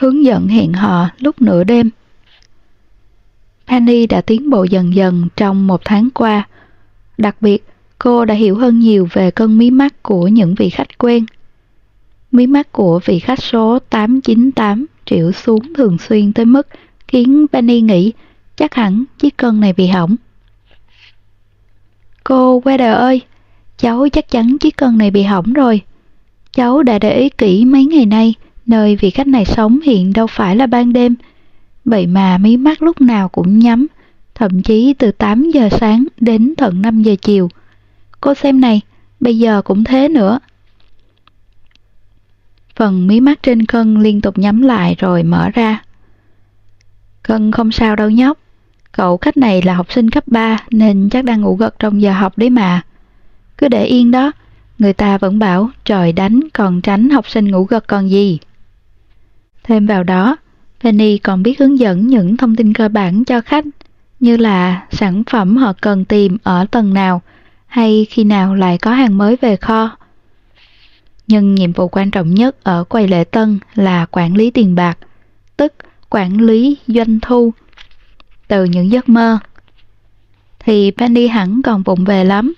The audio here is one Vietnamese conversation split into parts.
hướng dẫn hẹn hò lúc nửa đêm. Penny đã tiến bộ dần dần trong một tháng qua. Đặc biệt, cô đã hiểu hơn nhiều về cơn mí mắt của những vị khách quen. Mí mắt của vị khách số 898 triệu xuống thường xuyên tới mức khiến Penny nghĩ chắc hẳn chiếc cân này bị hỏng. Cô Weather ơi, cháu chắc chắn chiếc cân này bị hỏng rồi. Cháu đã để ý kỹ mấy ngày nay, nơi vị khách này sống hiện đâu phải là ban đêm. Vậy mà mí mắt lúc nào cũng nhắm, thậm chí từ 8 giờ sáng đến tận 5 giờ chiều. Cô xem này, bây giờ cũng thế nữa. Phần mí mắt trên cân liên tục nhắm lại rồi mở ra. Cân không sao đâu nhóc. Cậu khách này là học sinh cấp 3 nên chắc đang ngủ gật trong giờ học đấy mà. Cứ để yên đó, người ta vẫn bảo trời đánh còn tránh học sinh ngủ gật còn gì. Thêm vào đó, Penny còn biết hướng dẫn những thông tin cơ bản cho khách như là sản phẩm họ cần tìm ở tầng nào hay khi nào lại có hàng mới về kho. Nhưng nhiệm vụ quan trọng nhất ở quầy lễ tân là quản lý tiền bạc, tức quản lý doanh thu từ những giấc mơ. Thì Penny hẳn còn vụng về lắm.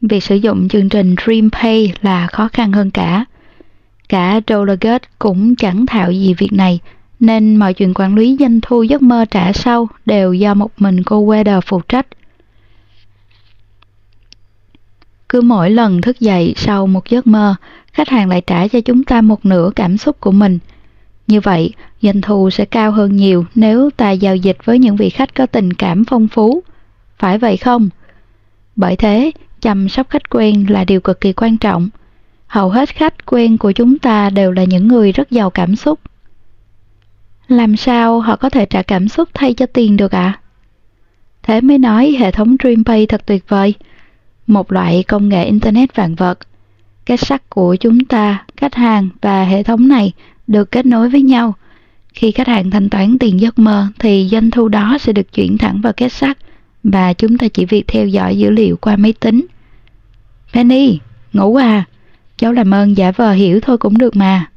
Việc sử dụng chương trình Dream Pay là khó khăn hơn cả. Cả Dollargate cũng chẳng thạo gì việc này, nên mọi chuyện quản lý doanh thu giấc mơ trả sau đều do một mình cô Weather phụ trách. Cứ mỗi lần thức dậy sau một giấc mơ, khách hàng lại trả cho chúng ta một nửa cảm xúc của mình. Như vậy, doanh thu sẽ cao hơn nhiều nếu ta giao dịch với những vị khách có tình cảm phong phú. Phải vậy không? Bởi thế, chăm sóc khách quen là điều cực kỳ quan trọng. Hầu hết khách quen của chúng ta đều là những người rất giàu cảm xúc. Làm sao họ có thể trả cảm xúc thay cho tiền được ạ? À? Thế mới nói hệ thống DreamPay thật tuyệt vời. Một loại công nghệ Internet vạn vật. Cái sắc của chúng ta, khách hàng và hệ thống này được kết nối với nhau. Khi khách hàng thanh toán tiền giấc mơ thì doanh thu đó sẽ được chuyển thẳng vào kết sắt và chúng ta chỉ việc theo dõi dữ liệu qua máy tính. Penny, ngủ à? Cháu làm ơn giả vờ hiểu thôi cũng được mà.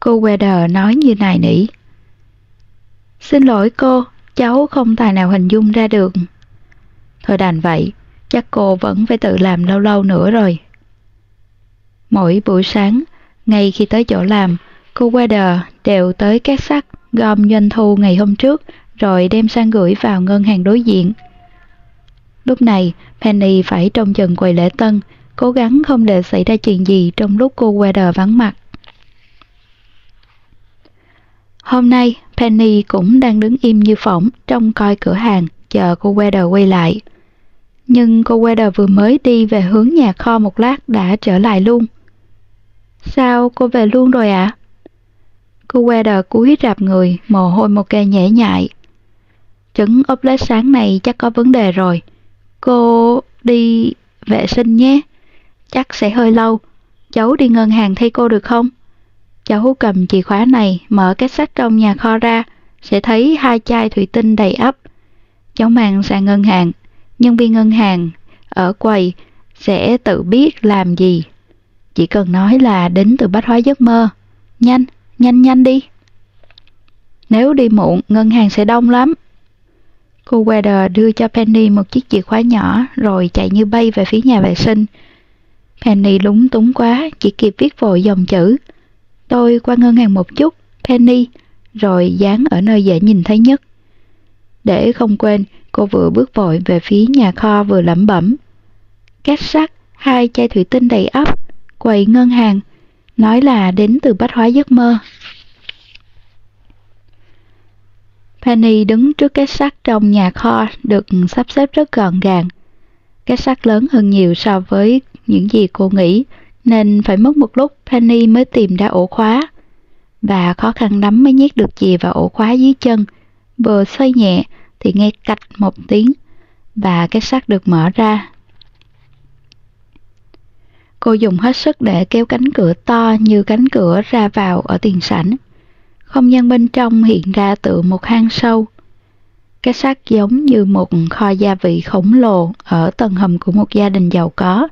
Cô Weather nói như này nỉ. Xin lỗi cô, cháu không tài nào hình dung ra được. Thôi đành vậy, chắc cô vẫn phải tự làm lâu lâu nữa rồi. Mỗi buổi sáng, ngay khi tới chỗ làm, cô Weather đều tới các sắt gom doanh thu ngày hôm trước rồi đem sang gửi vào ngân hàng đối diện. Lúc này, Penny phải trông chừng quầy lễ tân, cố gắng không để xảy ra chuyện gì trong lúc cô Weather vắng mặt. Hôm nay, Penny cũng đang đứng im như phỏng trong coi cửa hàng, chờ cô Weather quay lại. Nhưng cô Weather vừa mới đi về hướng nhà kho một lát đã trở lại luôn. Sao cô về luôn rồi ạ? À? Cô Weather cúi rạp người, mồ hôi một kê nhễ nhại. Trứng ốp lết sáng này chắc có vấn đề rồi. Cô đi vệ sinh nhé. Chắc sẽ hơi lâu. Cháu đi ngân hàng thay cô được không? Cháu cầm chìa khóa này, mở cái sách trong nhà kho ra, sẽ thấy hai chai thủy tinh đầy ắp. Cháu mang sang ngân hàng, nhân viên ngân hàng ở quầy sẽ tự biết làm gì. Chỉ cần nói là đến từ bách hóa giấc mơ. Nhanh, nhanh nhanh đi. Nếu đi muộn, ngân hàng sẽ đông lắm. Cô Weather đưa cho Penny một chiếc chìa khóa nhỏ rồi chạy như bay về phía nhà vệ sinh. Penny lúng túng quá, chỉ kịp viết vội dòng chữ. Tôi qua ngân hàng một chút, Penny, rồi dán ở nơi dễ nhìn thấy nhất. Để không quên, cô vừa bước vội về phía nhà kho vừa lẩm bẩm. Két sắt, hai chai thủy tinh đầy ắp, quầy ngân hàng, nói là đến từ bách hóa giấc mơ. Penny đứng trước cái sắt trong nhà kho được sắp xếp rất gọn gàng. Cái sắt lớn hơn nhiều so với những gì cô nghĩ, nên phải mất một lúc Penny mới tìm ra ổ khóa. Và khó khăn lắm mới nhét được chìa vào ổ khóa dưới chân. Vừa xoay nhẹ thì nghe cạch một tiếng và cái sắt được mở ra. Cô dùng hết sức để kéo cánh cửa to như cánh cửa ra vào ở tiền sảnh. Không gian bên trong hiện ra tự một hang sâu. Cái xác giống như một kho gia vị khổng lồ ở tầng hầm của một gia đình giàu có.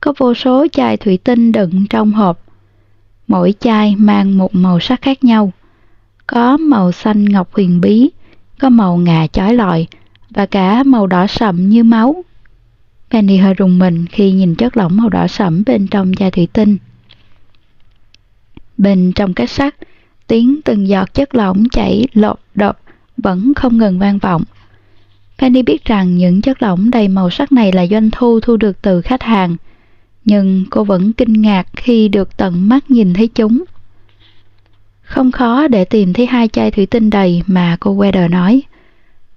Có vô số chai thủy tinh đựng trong hộp. Mỗi chai mang một màu sắc khác nhau. Có màu xanh ngọc huyền bí, có màu ngà chói lọi và cả màu đỏ sậm như máu. Penny hơi rùng mình khi nhìn chất lỏng màu đỏ sẫm bên trong chai thủy tinh. Bên trong cái sắt, tiếng từng giọt chất lỏng chảy lột đột vẫn không ngừng vang vọng. Penny biết rằng những chất lỏng đầy màu sắc này là doanh thu thu được từ khách hàng, nhưng cô vẫn kinh ngạc khi được tận mắt nhìn thấy chúng. Không khó để tìm thấy hai chai thủy tinh đầy mà cô Weather nói.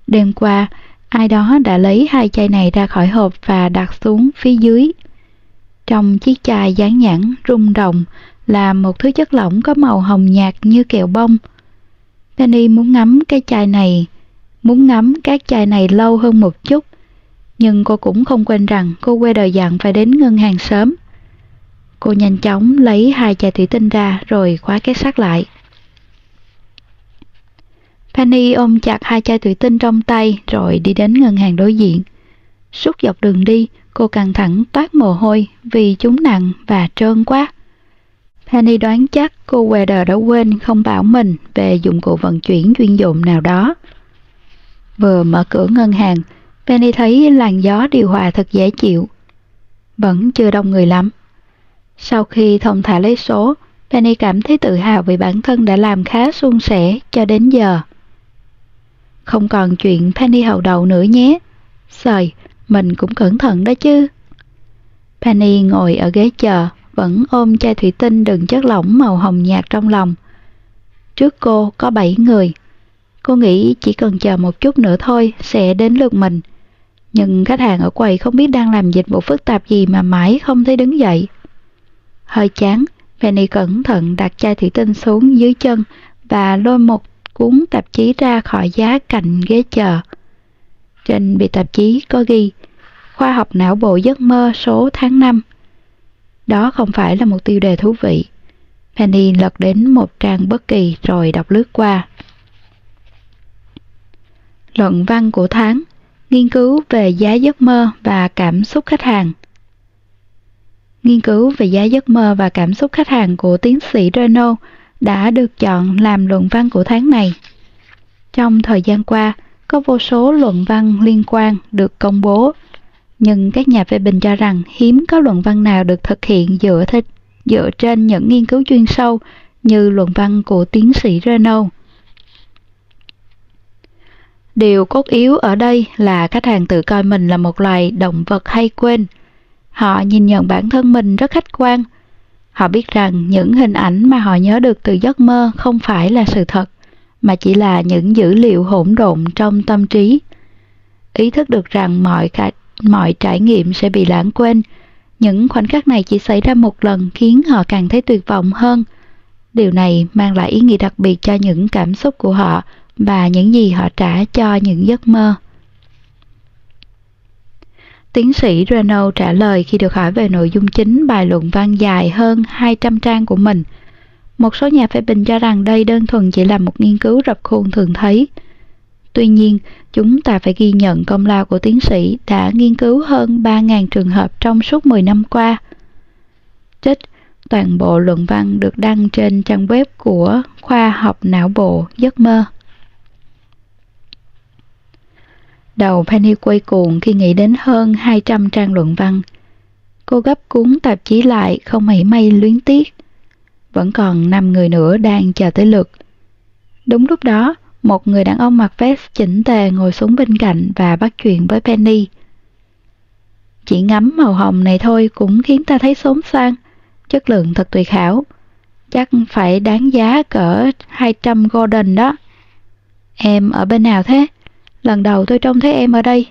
Đêm qua, ai đó đã lấy hai chai này ra khỏi hộp và đặt xuống phía dưới. Trong chiếc chai dán nhãn rung động là một thứ chất lỏng có màu hồng nhạt như kẹo bông. Penny muốn ngắm cái chai này, muốn ngắm các chai này lâu hơn một chút, nhưng cô cũng không quên rằng cô quay đời dặn phải đến ngân hàng sớm. Cô nhanh chóng lấy hai chai thủy tinh ra rồi khóa cái sắt lại. Penny ôm chặt hai chai thủy tinh trong tay rồi đi đến ngân hàng đối diện. Suốt dọc đường đi, cô căng thẳng toát mồ hôi vì chúng nặng và trơn quá. Penny đoán chắc cô Weather đã quên không bảo mình về dụng cụ vận chuyển chuyên dụng nào đó. Vừa mở cửa ngân hàng, Penny thấy làn gió điều hòa thật dễ chịu. Vẫn chưa đông người lắm. Sau khi thông thả lấy số, Penny cảm thấy tự hào vì bản thân đã làm khá suôn sẻ cho đến giờ. Không còn chuyện Penny hầu đầu nữa nhé. Sời, mình cũng cẩn thận đó chứ. Penny ngồi ở ghế chờ, vẫn ôm chai thủy tinh đựng chất lỏng màu hồng nhạt trong lòng. Trước cô có 7 người. Cô nghĩ chỉ cần chờ một chút nữa thôi sẽ đến lượt mình. Nhưng khách hàng ở quầy không biết đang làm dịch vụ phức tạp gì mà mãi không thấy đứng dậy. Hơi chán, Penny cẩn thận đặt chai thủy tinh xuống dưới chân và lôi một cuốn tạp chí ra khỏi giá cạnh ghế chờ. Trên bìa tạp chí có ghi Khoa học não bộ giấc mơ số tháng 5. Đó không phải là một tiêu đề thú vị. Penny lật đến một trang bất kỳ rồi đọc lướt qua. Luận văn của tháng Nghiên cứu về giá giấc mơ và cảm xúc khách hàng Nghiên cứu về giá giấc mơ và cảm xúc khách hàng của tiến sĩ Renault đã được chọn làm luận văn của tháng này. Trong thời gian qua, có vô số luận văn liên quan được công bố, nhưng các nhà phê bình cho rằng hiếm có luận văn nào được thực hiện dựa, thích, dựa trên những nghiên cứu chuyên sâu như luận văn của tiến sĩ Renault. Điều cốt yếu ở đây là khách hàng tự coi mình là một loài động vật hay quên. Họ nhìn nhận bản thân mình rất khách quan, Họ biết rằng những hình ảnh mà họ nhớ được từ giấc mơ không phải là sự thật, mà chỉ là những dữ liệu hỗn độn trong tâm trí. Ý thức được rằng mọi mọi trải nghiệm sẽ bị lãng quên, những khoảnh khắc này chỉ xảy ra một lần khiến họ càng thấy tuyệt vọng hơn. Điều này mang lại ý nghĩa đặc biệt cho những cảm xúc của họ và những gì họ trả cho những giấc mơ. Tiến sĩ Renault trả lời khi được hỏi về nội dung chính bài luận văn dài hơn 200 trang của mình. Một số nhà phê bình cho rằng đây đơn thuần chỉ là một nghiên cứu rập khuôn thường thấy. Tuy nhiên, chúng ta phải ghi nhận công lao của tiến sĩ đã nghiên cứu hơn 3.000 trường hợp trong suốt 10 năm qua. Trích toàn bộ luận văn được đăng trên trang web của khoa học não bộ giấc mơ. Đầu Penny quay cuồng khi nghĩ đến hơn 200 trang luận văn. Cô gấp cuốn tạp chí lại không mảy may luyến tiếc. Vẫn còn 5 người nữa đang chờ tới lượt. Đúng lúc đó, một người đàn ông mặc vest chỉnh tề ngồi xuống bên cạnh và bắt chuyện với Penny. Chỉ ngắm màu hồng này thôi cũng khiến ta thấy xốn sang, chất lượng thật tuyệt hảo. Chắc phải đáng giá cỡ 200 golden đó. Em ở bên nào thế? Lần đầu tôi trông thấy em ở đây.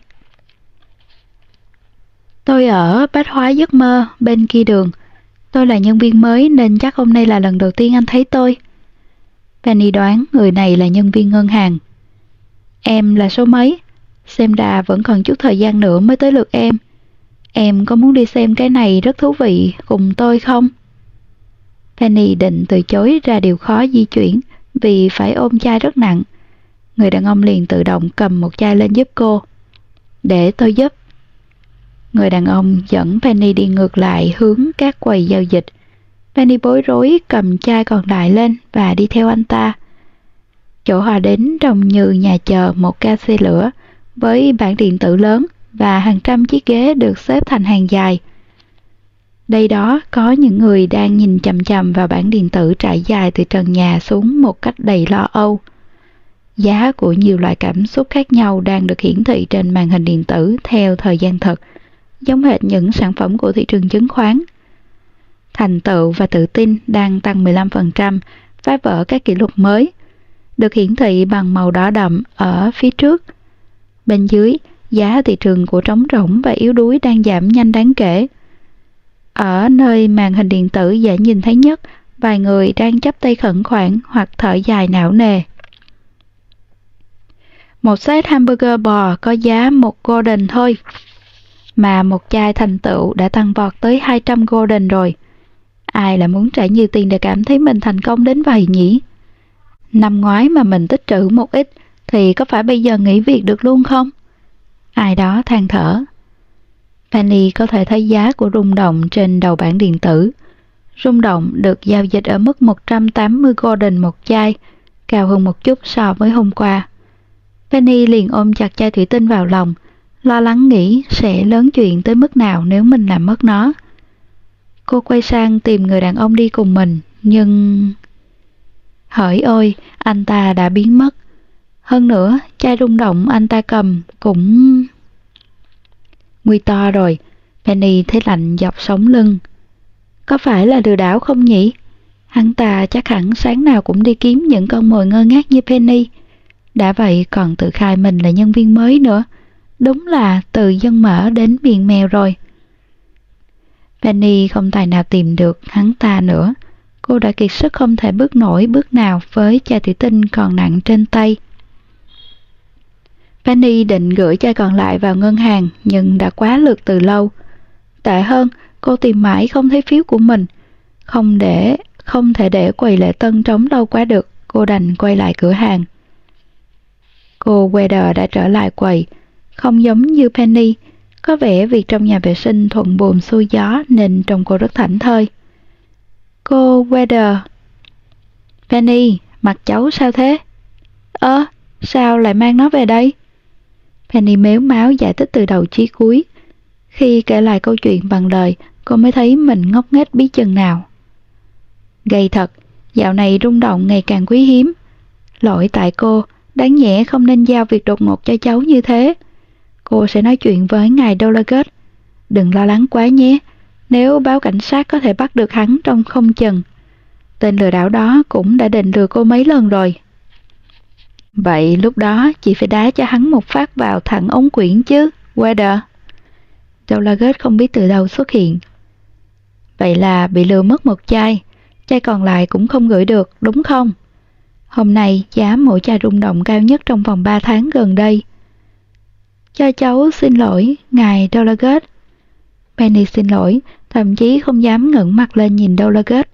Tôi ở Bách Hóa Giấc Mơ, bên kia đường. Tôi là nhân viên mới nên chắc hôm nay là lần đầu tiên anh thấy tôi. Penny đoán người này là nhân viên ngân hàng. Em là số mấy? Xem đà vẫn còn chút thời gian nữa mới tới lượt em. Em có muốn đi xem cái này rất thú vị cùng tôi không? Penny định từ chối ra điều khó di chuyển vì phải ôm chai rất nặng người đàn ông liền tự động cầm một chai lên giúp cô. Để tôi giúp. Người đàn ông dẫn Penny đi ngược lại hướng các quầy giao dịch. Penny bối rối cầm chai còn lại lên và đi theo anh ta. Chỗ họ đến trông như nhà chờ một ca xe lửa với bảng điện tử lớn và hàng trăm chiếc ghế được xếp thành hàng dài. Đây đó, có những người đang nhìn chầm chầm vào bảng điện tử trải dài từ trần nhà xuống một cách đầy lo âu. Giá của nhiều loại cảm xúc khác nhau đang được hiển thị trên màn hình điện tử theo thời gian thực, giống hệt những sản phẩm của thị trường chứng khoán. Thành tựu và tự tin đang tăng 15%, phá vỡ các kỷ lục mới, được hiển thị bằng màu đỏ đậm ở phía trước. Bên dưới, giá thị trường của trống rỗng và yếu đuối đang giảm nhanh đáng kể. Ở nơi màn hình điện tử dễ nhìn thấy nhất, vài người đang chấp tay khẩn khoản hoặc thở dài não nề. Một set hamburger bò có giá một golden thôi, mà một chai thành tựu đã tăng vọt tới 200 golden rồi. Ai là muốn trả nhiều tiền để cảm thấy mình thành công đến vậy nhỉ? Năm ngoái mà mình tích trữ một ít thì có phải bây giờ nghỉ việc được luôn không? Ai đó than thở. Penny có thể thấy giá của rung động trên đầu bảng điện tử. Rung động được giao dịch ở mức 180 golden một chai, cao hơn một chút so với hôm qua. Penny liền ôm chặt chai thủy tinh vào lòng, lo lắng nghĩ sẽ lớn chuyện tới mức nào nếu mình làm mất nó. Cô quay sang tìm người đàn ông đi cùng mình, nhưng... Hỡi ôi, anh ta đã biến mất. Hơn nữa, chai rung động anh ta cầm cũng... Nguy to rồi, Penny thấy lạnh dọc sống lưng. Có phải là lừa đảo không nhỉ? Hắn ta chắc hẳn sáng nào cũng đi kiếm những con mồi ngơ ngác như Penny. Đã vậy còn tự khai mình là nhân viên mới nữa. Đúng là từ dân mở đến miền mèo rồi. Penny không tài nào tìm được hắn ta nữa. Cô đã kiệt sức không thể bước nổi bước nào với chai thủy tinh còn nặng trên tay. Penny định gửi chai còn lại vào ngân hàng nhưng đã quá lượt từ lâu. Tệ hơn, cô tìm mãi không thấy phiếu của mình. Không để, không thể để quầy lễ tân trống đâu quá được, cô đành quay lại cửa hàng. Cô Weather đã trở lại quầy, không giống như Penny, có vẻ việc trong nhà vệ sinh thuận buồm xuôi gió nên trông cô rất thảnh thơi. Cô Weather Penny, mặt cháu sao thế? Ơ, sao lại mang nó về đây? Penny méo máu giải thích từ đầu chí cuối. Khi kể lại câu chuyện bằng lời, cô mới thấy mình ngốc nghếch bí chừng nào. Gầy thật, dạo này rung động ngày càng quý hiếm. Lỗi tại cô, đáng nhẽ không nên giao việc đột ngột cho cháu như thế. Cô sẽ nói chuyện với ngài Dolaget. Đừng lo lắng quá nhé, nếu báo cảnh sát có thể bắt được hắn trong không chừng. Tên lừa đảo đó cũng đã định lừa cô mấy lần rồi. Vậy lúc đó chị phải đá cho hắn một phát vào thẳng ống quyển chứ, Weather. Dolaget không biết từ đâu xuất hiện. Vậy là bị lừa mất một chai, chai còn lại cũng không gửi được, đúng không? Hôm nay giá mỗi chai rung động cao nhất trong vòng 3 tháng gần đây. Cho cháu xin lỗi, ngài Dolagate. Penny xin lỗi, thậm chí không dám ngẩng mặt lên nhìn Dolagate.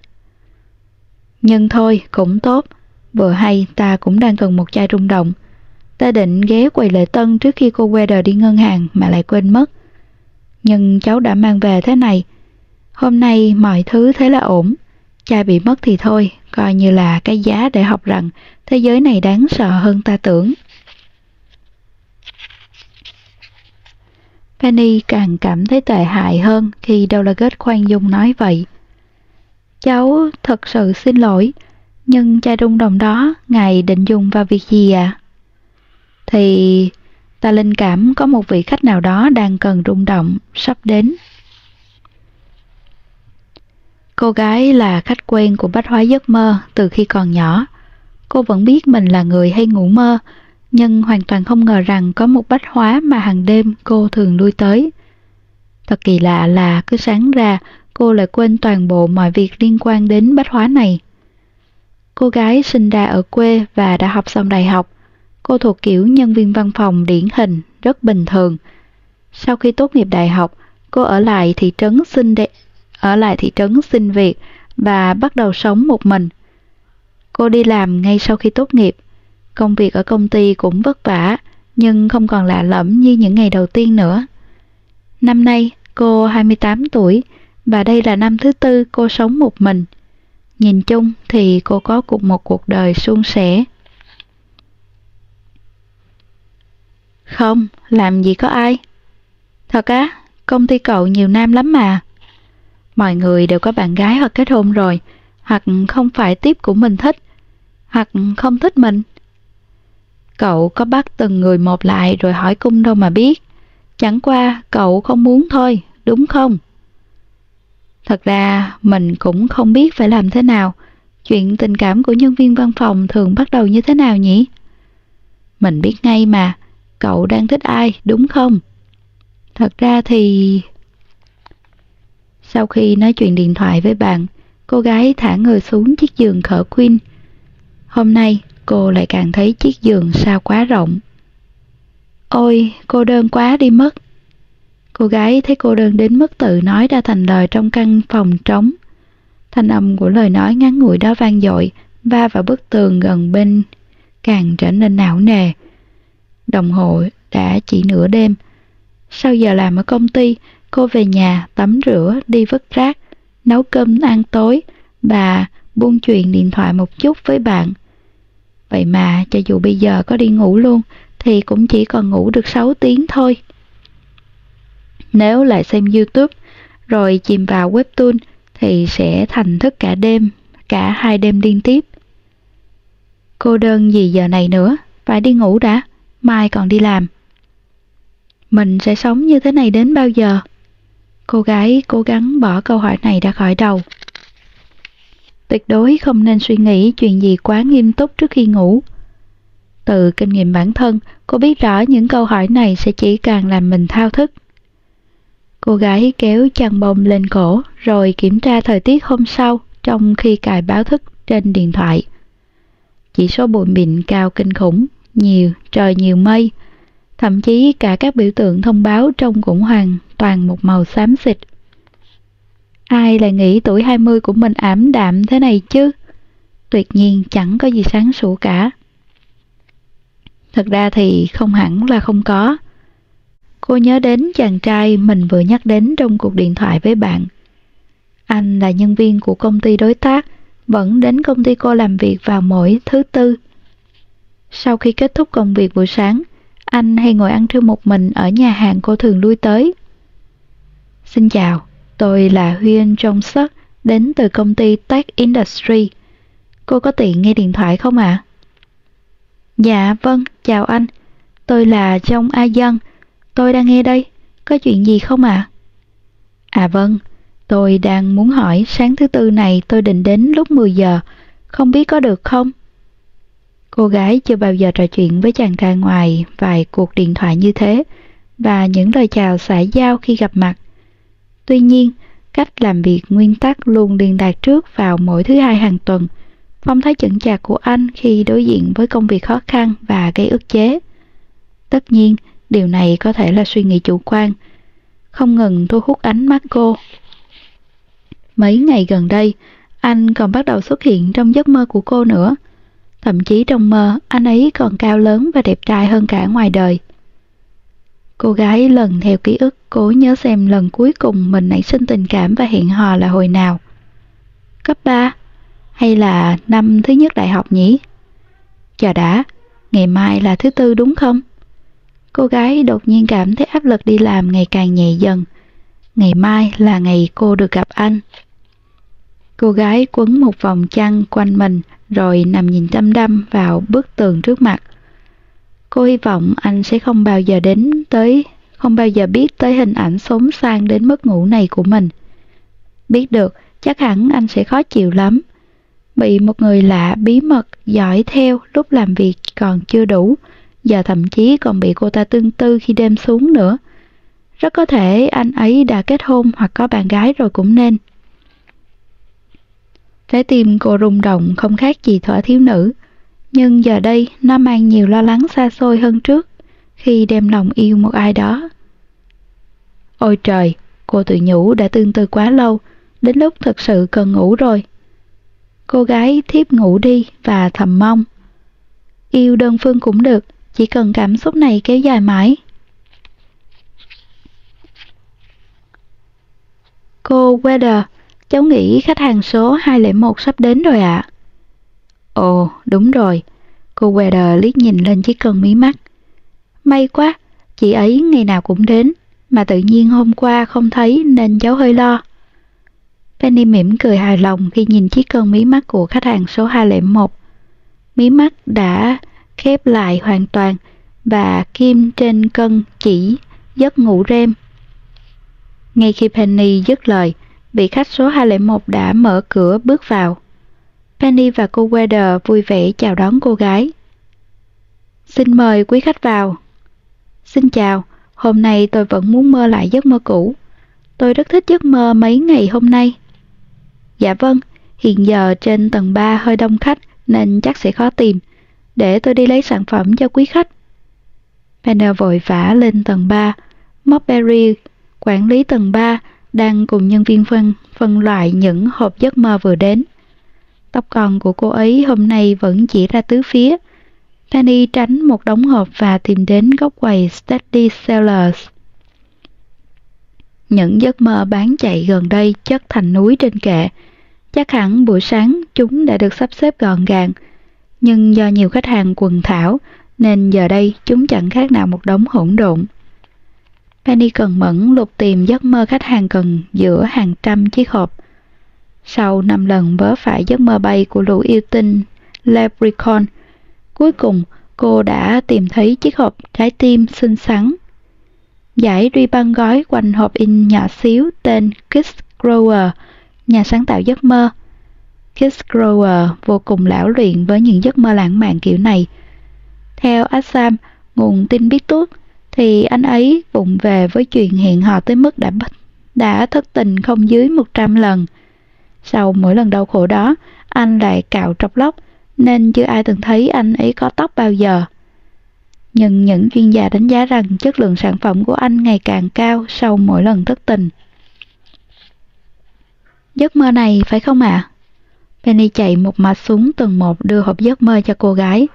Nhưng thôi, cũng tốt, vừa hay ta cũng đang cần một chai rung động. Ta định ghé quầy lệ tân trước khi cô Weather đi ngân hàng mà lại quên mất. Nhưng cháu đã mang về thế này. Hôm nay mọi thứ thế là ổn. Chai bị mất thì thôi, coi như là cái giá để học rằng thế giới này đáng sợ hơn ta tưởng. Penny càng cảm thấy tệ hại hơn khi Delegate khoan dung nói vậy. Cháu thật sự xin lỗi, nhưng chai rung đồng đó ngài định dùng vào việc gì ạ? À? Thì ta linh cảm có một vị khách nào đó đang cần rung động, sắp đến. Cô gái là khách quen của bách hóa giấc mơ từ khi còn nhỏ. Cô vẫn biết mình là người hay ngủ mơ, nhưng hoàn toàn không ngờ rằng có một bách hóa mà hàng đêm cô thường lui tới. Thật kỳ lạ là cứ sáng ra, cô lại quên toàn bộ mọi việc liên quan đến bách hóa này. Cô gái sinh ra ở quê và đã học xong đại học. Cô thuộc kiểu nhân viên văn phòng điển hình, rất bình thường. Sau khi tốt nghiệp đại học, cô ở lại thị trấn xin đẹp ở lại thị trấn xin việc và bắt đầu sống một mình. Cô đi làm ngay sau khi tốt nghiệp. Công việc ở công ty cũng vất vả, nhưng không còn lạ lẫm như những ngày đầu tiên nữa. Năm nay, cô 28 tuổi và đây là năm thứ tư cô sống một mình – Nhìn chung thì cô có cuộc một cuộc đời suôn sẻ. Không, làm gì có ai. Thật á, công ty cậu nhiều nam lắm mà. Mọi người đều có bạn gái hoặc kết hôn rồi, hoặc không phải tiếp của mình thích, hoặc không thích mình. Cậu có bắt từng người một lại rồi hỏi cung đâu mà biết. Chẳng qua cậu không muốn thôi, đúng không? Thật ra mình cũng không biết phải làm thế nào. Chuyện tình cảm của nhân viên văn phòng thường bắt đầu như thế nào nhỉ? Mình biết ngay mà, cậu đang thích ai, đúng không? Thật ra thì... Sau khi nói chuyện điện thoại với bạn, cô gái thả người xuống chiếc giường khở khuyên. Hôm nay, cô lại càng thấy chiếc giường sao quá rộng. Ôi, cô đơn quá đi mất. Cô gái thấy cô đơn đến mức tự nói ra thành lời trong căn phòng trống. Thanh âm của lời nói ngắn ngủi đó vang dội, va vào bức tường gần bên, càng trở nên não nề. Đồng hồ đã chỉ nửa đêm. Sau giờ làm ở công ty, cô về nhà tắm rửa, đi vứt rác, nấu cơm ăn tối và buông chuyện điện thoại một chút với bạn. Vậy mà cho dù bây giờ có đi ngủ luôn thì cũng chỉ còn ngủ được 6 tiếng thôi. Nếu lại xem YouTube rồi chìm vào webtoon thì sẽ thành thức cả đêm, cả hai đêm liên tiếp. Cô đơn gì giờ này nữa, phải đi ngủ đã, mai còn đi làm. Mình sẽ sống như thế này đến bao giờ? Cô gái cố gắng bỏ câu hỏi này ra khỏi đầu. Tuyệt đối không nên suy nghĩ chuyện gì quá nghiêm túc trước khi ngủ. Từ kinh nghiệm bản thân, cô biết rõ những câu hỏi này sẽ chỉ càng làm mình thao thức. Cô gái kéo chăn bông lên cổ rồi kiểm tra thời tiết hôm sau trong khi cài báo thức trên điện thoại. Chỉ số bụi mịn cao kinh khủng, nhiều, trời nhiều mây. Thậm chí cả các biểu tượng thông báo trông cũng hoàn toàn một màu xám xịt. Ai lại nghĩ tuổi 20 của mình ảm đạm thế này chứ? Tuyệt nhiên chẳng có gì sáng sủa cả. Thật ra thì không hẳn là không có. Cô nhớ đến chàng trai mình vừa nhắc đến trong cuộc điện thoại với bạn. Anh là nhân viên của công ty đối tác, vẫn đến công ty cô làm việc vào mỗi thứ tư. Sau khi kết thúc công việc buổi sáng, anh hay ngồi ăn trưa một mình ở nhà hàng cô thường lui tới. Xin chào, tôi là Huyên Trong Sắc, đến từ công ty Tech Industry. Cô có tiện nghe điện thoại không ạ? À? Dạ vâng, chào anh. Tôi là Trong A Dân, Tôi đang nghe đây, có chuyện gì không ạ? À? à vâng, tôi đang muốn hỏi sáng thứ tư này tôi định đến lúc 10 giờ, không biết có được không? Cô gái chưa bao giờ trò chuyện với chàng trai ngoài vài cuộc điện thoại như thế và những lời chào xã giao khi gặp mặt. Tuy nhiên, cách làm việc nguyên tắc luôn liên lạc trước vào mỗi thứ hai hàng tuần. Phong thái chững chạc của anh khi đối diện với công việc khó khăn và gây ức chế. Tất nhiên, Điều này có thể là suy nghĩ chủ quan, không ngừng thu hút ánh mắt cô. Mấy ngày gần đây, anh còn bắt đầu xuất hiện trong giấc mơ của cô nữa. Thậm chí trong mơ, anh ấy còn cao lớn và đẹp trai hơn cả ngoài đời. Cô gái lần theo ký ức cố nhớ xem lần cuối cùng mình nảy sinh tình cảm và hẹn hò là hồi nào. Cấp 3 hay là năm thứ nhất đại học nhỉ? Chờ đã, ngày mai là thứ tư đúng không? Cô gái đột nhiên cảm thấy áp lực đi làm ngày càng nhẹ dần. Ngày mai là ngày cô được gặp anh. Cô gái quấn một vòng chăn quanh mình rồi nằm nhìn đăm đăm vào bức tường trước mặt. Cô hy vọng anh sẽ không bao giờ đến tới, không bao giờ biết tới hình ảnh xốn sang đến mất ngủ này của mình. Biết được, chắc hẳn anh sẽ khó chịu lắm. Bị một người lạ bí mật dõi theo lúc làm việc còn chưa đủ, giờ thậm chí còn bị cô ta tương tư khi đêm xuống nữa. Rất có thể anh ấy đã kết hôn hoặc có bạn gái rồi cũng nên. Trái tim cô rung động không khác gì thỏa thiếu nữ, nhưng giờ đây nó mang nhiều lo lắng xa xôi hơn trước khi đem lòng yêu một ai đó. Ôi trời, cô tự nhủ đã tương tư quá lâu, đến lúc thật sự cần ngủ rồi. Cô gái thiếp ngủ đi và thầm mong. Yêu đơn phương cũng được, chỉ cần cảm xúc này kéo dài mãi. Cô Weather, cháu nghĩ khách hàng số 201 sắp đến rồi ạ. À. Ồ, đúng rồi. Cô Weather liếc nhìn lên chiếc cân mí mắt. May quá, chị ấy ngày nào cũng đến, mà tự nhiên hôm qua không thấy nên cháu hơi lo. Penny mỉm cười hài lòng khi nhìn chiếc cân mí mắt của khách hàng số 201. Mí mắt đã khép lại hoàn toàn và kim trên cân chỉ giấc ngủ rem. Ngay khi Penny dứt lời, vị khách số 201 đã mở cửa bước vào. Penny và cô Weather vui vẻ chào đón cô gái. Xin mời quý khách vào. Xin chào, hôm nay tôi vẫn muốn mơ lại giấc mơ cũ. Tôi rất thích giấc mơ mấy ngày hôm nay. Dạ vâng, hiện giờ trên tầng 3 hơi đông khách nên chắc sẽ khó tìm. Để tôi đi lấy sản phẩm cho quý khách. Penner vội vã lên tầng 3. Mockberry, quản lý tầng 3, đang cùng nhân viên phân phân loại những hộp giấc mơ vừa đến. Tóc còn của cô ấy hôm nay vẫn chỉ ra tứ phía. Penny tránh một đống hộp và tìm đến góc quầy Steady Sellers. Những giấc mơ bán chạy gần đây chất thành núi trên kệ. Chắc hẳn buổi sáng chúng đã được sắp xếp gọn gàng. Nhưng do nhiều khách hàng quần thảo, nên giờ đây chúng chẳng khác nào một đống hỗn độn. Penny cần mẫn lục tìm giấc mơ khách hàng cần giữa hàng trăm chiếc hộp. Sau năm lần vớ phải giấc mơ bay của lũ yêu tinh Leprechaun, cuối cùng cô đã tìm thấy chiếc hộp trái tim xinh xắn. Giải ri băng gói quanh hộp in nhỏ xíu tên Kiss Grower, nhà sáng tạo giấc mơ. Kiss Grower vô cùng lão luyện với những giấc mơ lãng mạn kiểu này. Theo Assam, nguồn tin biết tuốt, thì anh ấy vụng về với chuyện hẹn hò tới mức đã đã thất tình không dưới 100 lần. Sau mỗi lần đau khổ đó, anh lại cạo trọc lóc, nên chưa ai từng thấy anh ấy có tóc bao giờ. Nhưng những chuyên gia đánh giá rằng chất lượng sản phẩm của anh ngày càng cao sau mỗi lần thất tình. Giấc mơ này phải không ạ? À? Penny chạy một mạch xuống tầng một đưa hộp giấc mơ cho cô gái.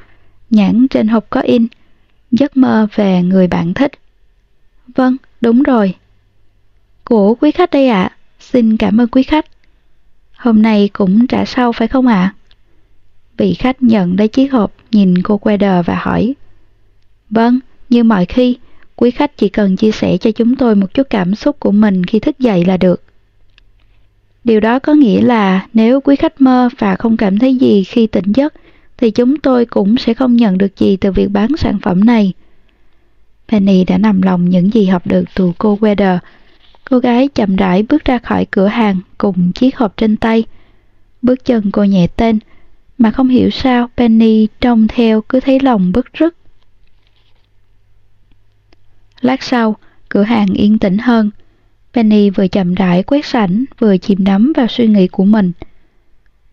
Nhãn trên hộp có in Giấc mơ về người bạn thích Vâng, đúng rồi Của quý khách đây ạ à. Xin cảm ơn quý khách Hôm nay cũng trả sau phải không ạ? À? Vị khách nhận lấy chiếc hộp Nhìn cô quay đờ và hỏi Vâng, như mọi khi Quý khách chỉ cần chia sẻ cho chúng tôi Một chút cảm xúc của mình khi thức dậy là được Điều đó có nghĩa là nếu quý khách mơ và không cảm thấy gì khi tỉnh giấc thì chúng tôi cũng sẽ không nhận được gì từ việc bán sản phẩm này. Penny đã nằm lòng những gì học được từ cô Weather. Cô gái chậm rãi bước ra khỏi cửa hàng cùng chiếc hộp trên tay. Bước chân cô nhẹ tên, mà không hiểu sao Penny trông theo cứ thấy lòng bức rứt. Lát sau, cửa hàng yên tĩnh hơn. Penny vừa chậm rãi quét sảnh vừa chìm đắm vào suy nghĩ của mình.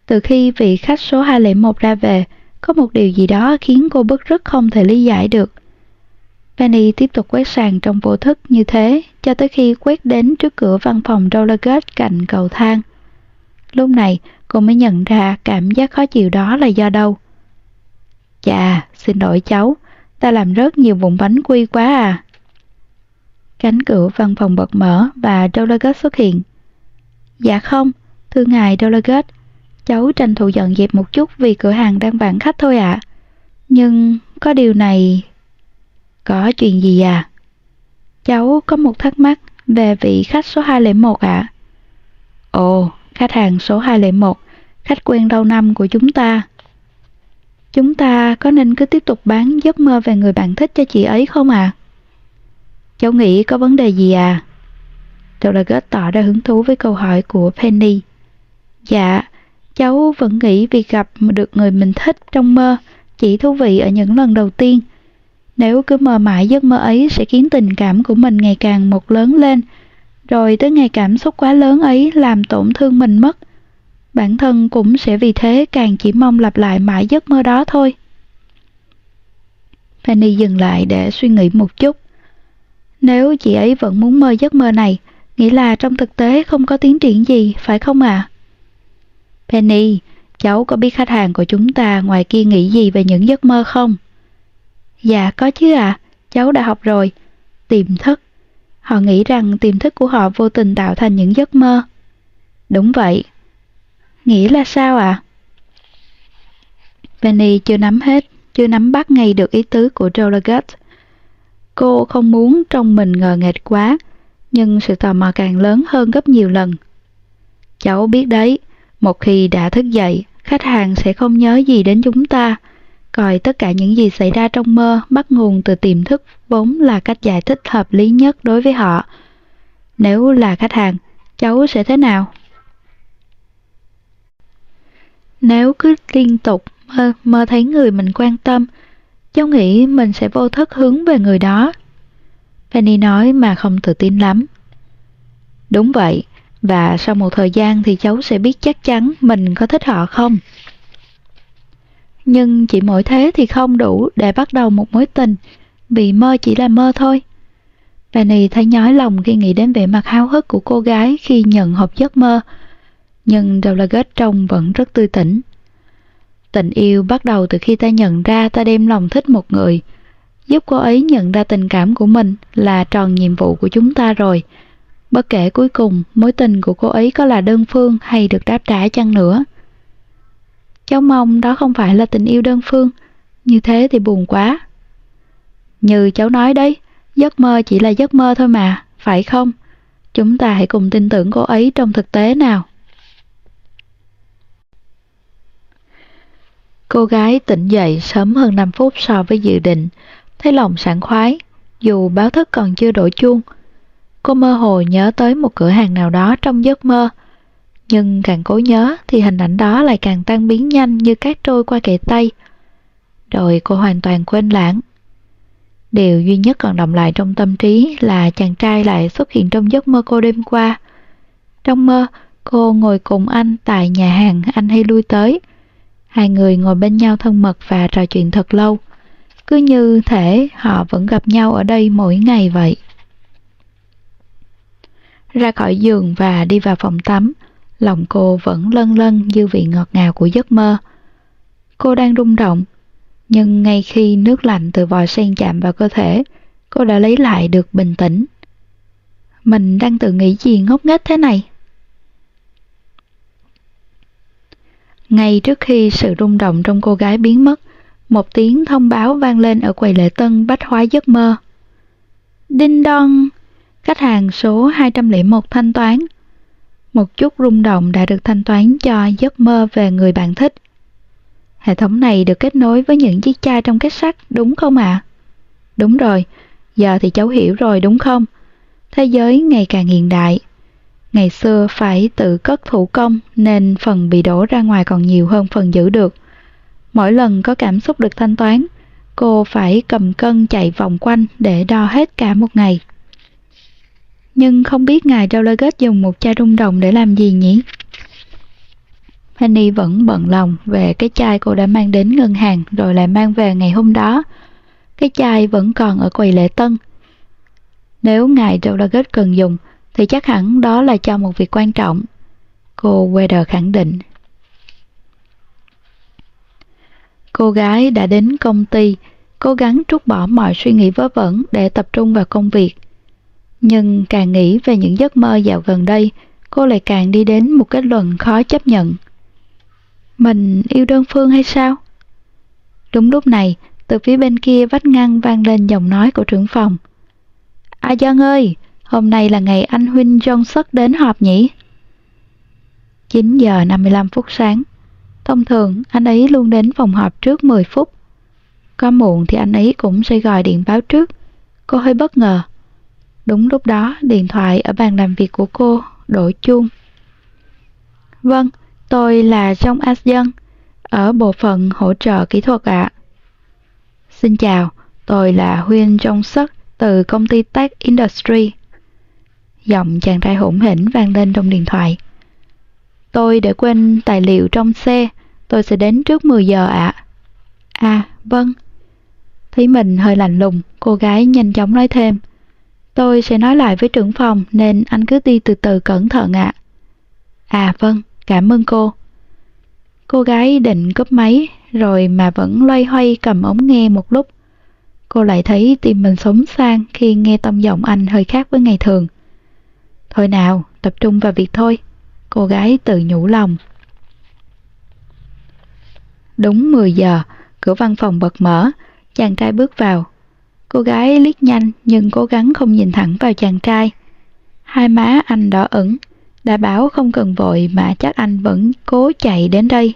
Từ khi vị khách số 201 ra về, có một điều gì đó khiến cô bức rất không thể lý giải được. Penny tiếp tục quét sàn trong vô thức như thế cho tới khi quét đến trước cửa văn phòng Rollergate cạnh cầu thang. Lúc này, cô mới nhận ra cảm giác khó chịu đó là do đâu. Chà, xin lỗi cháu, ta làm rất nhiều vụn bánh quy quá à. Cánh cửa văn phòng bật mở và Rollergate xuất hiện. Dạ không, thưa ngài Rollergate, Cháu tranh thủ dọn dẹp một chút vì cửa hàng đang vắng khách thôi ạ. À. Nhưng có điều này... Có chuyện gì à? Cháu có một thắc mắc về vị khách số 201 ạ. À. Ồ, khách hàng số 201, khách quen lâu năm của chúng ta. Chúng ta có nên cứ tiếp tục bán giấc mơ về người bạn thích cho chị ấy không à? Cháu nghĩ có vấn đề gì à? Delegate tỏ ra hứng thú với câu hỏi của Penny. Dạ, cháu vẫn nghĩ việc gặp được người mình thích trong mơ chỉ thú vị ở những lần đầu tiên. Nếu cứ mơ mãi giấc mơ ấy sẽ khiến tình cảm của mình ngày càng một lớn lên, rồi tới ngày cảm xúc quá lớn ấy làm tổn thương mình mất. Bản thân cũng sẽ vì thế càng chỉ mong lặp lại mãi giấc mơ đó thôi. Penny dừng lại để suy nghĩ một chút. Nếu chị ấy vẫn muốn mơ giấc mơ này, nghĩa là trong thực tế không có tiến triển gì, phải không ạ? À? Penny, cháu có biết khách hàng của chúng ta ngoài kia nghĩ gì về những giấc mơ không? Dạ có chứ ạ, à. cháu đã học rồi. Tiềm thức. Họ nghĩ rằng tiềm thức của họ vô tình tạo thành những giấc mơ. Đúng vậy. Nghĩa là sao ạ? À? Penny chưa nắm hết, chưa nắm bắt ngay được ý tứ của Dolagut. Cô không muốn trong mình ngờ nghệch quá, nhưng sự tò mò càng lớn hơn gấp nhiều lần. Cháu biết đấy, một khi đã thức dậy, khách hàng sẽ không nhớ gì đến chúng ta, coi tất cả những gì xảy ra trong mơ bắt nguồn từ tiềm thức vốn là cách giải thích hợp lý nhất đối với họ. Nếu là khách hàng, cháu sẽ thế nào? Nếu cứ liên tục mơ, mơ thấy người mình quan tâm, cháu nghĩ mình sẽ vô thức hướng về người đó. Penny nói mà không tự tin lắm. Đúng vậy, và sau một thời gian thì cháu sẽ biết chắc chắn mình có thích họ không. Nhưng chỉ mỗi thế thì không đủ để bắt đầu một mối tình, vì mơ chỉ là mơ thôi. Penny thấy nhói lòng khi nghĩ đến vẻ mặt háo hức của cô gái khi nhận hộp giấc mơ, nhưng Douglas trông vẫn rất tươi tỉnh. Tình yêu bắt đầu từ khi ta nhận ra ta đem lòng thích một người. Giúp cô ấy nhận ra tình cảm của mình là tròn nhiệm vụ của chúng ta rồi. Bất kể cuối cùng mối tình của cô ấy có là đơn phương hay được đáp trả chăng nữa. Cháu mong đó không phải là tình yêu đơn phương, như thế thì buồn quá. Như cháu nói đấy, giấc mơ chỉ là giấc mơ thôi mà, phải không? Chúng ta hãy cùng tin tưởng cô ấy trong thực tế nào. Cô gái tỉnh dậy sớm hơn 5 phút so với dự định, thấy lòng sảng khoái, dù báo thức còn chưa đổ chuông. Cô mơ hồ nhớ tới một cửa hàng nào đó trong giấc mơ, nhưng càng cố nhớ thì hình ảnh đó lại càng tan biến nhanh như cát trôi qua kệ tay. Rồi cô hoàn toàn quên lãng. Điều duy nhất còn động lại trong tâm trí là chàng trai lại xuất hiện trong giấc mơ cô đêm qua. Trong mơ, cô ngồi cùng anh tại nhà hàng anh hay lui tới. Hai người ngồi bên nhau thân mật và trò chuyện thật lâu. Cứ như thể họ vẫn gặp nhau ở đây mỗi ngày vậy. Ra khỏi giường và đi vào phòng tắm, lòng cô vẫn lân lân dư vị ngọt ngào của giấc mơ. Cô đang rung động, nhưng ngay khi nước lạnh từ vòi sen chạm vào cơ thể, cô đã lấy lại được bình tĩnh. Mình đang tự nghĩ gì ngốc nghếch thế này? Ngay trước khi sự rung động trong cô gái biến mất, một tiếng thông báo vang lên ở quầy lễ tân bách hóa giấc mơ. Đinh đon! Khách hàng số 201 thanh toán. Một chút rung động đã được thanh toán cho giấc mơ về người bạn thích. Hệ thống này được kết nối với những chiếc chai trong kết sắt, đúng không ạ? À? Đúng rồi, giờ thì cháu hiểu rồi đúng không? Thế giới ngày càng hiện đại, Ngày xưa phải tự cất thủ công nên phần bị đổ ra ngoài còn nhiều hơn phần giữ được. Mỗi lần có cảm xúc được thanh toán, cô phải cầm cân chạy vòng quanh để đo hết cả một ngày. Nhưng không biết ngài Delegat dùng một chai rung đồng để làm gì nhỉ? Penny vẫn bận lòng về cái chai cô đã mang đến ngân hàng rồi lại mang về ngày hôm đó. Cái chai vẫn còn ở quầy lễ tân. Nếu ngài Delegat cần dùng, thì chắc hẳn đó là cho một việc quan trọng. Cô Weather khẳng định. Cô gái đã đến công ty, cố gắng trút bỏ mọi suy nghĩ vớ vẩn để tập trung vào công việc. Nhưng càng nghĩ về những giấc mơ dạo gần đây, cô lại càng đi đến một kết luận khó chấp nhận. Mình yêu đơn phương hay sao? Đúng lúc này, từ phía bên kia vách ngăn vang lên giọng nói của trưởng phòng. A Giang ơi, Hôm nay là ngày anh Huynh John Sất đến họp nhỉ? 9 giờ 55 phút sáng. Thông thường, anh ấy luôn đến phòng họp trước 10 phút. Có muộn thì anh ấy cũng sẽ gọi điện báo trước. Cô hơi bất ngờ. Đúng lúc đó, điện thoại ở bàn làm việc của cô đổ chuông. Vâng, tôi là trong Asdân, ở bộ phận hỗ trợ kỹ thuật ạ. À. Xin chào, tôi là Huyên Jong Sắc từ công ty Tech Industry. Giọng chàng trai hỗn hỉnh vang lên trong điện thoại. Tôi để quên tài liệu trong xe, tôi sẽ đến trước 10 giờ ạ. À. à, vâng. Thấy mình hơi lạnh lùng, cô gái nhanh chóng nói thêm. Tôi sẽ nói lại với trưởng phòng nên anh cứ đi từ từ cẩn thận ạ. À. à vâng, cảm ơn cô. Cô gái định cúp máy rồi mà vẫn loay hoay cầm ống nghe một lúc. Cô lại thấy tim mình sống sang khi nghe tông giọng anh hơi khác với ngày thường. Thôi nào, tập trung vào việc thôi. cô gái tự nhủ lòng. Đúng 10 giờ, cửa văn phòng bật mở, chàng trai bước vào. Cô gái liếc nhanh nhưng cố gắng không nhìn thẳng vào chàng trai. Hai má anh đỏ ửng, đã bảo không cần vội mà chắc anh vẫn cố chạy đến đây.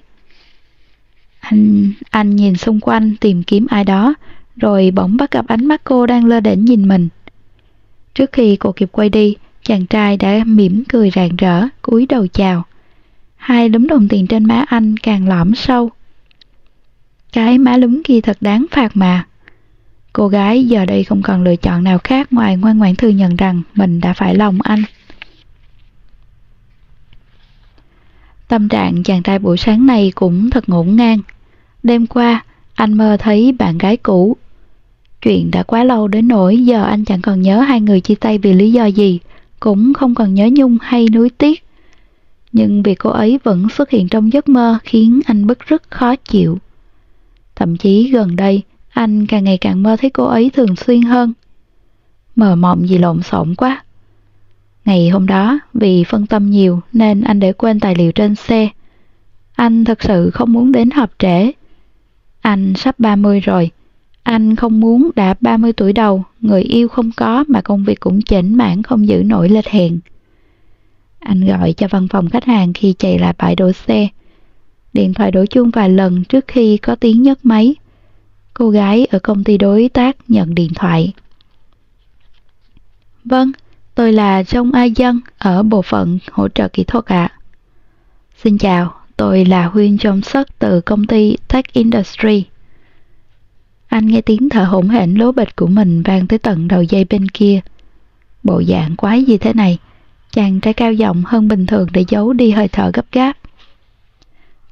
Anh, anh nhìn xung quanh tìm kiếm ai đó, rồi bỗng bắt gặp ánh mắt cô đang lơ đễnh nhìn mình. Trước khi cô kịp quay đi, chàng trai đã mỉm cười rạng rỡ, cúi đầu chào. Hai lúm đồng tiền trên má anh càng lõm sâu. Cái má lúm kia thật đáng phạt mà. Cô gái giờ đây không còn lựa chọn nào khác ngoài ngoan ngoãn thừa nhận rằng mình đã phải lòng anh. Tâm trạng chàng trai buổi sáng này cũng thật ngổn ngang. Đêm qua, anh mơ thấy bạn gái cũ. Chuyện đã quá lâu đến nỗi giờ anh chẳng còn nhớ hai người chia tay vì lý do gì, cũng không còn nhớ nhung hay nuối tiếc. Nhưng việc cô ấy vẫn xuất hiện trong giấc mơ khiến anh bức rất khó chịu. Thậm chí gần đây, anh càng ngày càng mơ thấy cô ấy thường xuyên hơn. Mờ mộng gì lộn xộn quá. Ngày hôm đó, vì phân tâm nhiều nên anh để quên tài liệu trên xe. Anh thật sự không muốn đến họp trễ. Anh sắp 30 rồi. Anh không muốn đã 30 tuổi đầu, người yêu không có mà công việc cũng chỉnh mãn không giữ nổi lịch hẹn. Anh gọi cho văn phòng khách hàng khi chạy lại bãi đổ xe. Điện thoại đổ chuông vài lần trước khi có tiếng nhấc máy. Cô gái ở công ty đối tác nhận điện thoại. Vâng, tôi là Trong A Dân ở bộ phận hỗ trợ kỹ thuật ạ. À. Xin chào, tôi là Huyên Trong Sức từ công ty Tech Industry. Anh nghe tiếng thở hổn hển lố bịch của mình vang tới tận đầu dây bên kia. Bộ dạng quái gì thế này? Chàng trai cao giọng hơn bình thường để giấu đi hơi thở gấp gáp.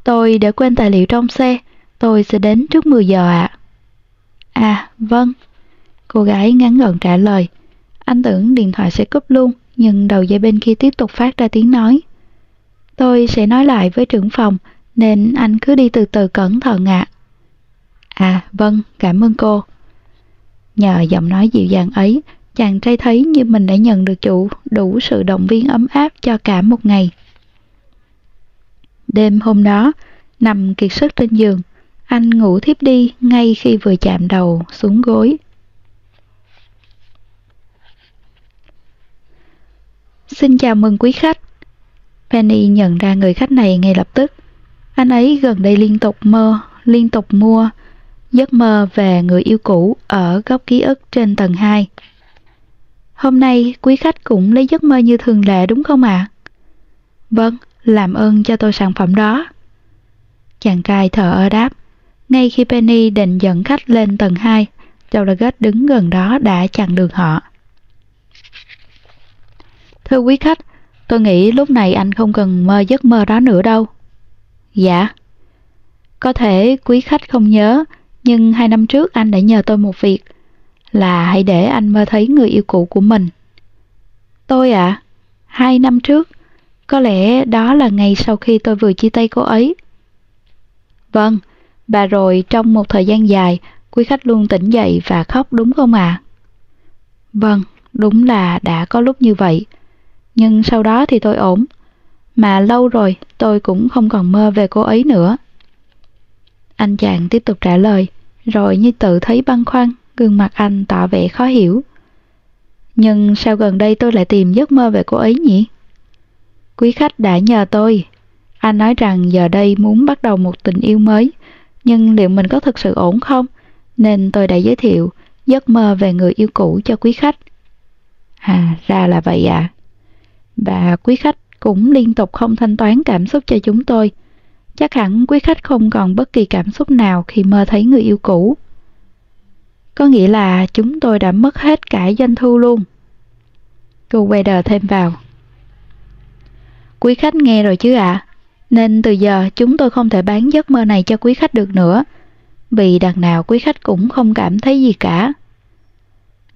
Tôi đã quên tài liệu trong xe, tôi sẽ đến trước 10 giờ ạ. À. À, vâng. Cô gái ngắn gọn trả lời. Anh tưởng điện thoại sẽ cúp luôn, nhưng đầu dây bên kia tiếp tục phát ra tiếng nói. Tôi sẽ nói lại với trưởng phòng, nên anh cứ đi từ từ cẩn thận ạ. À. à, vâng, cảm ơn cô. Nhờ giọng nói dịu dàng ấy, chàng trai thấy như mình đã nhận được chủ đủ sự động viên ấm áp cho cả một ngày. Đêm hôm đó, nằm kiệt sức trên giường, anh ngủ thiếp đi ngay khi vừa chạm đầu xuống gối. Xin chào mừng quý khách. Penny nhận ra người khách này ngay lập tức. Anh ấy gần đây liên tục mơ, liên tục mua giấc mơ về người yêu cũ ở góc ký ức trên tầng 2. Hôm nay quý khách cũng lấy giấc mơ như thường lệ đúng không ạ? À? Vâng, làm ơn cho tôi sản phẩm đó. Chàng trai thở ơ đáp. Ngay khi Penny định dẫn khách lên tầng 2, Delegate đứng gần đó đã chặn đường họ. Thưa quý khách, tôi nghĩ lúc này anh không cần mơ giấc mơ đó nữa đâu. Dạ. Có thể quý khách không nhớ, nhưng hai năm trước anh đã nhờ tôi một việc, là hãy để anh mơ thấy người yêu cũ của mình. Tôi ạ, à, hai năm trước, có lẽ đó là ngày sau khi tôi vừa chia tay cô ấy. Vâng, và rồi trong một thời gian dài, quý khách luôn tỉnh dậy và khóc đúng không ạ? À? Vâng, đúng là đã có lúc như vậy. Nhưng sau đó thì tôi ổn. Mà lâu rồi tôi cũng không còn mơ về cô ấy nữa. Anh chàng tiếp tục trả lời, rồi như tự thấy băn khoăn, gương mặt anh tỏ vẻ khó hiểu. Nhưng sao gần đây tôi lại tìm giấc mơ về cô ấy nhỉ? Quý khách đã nhờ tôi. Anh nói rằng giờ đây muốn bắt đầu một tình yêu mới nhưng liệu mình có thực sự ổn không? Nên tôi đã giới thiệu giấc mơ về người yêu cũ cho quý khách. À, ra là vậy ạ. À. Và quý khách cũng liên tục không thanh toán cảm xúc cho chúng tôi. Chắc hẳn quý khách không còn bất kỳ cảm xúc nào khi mơ thấy người yêu cũ. Có nghĩa là chúng tôi đã mất hết cả doanh thu luôn. Cô Wader thêm vào. Quý khách nghe rồi chứ ạ? À? Nên từ giờ chúng tôi không thể bán giấc mơ này cho quý khách được nữa, vì đằng nào quý khách cũng không cảm thấy gì cả.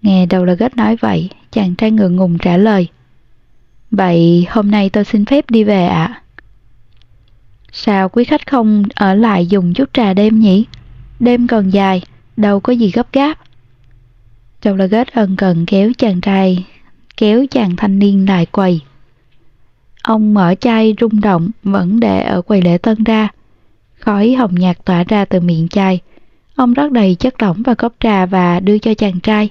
Nghe đầu là gết nói vậy, chàng trai ngượng ngùng trả lời. Vậy hôm nay tôi xin phép đi về ạ. À? Sao quý khách không ở lại dùng chút trà đêm nhỉ? Đêm còn dài, đâu có gì gấp gáp. Đầu là ân cần kéo chàng trai, kéo chàng thanh niên lại quầy. Ông mở chai rung động vẫn để ở quầy lễ tân ra. Khói hồng nhạt tỏa ra từ miệng chai. Ông rót đầy chất lỏng vào cốc trà và đưa cho chàng trai.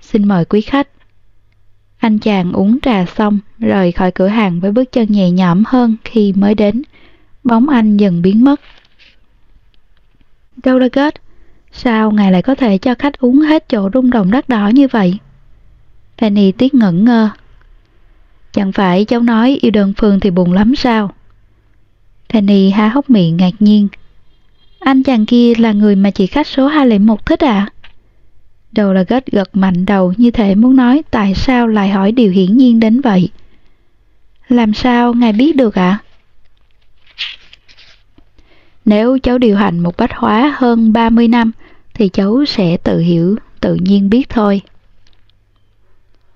Xin mời quý khách. Anh chàng uống trà xong, rời khỏi cửa hàng với bước chân nhẹ nhõm hơn khi mới đến. Bóng anh dần biến mất. Dolaget, sao ngài lại có thể cho khách uống hết chỗ rung động đắt đỏ như vậy? Penny tiếc ngẩn ngơ. Chẳng phải cháu nói yêu đơn phương thì buồn lắm sao? Penny há hốc miệng ngạc nhiên. Anh chàng kia là người mà chị khách số 201 thích à? Đầu là gết gật mạnh đầu như thể muốn nói tại sao lại hỏi điều hiển nhiên đến vậy. Làm sao ngài biết được ạ? À? Nếu cháu điều hành một bách hóa hơn 30 năm thì cháu sẽ tự hiểu, tự nhiên biết thôi.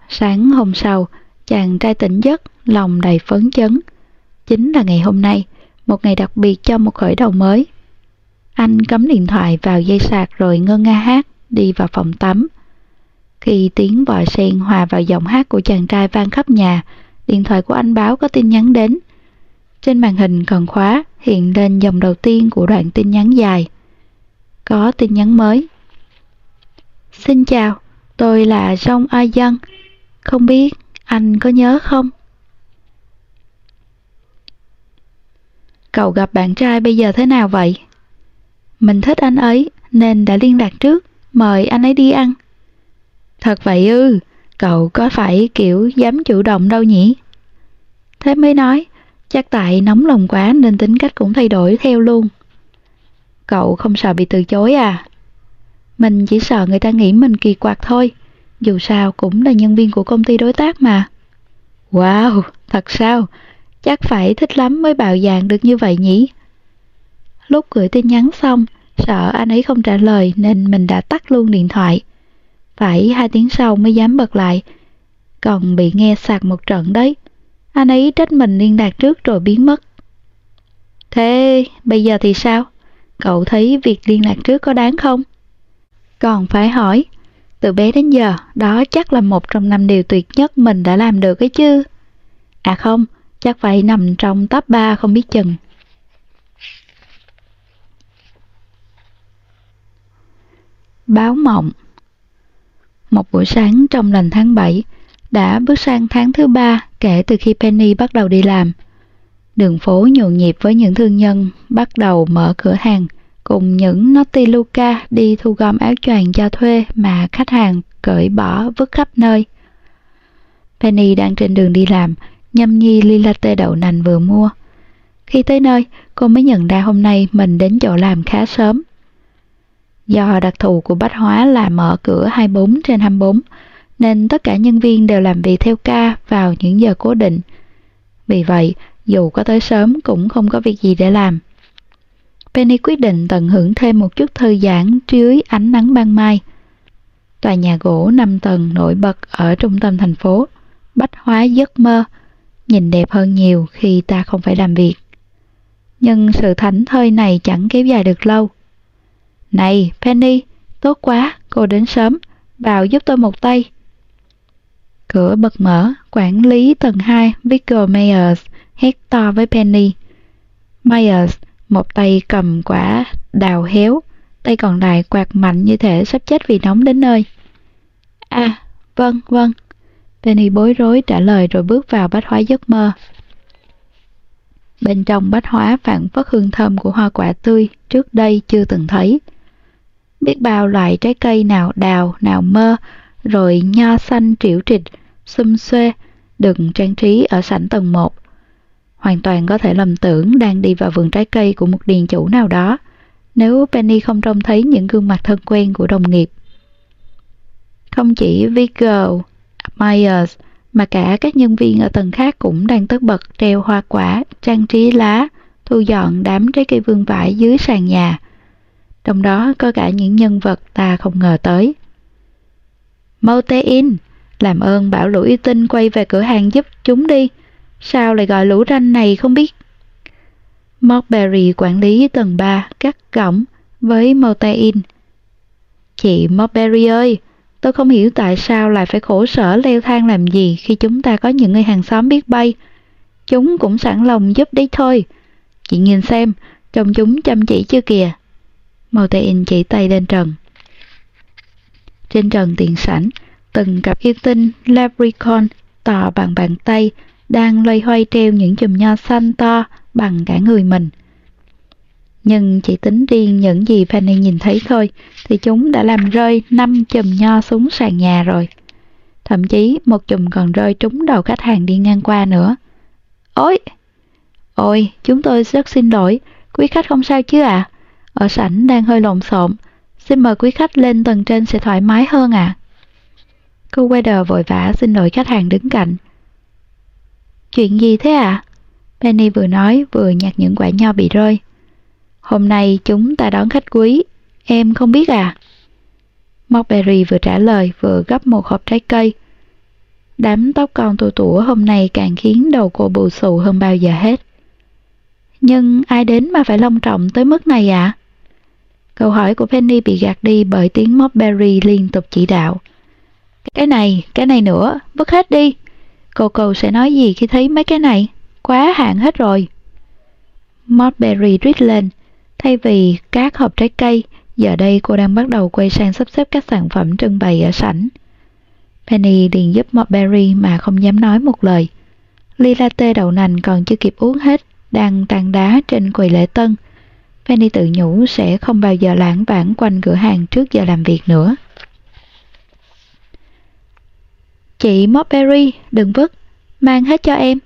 Sáng hôm sau, chàng trai tỉnh giấc, lòng đầy phấn chấn. Chính là ngày hôm nay, một ngày đặc biệt cho một khởi đầu mới. Anh cắm điện thoại vào dây sạc rồi ngơ nga hát, đi vào phòng tắm. Khi tiếng vòi sen hòa vào giọng hát của chàng trai vang khắp nhà, điện thoại của anh báo có tin nhắn đến. Trên màn hình cần khóa hiện lên dòng đầu tiên của đoạn tin nhắn dài. Có tin nhắn mới. Xin chào, tôi là Song A Dân. Không biết anh có nhớ không? Cậu gặp bạn trai bây giờ thế nào vậy? Mình thích anh ấy nên đã liên lạc trước, mời anh ấy đi ăn. Thật vậy ư, cậu có phải kiểu dám chủ động đâu nhỉ? Thế mới nói, chắc tại nóng lòng quá nên tính cách cũng thay đổi theo luôn. Cậu không sợ bị từ chối à? Mình chỉ sợ người ta nghĩ mình kỳ quặc thôi, dù sao cũng là nhân viên của công ty đối tác mà. Wow, thật sao? Chắc phải thích lắm mới bạo dạng được như vậy nhỉ? Lúc gửi tin nhắn xong, sợ anh ấy không trả lời nên mình đã tắt luôn điện thoại. Phải hai tiếng sau mới dám bật lại. Còn bị nghe sạc một trận đấy. Anh ấy trách mình liên lạc trước rồi biến mất. Thế bây giờ thì sao? Cậu thấy việc liên lạc trước có đáng không? Còn phải hỏi, từ bé đến giờ, đó chắc là một trong năm điều tuyệt nhất mình đã làm được ấy chứ. À không, chắc phải nằm trong top 3 không biết chừng. Báo mộng Một buổi sáng trong lành tháng 7 đã bước sang tháng thứ ba kể từ khi Penny bắt đầu đi làm. Đường phố nhộn nhịp với những thương nhân bắt đầu mở cửa hàng cùng những Naughty Luca đi thu gom áo choàng cho thuê mà khách hàng cởi bỏ vứt khắp nơi. Penny đang trên đường đi làm, nhâm nhi ly latte đậu nành vừa mua. Khi tới nơi, cô mới nhận ra hôm nay mình đến chỗ làm khá sớm. Do đặc thù của Bách Hóa là mở cửa 24 trên 24, nên tất cả nhân viên đều làm việc theo ca vào những giờ cố định. Vì vậy, dù có tới sớm cũng không có việc gì để làm. Penny quyết định tận hưởng thêm một chút thư giãn dưới ánh nắng ban mai. Tòa nhà gỗ 5 tầng nổi bật ở trung tâm thành phố, bách hóa giấc mơ, nhìn đẹp hơn nhiều khi ta không phải làm việc. Nhưng sự thảnh thơi này chẳng kéo dài được lâu. Này, Penny, tốt quá, cô đến sớm, vào giúp tôi một tay. Cửa bật mở, quản lý tầng 2 Victor Myers hét to với Penny. Myers một tay cầm quả đào héo, tay còn lại quạt mạnh như thể sắp chết vì nóng đến nơi. À, vâng, vâng. Penny bối rối trả lời rồi bước vào bách hóa giấc mơ. Bên trong bách hóa phản phất hương thơm của hoa quả tươi trước đây chưa từng thấy. Biết bao loại trái cây nào đào, nào mơ, rồi nho xanh triểu trịch, xum xuê, được trang trí ở sảnh tầng 1 hoàn toàn có thể lầm tưởng đang đi vào vườn trái cây của một điền chủ nào đó, nếu Penny không trông thấy những gương mặt thân quen của đồng nghiệp. Không chỉ Viggo, Myers, mà cả các nhân viên ở tầng khác cũng đang tất bật treo hoa quả, trang trí lá, thu dọn đám trái cây vương vãi dưới sàn nhà. Trong đó có cả những nhân vật ta không ngờ tới. Motein, làm ơn bảo lũ y tinh quay về cửa hàng giúp chúng đi. Sao lại gọi lũ ranh này không biết? Mockberry quản lý tầng 3 cắt cổng với Motain. Chị Mockberry ơi, tôi không hiểu tại sao lại phải khổ sở leo thang làm gì khi chúng ta có những người hàng xóm biết bay. chúng cũng sẵn lòng giúp đấy thôi. Chị nhìn xem, trông chúng chăm chỉ chưa kìa. Motain chỉ tay lên trần. Trên trần tiền sảnh, từng cặp yêu tinh Leprechaun tỏ bằng bàn tay đang loay hoay treo những chùm nho xanh to bằng cả người mình. Nhưng chỉ tính riêng những gì Fanny nhìn thấy thôi thì chúng đã làm rơi năm chùm nho xuống sàn nhà rồi. Thậm chí một chùm còn rơi trúng đầu khách hàng đi ngang qua nữa. Ôi! Ôi, chúng tôi rất xin lỗi, quý khách không sao chứ ạ? À? Ở sảnh đang hơi lộn xộn, xin mời quý khách lên tầng trên sẽ thoải mái hơn ạ. À? Cô Weather vội vã xin lỗi khách hàng đứng cạnh. Chuyện gì thế ạ? À? Penny vừa nói vừa nhặt những quả nho bị rơi. Hôm nay chúng ta đón khách quý, em không biết à? Mockberry vừa trả lời vừa gấp một hộp trái cây. Đám tóc con tua tủa hôm nay càng khiến đầu cô bù xù hơn bao giờ hết. Nhưng ai đến mà phải long trọng tới mức này ạ? À? Câu hỏi của Penny bị gạt đi bởi tiếng Mockberry liên tục chỉ đạo. Cái này, cái này nữa, vứt hết đi. Cô cầu sẽ nói gì khi thấy mấy cái này? Quá hạn hết rồi. Mockberry rít lên. Thay vì các hộp trái cây, giờ đây cô đang bắt đầu quay sang sắp xếp các sản phẩm trưng bày ở sảnh. Penny liền giúp Mockberry mà không dám nói một lời. Ly latte đậu nành còn chưa kịp uống hết, đang tàn đá trên quầy lễ tân. Penny tự nhủ sẽ không bao giờ lãng vãng quanh cửa hàng trước giờ làm việc nữa. Chị Mockberry, đừng vứt, mang hết cho em.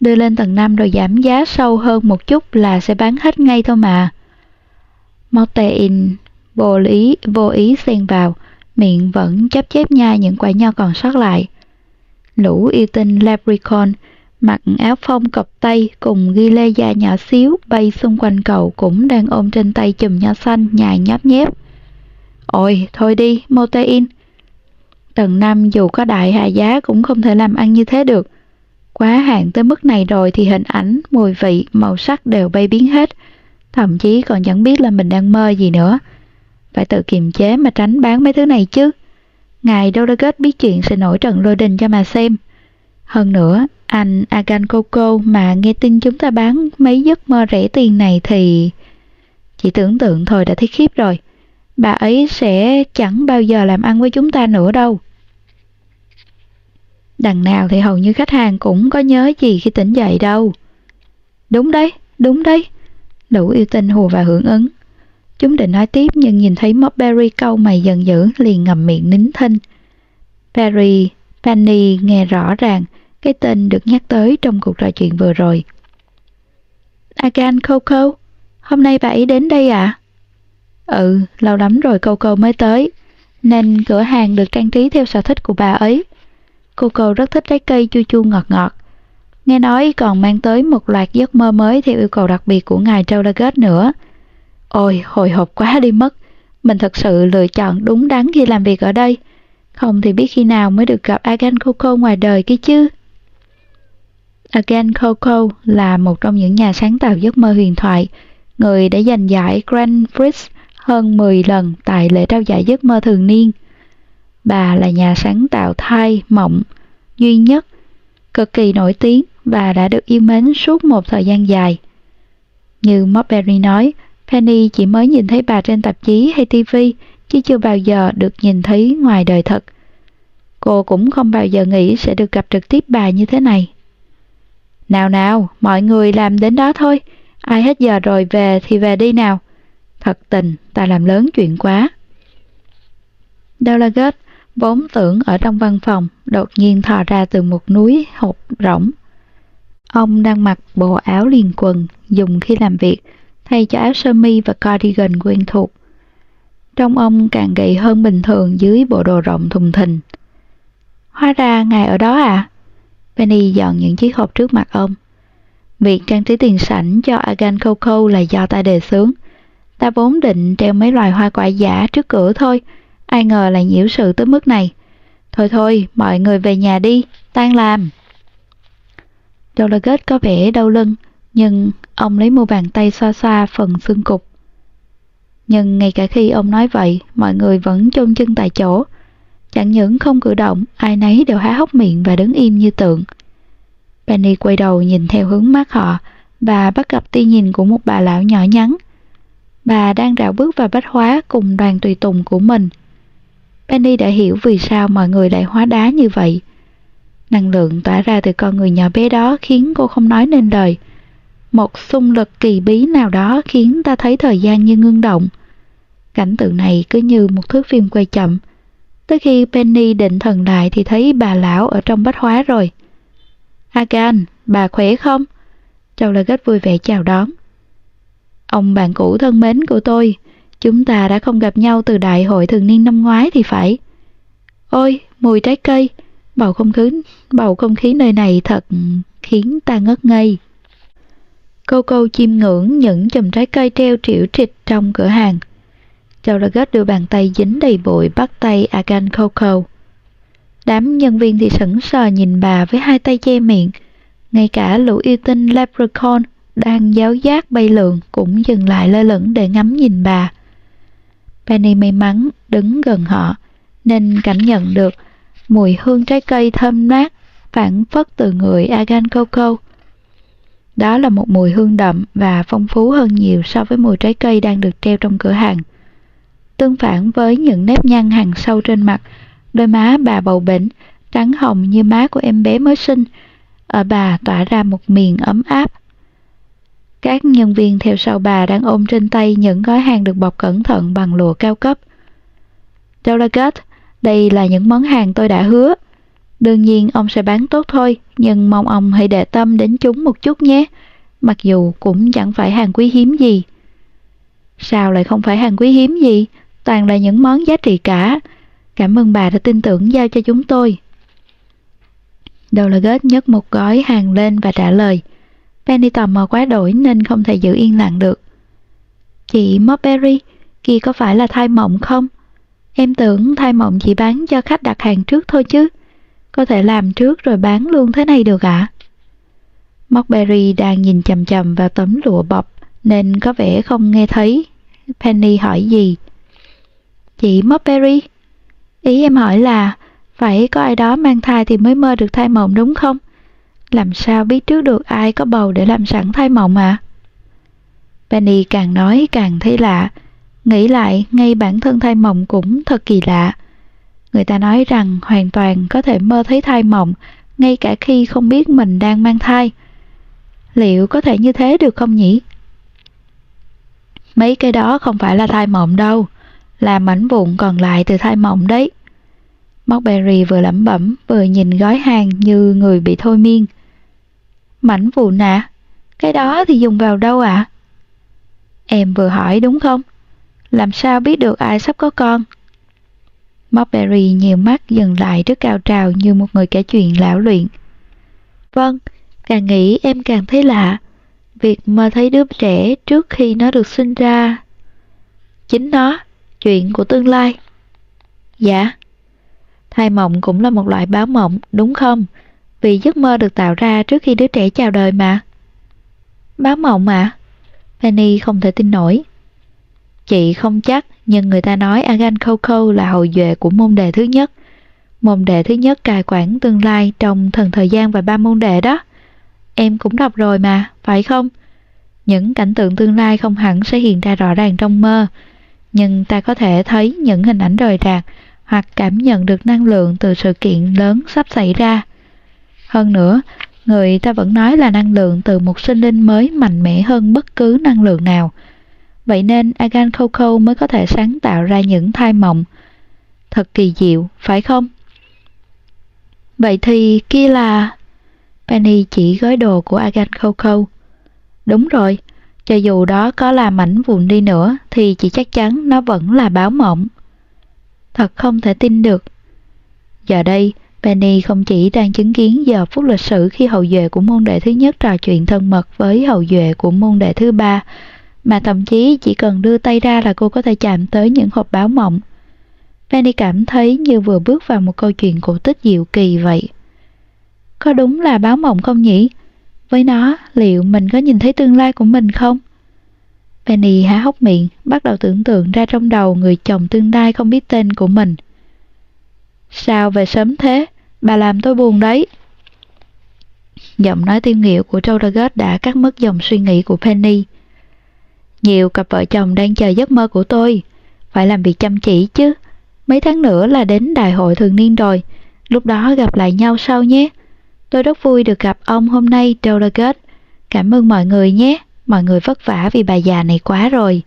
Đưa lên tầng 5 rồi giảm giá sâu hơn một chút là sẽ bán hết ngay thôi mà. Motein vô ý, vô ý xen vào, miệng vẫn chấp chép nhai những quả nho còn sót lại. Lũ yêu tinh Leprechaun mặc áo phông cọc tay cùng ghi lê da nhỏ xíu bay xung quanh cậu cũng đang ôm trên tay chùm nho xanh nhài nhóp nhép. Ôi, thôi đi, Motein. Tầng năm dù có đại hạ giá cũng không thể làm ăn như thế được. Quá hạn tới mức này rồi thì hình ảnh, mùi vị, màu sắc đều bay biến hết. Thậm chí còn chẳng biết là mình đang mơ gì nữa. Phải tự kiềm chế mà tránh bán mấy thứ này chứ. Ngài Dolaget biết chuyện sẽ nổi trận lôi đình cho mà xem. Hơn nữa, anh Agan Coco mà nghe tin chúng ta bán mấy giấc mơ rẻ tiền này thì... Chỉ tưởng tượng thôi đã thấy khiếp rồi. Bà ấy sẽ chẳng bao giờ làm ăn với chúng ta nữa đâu. Đằng nào thì hầu như khách hàng cũng có nhớ gì khi tỉnh dậy đâu. Đúng đấy, đúng đấy. Đủ yêu tinh hùa và hưởng ứng. Chúng định nói tiếp nhưng nhìn thấy Mockberry câu mày giận dữ liền ngầm miệng nín thinh. Perry, Penny nghe rõ ràng cái tên được nhắc tới trong cuộc trò chuyện vừa rồi. Agan Coco, hôm nay bà ấy đến đây à? Ừ, lâu lắm rồi Coco mới tới, nên cửa hàng được trang trí theo sở thích của bà ấy. Coco rất thích trái cây chua chua ngọt ngọt. Nghe nói còn mang tới một loạt giấc mơ mới theo yêu cầu đặc biệt của ngài Trolagat nữa. Ôi, hồi hộp quá đi mất. Mình thật sự lựa chọn đúng đắn khi làm việc ở đây. Không thì biết khi nào mới được gặp Agan Coco ngoài đời kia chứ. Agan Coco là một trong những nhà sáng tạo giấc mơ huyền thoại, người đã giành giải Grand Prix hơn 10 lần tại lễ trao giải giấc mơ thường niên. Bà là nhà sáng tạo thai mộng duy nhất, cực kỳ nổi tiếng và đã được yêu mến suốt một thời gian dài. Như Mockberry nói, Penny chỉ mới nhìn thấy bà trên tạp chí hay TV, chứ chưa bao giờ được nhìn thấy ngoài đời thật. Cô cũng không bao giờ nghĩ sẽ được gặp trực tiếp bà như thế này. Nào nào, mọi người làm đến đó thôi. Ai hết giờ rồi về thì về đi nào. Thật tình, ta làm lớn chuyện quá. Delegate vốn tưởng ở trong văn phòng, đột nhiên thò ra từ một núi hộp rỗng. Ông đang mặc bộ áo liền quần dùng khi làm việc, thay cho áo sơ mi và cardigan quen thuộc. Trong ông càng gầy hơn bình thường dưới bộ đồ rộng thùng thình. Hóa ra ngài ở đó à? Penny dọn những chiếc hộp trước mặt ông. Việc trang trí tiền sảnh cho Agan Coco là do ta đề xướng. Ta vốn định treo mấy loài hoa quả giả trước cửa thôi, ai ngờ lại nhiễu sự tới mức này. Thôi thôi, mọi người về nhà đi, tan làm. Dolaget có vẻ đau lưng, nhưng ông lấy mu bàn tay xoa xoa phần xương cục. Nhưng ngay cả khi ông nói vậy, mọi người vẫn chôn chân tại chỗ. Chẳng những không cử động, ai nấy đều há hốc miệng và đứng im như tượng. Penny quay đầu nhìn theo hướng mắt họ và bắt gặp tia nhìn của một bà lão nhỏ nhắn. Bà đang rảo bước vào bách hóa cùng đoàn tùy tùng của mình. Penny đã hiểu vì sao mọi người lại hóa đá như vậy. Năng lượng tỏa ra từ con người nhỏ bé đó khiến cô không nói nên lời. Một xung lực kỳ bí nào đó khiến ta thấy thời gian như ngưng động. Cảnh tượng này cứ như một thước phim quay chậm. Tới khi Penny định thần lại thì thấy bà lão ở trong bách hóa rồi. Agan, bà khỏe không? Châu Lagat vui vẻ chào đón. Ông bạn cũ thân mến của tôi, chúng ta đã không gặp nhau từ đại hội thường niên năm ngoái thì phải. Ôi, mùi trái cây, bầu không khí, bầu không khí nơi này thật khiến ta ngất ngây. Cô câu chim ngưỡng những chùm trái cây treo triệu trịch trong cửa hàng. Châu Lagat đưa bàn tay dính đầy bụi bắt tay Agan Coco. Đám nhân viên thì sững sờ nhìn bà với hai tay che miệng. Ngay cả lũ yêu tinh Leprechaun đang giáo giác bay lượn cũng dừng lại lơ lửng để ngắm nhìn bà. Penny may mắn đứng gần họ nên cảm nhận được mùi hương trái cây thơm mát phản phất từ người Agan Coco. Đó là một mùi hương đậm và phong phú hơn nhiều so với mùi trái cây đang được treo trong cửa hàng. Tương phản với những nếp nhăn hàng sâu trên mặt, đôi má bà bầu bỉnh, trắng hồng như má của em bé mới sinh, ở bà tỏa ra một miền ấm áp. Các nhân viên theo sau bà đang ôm trên tay những gói hàng được bọc cẩn thận bằng lụa cao cấp. Delagat, đây là những món hàng tôi đã hứa. Đương nhiên ông sẽ bán tốt thôi, nhưng mong ông hãy để tâm đến chúng một chút nhé, mặc dù cũng chẳng phải hàng quý hiếm gì. Sao lại không phải hàng quý hiếm gì? Toàn là những món giá trị cả. Cảm ơn bà đã tin tưởng giao cho chúng tôi. Đầu là nhấc một gói hàng lên và trả lời. Penny tò mò quá đổi nên không thể giữ yên lặng được. Chị Mopberry, kia có phải là thai mộng không? Em tưởng thai mộng chỉ bán cho khách đặt hàng trước thôi chứ. Có thể làm trước rồi bán luôn thế này được ạ? À? Mopberry đang nhìn chầm chầm vào tấm lụa bọc nên có vẻ không nghe thấy Penny hỏi gì. Chị Mopberry, ý em hỏi là phải có ai đó mang thai thì mới mơ được thai mộng đúng không? Làm sao biết trước được ai có bầu để làm sẵn thai mộng à? Penny càng nói càng thấy lạ. Nghĩ lại, ngay bản thân thai mộng cũng thật kỳ lạ. Người ta nói rằng hoàn toàn có thể mơ thấy thai mộng ngay cả khi không biết mình đang mang thai. Liệu có thể như thế được không nhỉ? Mấy cái đó không phải là thai mộng đâu, là mảnh vụn còn lại từ thai mộng đấy. Mockberry vừa lẩm bẩm vừa nhìn gói hàng như người bị thôi miên. Mảnh vụn à? Cái đó thì dùng vào đâu ạ? À? Em vừa hỏi đúng không? Làm sao biết được ai sắp có con? Mockberry nhiều mắt dừng lại trước cao trào như một người kể chuyện lão luyện. Vâng, càng nghĩ em càng thấy lạ. Việc mơ thấy đứa trẻ trước khi nó được sinh ra. Chính nó, chuyện của tương lai. Dạ. Thai mộng cũng là một loại báo mộng, đúng không? Vì giấc mơ được tạo ra trước khi đứa trẻ chào đời mà. Báo mộng mà Penny không thể tin nổi. Chị không chắc, nhưng người ta nói Agan Coco là hậu duệ của môn đề thứ nhất. Môn đề thứ nhất cài quản tương lai trong thần thời gian và ba môn đề đó. Em cũng đọc rồi mà, phải không? Những cảnh tượng tương lai không hẳn sẽ hiện ra rõ ràng trong mơ, nhưng ta có thể thấy những hình ảnh rời rạc hoặc cảm nhận được năng lượng từ sự kiện lớn sắp xảy ra. Hơn nữa, người ta vẫn nói là năng lượng từ một sinh linh mới mạnh mẽ hơn bất cứ năng lượng nào. Vậy nên Agan Coco mới có thể sáng tạo ra những thai mộng. Thật kỳ diệu, phải không? Vậy thì kia là... Penny chỉ gói đồ của Agan Coco. Đúng rồi, cho dù đó có là mảnh vụn đi nữa thì chỉ chắc chắn nó vẫn là báo mộng. Thật không thể tin được. Giờ đây, Penny không chỉ đang chứng kiến giờ phút lịch sử khi hậu duệ của môn đệ thứ nhất trò chuyện thân mật với hậu duệ của môn đệ thứ ba, mà thậm chí chỉ cần đưa tay ra là cô có thể chạm tới những hộp báo mộng. Penny cảm thấy như vừa bước vào một câu chuyện cổ tích diệu kỳ vậy. Có đúng là báo mộng không nhỉ? Với nó, liệu mình có nhìn thấy tương lai của mình không? Penny há hốc miệng, bắt đầu tưởng tượng ra trong đầu người chồng tương lai không biết tên của mình. Sao về sớm thế? Bà làm tôi buồn đấy. Giọng nói tiêu nghiệu của Traudagut đã cắt mất dòng suy nghĩ của Penny. Nhiều cặp vợ chồng đang chờ giấc mơ của tôi. Phải làm việc chăm chỉ chứ. Mấy tháng nữa là đến đại hội thường niên rồi. Lúc đó gặp lại nhau sau nhé. Tôi rất vui được gặp ông hôm nay, Traudagut. Cảm ơn mọi người nhé. Mọi người vất vả vì bà già này quá rồi.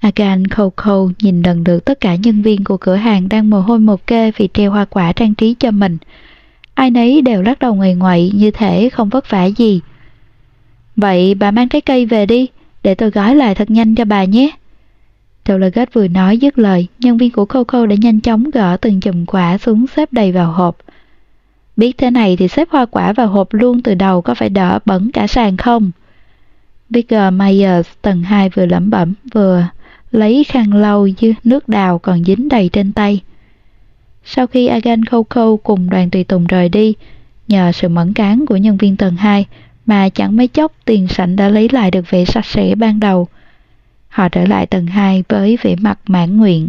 Agan khâu khâu nhìn lần được tất cả nhân viên của cửa hàng đang mồ hôi một kê vì treo hoa quả trang trí cho mình. Ai nấy đều lắc đầu ngoài ngoại như thể không vất vả gì. Vậy bà mang trái cây về đi, để tôi gói lại thật nhanh cho bà nhé. Delegate vừa nói dứt lời, nhân viên của Coco đã nhanh chóng gỡ từng chùm quả xuống xếp đầy vào hộp. Biết thế này thì xếp hoa quả vào hộp luôn từ đầu có phải đỡ bẩn cả sàn không? Bigger Myers tầng 2 vừa lẩm bẩm vừa lấy khăn lau dưới nước đào còn dính đầy trên tay. Sau khi Agan khâu cùng đoàn tùy tùng rời đi, nhờ sự mẫn cán của nhân viên tầng 2 mà chẳng mấy chốc tiền sảnh đã lấy lại được vẻ sạch sẽ ban đầu. Họ trở lại tầng 2 với vẻ mặt mãn nguyện.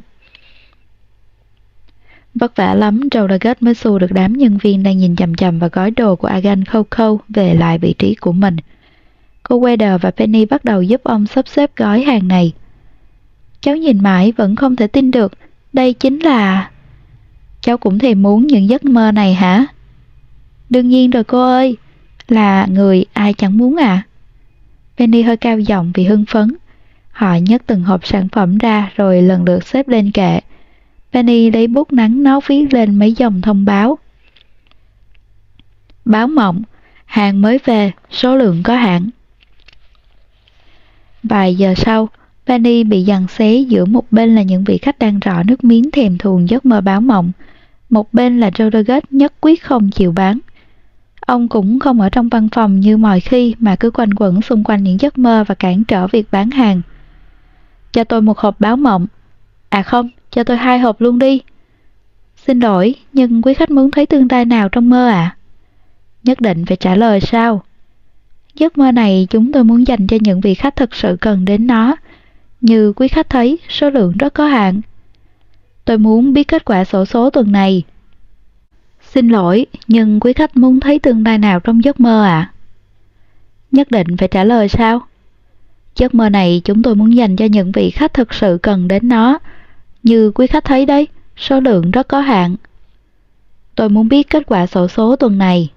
Vất vả lắm, Rodagat mới xua được đám nhân viên đang nhìn chầm chầm vào gói đồ của Agan khâu về lại vị trí của mình. Cô Weather và Penny bắt đầu giúp ông sắp xếp gói hàng này. Cháu nhìn mãi vẫn không thể tin được, đây chính là... Cháu cũng thèm muốn những giấc mơ này hả? Đương nhiên rồi cô ơi, là người ai chẳng muốn à? Penny hơi cao giọng vì hưng phấn. Họ nhấc từng hộp sản phẩm ra rồi lần lượt xếp lên kệ. Penny lấy bút nắng nó viết lên mấy dòng thông báo. Báo mộng, hàng mới về, số lượng có hạn. Vài giờ sau, Penny bị giằng xé giữa một bên là những vị khách đang rọ nước miếng thèm thuồng giấc mơ báo mộng, một bên là Rodriguez nhất quyết không chịu bán. Ông cũng không ở trong văn phòng như mọi khi mà cứ quanh quẩn xung quanh những giấc mơ và cản trở việc bán hàng. Cho tôi một hộp báo mộng. À không, cho tôi hai hộp luôn đi. Xin lỗi, nhưng quý khách muốn thấy tương lai nào trong mơ à? Nhất định phải trả lời sao? Giấc mơ này chúng tôi muốn dành cho những vị khách thực sự cần đến nó. Như quý khách thấy, số lượng rất có hạn. Tôi muốn biết kết quả sổ số tuần này. Xin lỗi, nhưng quý khách muốn thấy tương lai nào trong giấc mơ ạ? À? Nhất định phải trả lời sao? Giấc mơ này chúng tôi muốn dành cho những vị khách thực sự cần đến nó. Như quý khách thấy đấy, số lượng rất có hạn. Tôi muốn biết kết quả sổ số tuần này.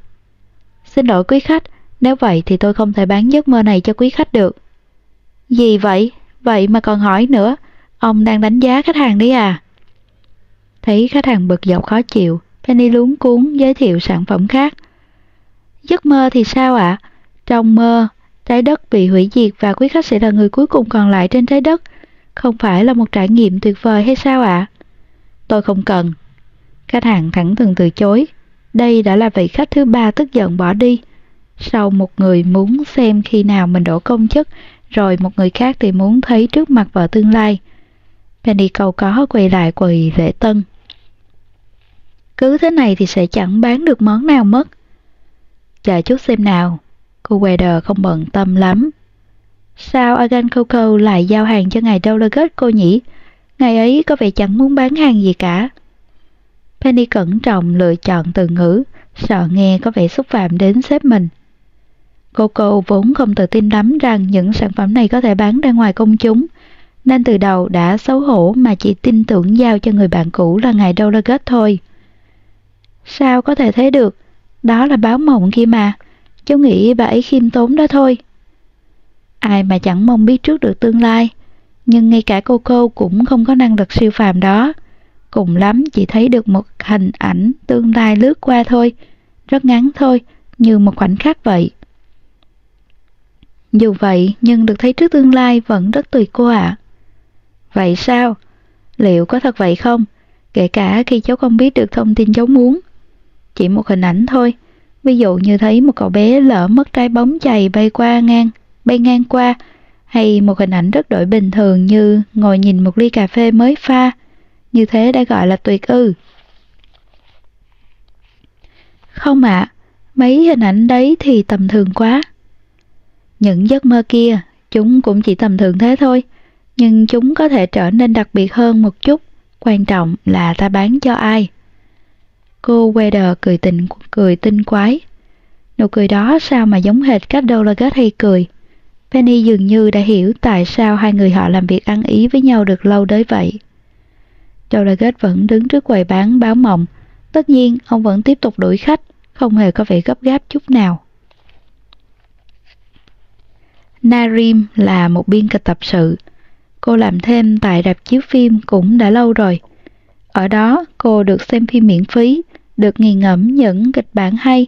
Xin lỗi quý khách, nếu vậy thì tôi không thể bán giấc mơ này cho quý khách được. Gì vậy? Vậy mà còn hỏi nữa, ông đang đánh giá khách hàng đấy à? Thấy khách hàng bực dọc khó chịu, Penny luống cuốn giới thiệu sản phẩm khác. Giấc mơ thì sao ạ? À? Trong mơ, trái đất bị hủy diệt và quý khách sẽ là người cuối cùng còn lại trên trái đất. Không phải là một trải nghiệm tuyệt vời hay sao ạ? À? Tôi không cần. Khách hàng thẳng thừng từ chối. Đây đã là vị khách thứ ba tức giận bỏ đi. Sau một người muốn xem khi nào mình đổ công chức, rồi một người khác thì muốn thấy trước mặt vợ tương lai. Penny cầu có quay lại quầy lễ tân. Cứ thế này thì sẽ chẳng bán được món nào mất. Chờ chút xem nào. Cô Weather không bận tâm lắm. Sao Agan Coco lại giao hàng cho ngài Delegate cô nhỉ? Ngày ấy có vẻ chẳng muốn bán hàng gì cả. Penny cẩn trọng lựa chọn từ ngữ, sợ nghe có vẻ xúc phạm đến sếp mình. Coco vốn không tự tin lắm rằng những sản phẩm này có thể bán ra ngoài công chúng, nên từ đầu đã xấu hổ mà chỉ tin tưởng giao cho người bạn cũ là ngài Delegate thôi. Sao có thể thế được? Đó là báo mộng kia mà. Cháu nghĩ bà ấy khiêm tốn đó thôi. Ai mà chẳng mong biết trước được tương lai. Nhưng ngay cả cô cô cũng không có năng lực siêu phàm đó. Cùng lắm chỉ thấy được một hình ảnh tương lai lướt qua thôi. Rất ngắn thôi, như một khoảnh khắc vậy. Dù vậy, nhưng được thấy trước tương lai vẫn rất tuyệt cô ạ. À. Vậy sao? Liệu có thật vậy không? Kể cả khi cháu không biết được thông tin cháu muốn. Chỉ một hình ảnh thôi. Ví dụ như thấy một cậu bé lỡ mất trái bóng chày bay qua ngang, bay ngang qua, hay một hình ảnh rất đổi bình thường như ngồi nhìn một ly cà phê mới pha, như thế đã gọi là tuyệt ư. Không ạ, à, mấy hình ảnh đấy thì tầm thường quá. Những giấc mơ kia, chúng cũng chỉ tầm thường thế thôi, nhưng chúng có thể trở nên đặc biệt hơn một chút, quan trọng là ta bán cho ai. Cô Weather cười tình cười tinh quái. Nụ cười đó sao mà giống hệt cách Dolaget hay cười. Penny dường như đã hiểu tại sao hai người họ làm việc ăn ý với nhau được lâu tới vậy. Dolaget vẫn đứng trước quầy bán báo mộng. Tất nhiên, ông vẫn tiếp tục đuổi khách, không hề có vẻ gấp gáp chút nào. Narim là một biên kịch tập sự. Cô làm thêm tại rạp chiếu phim cũng đã lâu rồi. Ở đó, cô được xem phim miễn phí, được nghiền ngẫm những kịch bản hay,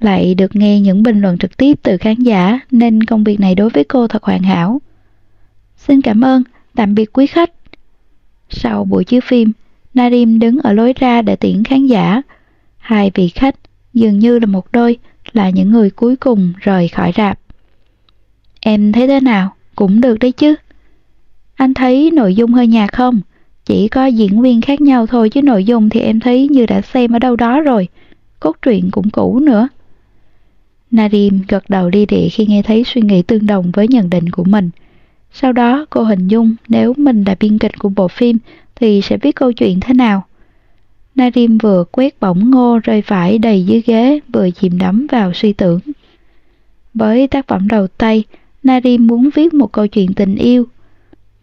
lại được nghe những bình luận trực tiếp từ khán giả nên công việc này đối với cô thật hoàn hảo. Xin cảm ơn, tạm biệt quý khách. Sau buổi chiếu phim, Narim đứng ở lối ra để tiễn khán giả. Hai vị khách, dường như là một đôi, là những người cuối cùng rời khỏi rạp. Em thấy thế nào? Cũng được đấy chứ. Anh thấy nội dung hơi nhạt không? Chỉ có diễn viên khác nhau thôi chứ nội dung thì em thấy như đã xem ở đâu đó rồi. Cốt truyện cũng cũ nữa. Nadim gật đầu đi địa khi nghe thấy suy nghĩ tương đồng với nhận định của mình. Sau đó cô hình dung nếu mình là biên kịch của bộ phim thì sẽ viết câu chuyện thế nào. Nadim vừa quét bỏng ngô rơi phải đầy dưới ghế vừa chìm đắm vào suy tưởng. Với tác phẩm đầu tay, Nadim muốn viết một câu chuyện tình yêu.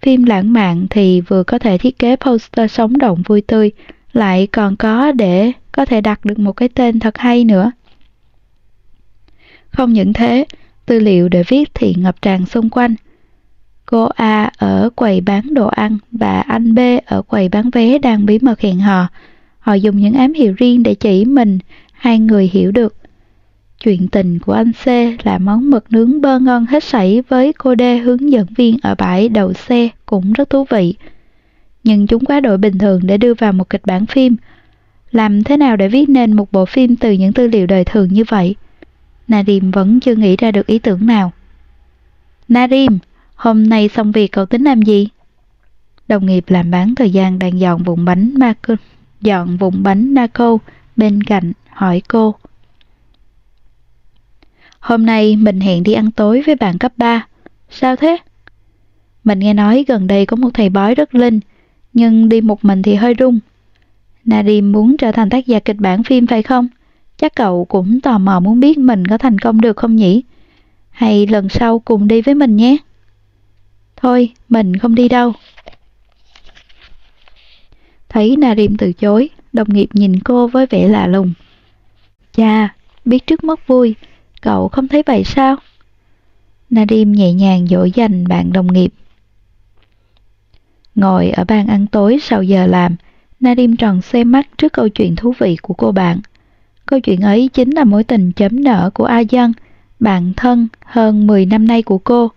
Phim lãng mạn thì vừa có thể thiết kế poster sống động vui tươi, lại còn có để có thể đặt được một cái tên thật hay nữa. Không những thế, tư liệu để viết thì ngập tràn xung quanh. Cô A ở quầy bán đồ ăn và anh B ở quầy bán vé đang bí mật hẹn hò. Họ dùng những ám hiệu riêng để chỉ mình, hai người hiểu được. Chuyện tình của anh C là món mực nướng bơ ngon hết sảy với cô D hướng dẫn viên ở bãi đầu xe cũng rất thú vị. Nhưng chúng quá đội bình thường để đưa vào một kịch bản phim. Làm thế nào để viết nên một bộ phim từ những tư liệu đời thường như vậy? Nadim vẫn chưa nghĩ ra được ý tưởng nào. Nadim, hôm nay xong việc cậu tính làm gì? Đồng nghiệp làm bán thời gian đang dọn vụn bánh Marco, dọn vụn bánh Naco bên cạnh hỏi cô. Hôm nay mình hẹn đi ăn tối với bạn cấp 3. Sao thế? Mình nghe nói gần đây có một thầy bói rất linh, nhưng đi một mình thì hơi rung. Nadim muốn trở thành tác giả kịch bản phim phải không? Chắc cậu cũng tò mò muốn biết mình có thành công được không nhỉ? Hay lần sau cùng đi với mình nhé? Thôi, mình không đi đâu. Thấy Nadim từ chối, đồng nghiệp nhìn cô với vẻ lạ lùng. Chà, biết trước mất vui, cậu không thấy vậy sao? Nadim nhẹ nhàng dỗ dành bạn đồng nghiệp. Ngồi ở bàn ăn tối sau giờ làm, Nadim tròn xe mắt trước câu chuyện thú vị của cô bạn. Câu chuyện ấy chính là mối tình chấm nở của A Dân, bạn thân hơn 10 năm nay của cô.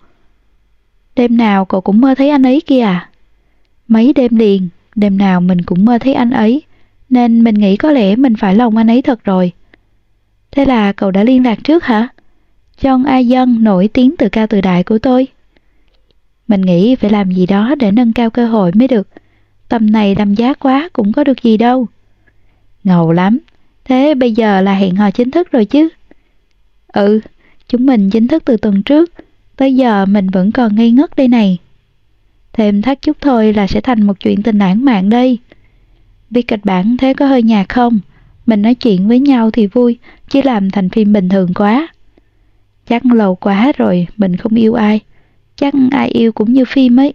Đêm nào cậu cũng mơ thấy anh ấy kia à? Mấy đêm liền, đêm nào mình cũng mơ thấy anh ấy, nên mình nghĩ có lẽ mình phải lòng anh ấy thật rồi. Thế là cậu đã liên lạc trước hả? John A Dân nổi tiếng từ cao từ đại của tôi. Mình nghĩ phải làm gì đó để nâng cao cơ hội mới được. Tầm này làm giá quá cũng có được gì đâu. Ngầu lắm, Thế bây giờ là hẹn hò chính thức rồi chứ? Ừ, chúng mình chính thức từ tuần trước, tới giờ mình vẫn còn ngây ngất đây này. Thêm thắt chút thôi là sẽ thành một chuyện tình lãng mạn đây. Viết kịch bản thế có hơi nhạt không? Mình nói chuyện với nhau thì vui, chứ làm thành phim bình thường quá. Chắc lâu quá rồi, mình không yêu ai. Chắc ai yêu cũng như phim ấy.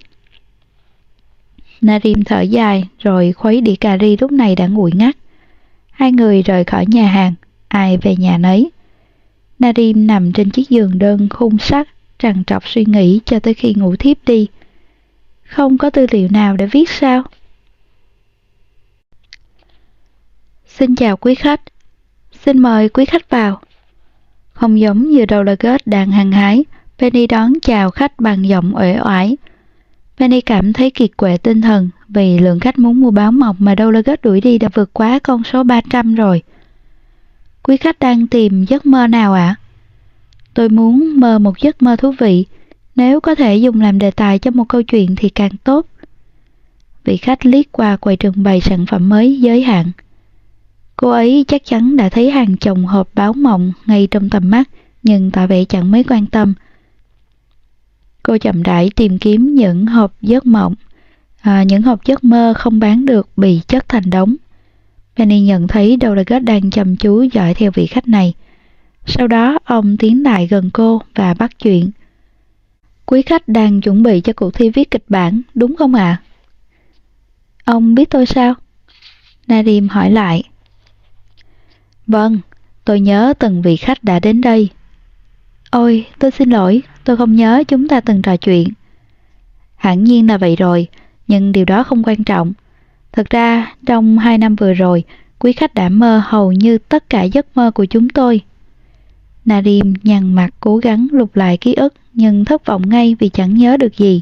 Narim thở dài rồi khuấy đĩa cà ri lúc này đã nguội ngắt. Hai người rời khỏi nhà hàng, ai về nhà nấy. Nadim nằm trên chiếc giường đơn khung sắt, trằn trọc suy nghĩ cho tới khi ngủ thiếp đi. Không có tư liệu nào để viết sao? Xin chào quý khách. Xin mời quý khách vào. Không giống như đầu lễ kết, đang hăng hái, Penny đón chào khách bằng giọng uể oải. Penny cảm thấy kiệt quệ tinh thần vì lượng khách muốn mua báo mộc mà Dolaget đuổi đi đã vượt quá con số 300 rồi. Quý khách đang tìm giấc mơ nào ạ? À? Tôi muốn mơ một giấc mơ thú vị, nếu có thể dùng làm đề tài cho một câu chuyện thì càng tốt. Vị khách liếc qua quầy trưng bày sản phẩm mới giới hạn. Cô ấy chắc chắn đã thấy hàng chồng hộp báo mộng ngay trong tầm mắt, nhưng tỏ vẻ chẳng mấy quan tâm. Cô chậm rãi tìm kiếm những hộp giấc mộng à, những hộp giấc mơ không bán được bị chất thành đống. Penny nhận thấy Dolaget đang chăm chú dõi theo vị khách này. Sau đó ông tiến lại gần cô và bắt chuyện. Quý khách đang chuẩn bị cho cuộc thi viết kịch bản, đúng không ạ? À? Ông biết tôi sao? Nadim hỏi lại. Vâng, tôi nhớ từng vị khách đã đến đây. Ôi, tôi xin lỗi, tôi không nhớ chúng ta từng trò chuyện. Hẳn nhiên là vậy rồi, nhưng điều đó không quan trọng. Thực ra, trong hai năm vừa rồi, quý khách đã mơ hầu như tất cả giấc mơ của chúng tôi. Nadim nhăn mặt cố gắng lục lại ký ức nhưng thất vọng ngay vì chẳng nhớ được gì.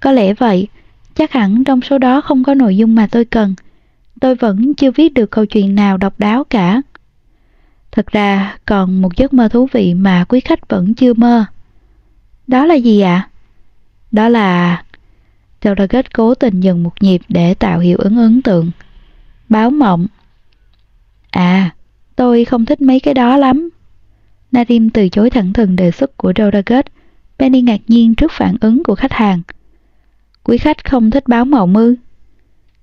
Có lẽ vậy, chắc hẳn trong số đó không có nội dung mà tôi cần. Tôi vẫn chưa viết được câu chuyện nào độc đáo cả. Thật ra còn một giấc mơ thú vị mà quý khách vẫn chưa mơ. Đó là gì ạ? À? Đó là... Delegate cố tình dừng một nhịp để tạo hiệu ứng ấn tượng. Báo mộng. À, tôi không thích mấy cái đó lắm. Nadim từ chối thẳng thừng đề xuất của Dodagat. Penny ngạc nhiên trước phản ứng của khách hàng. Quý khách không thích báo mộng ư?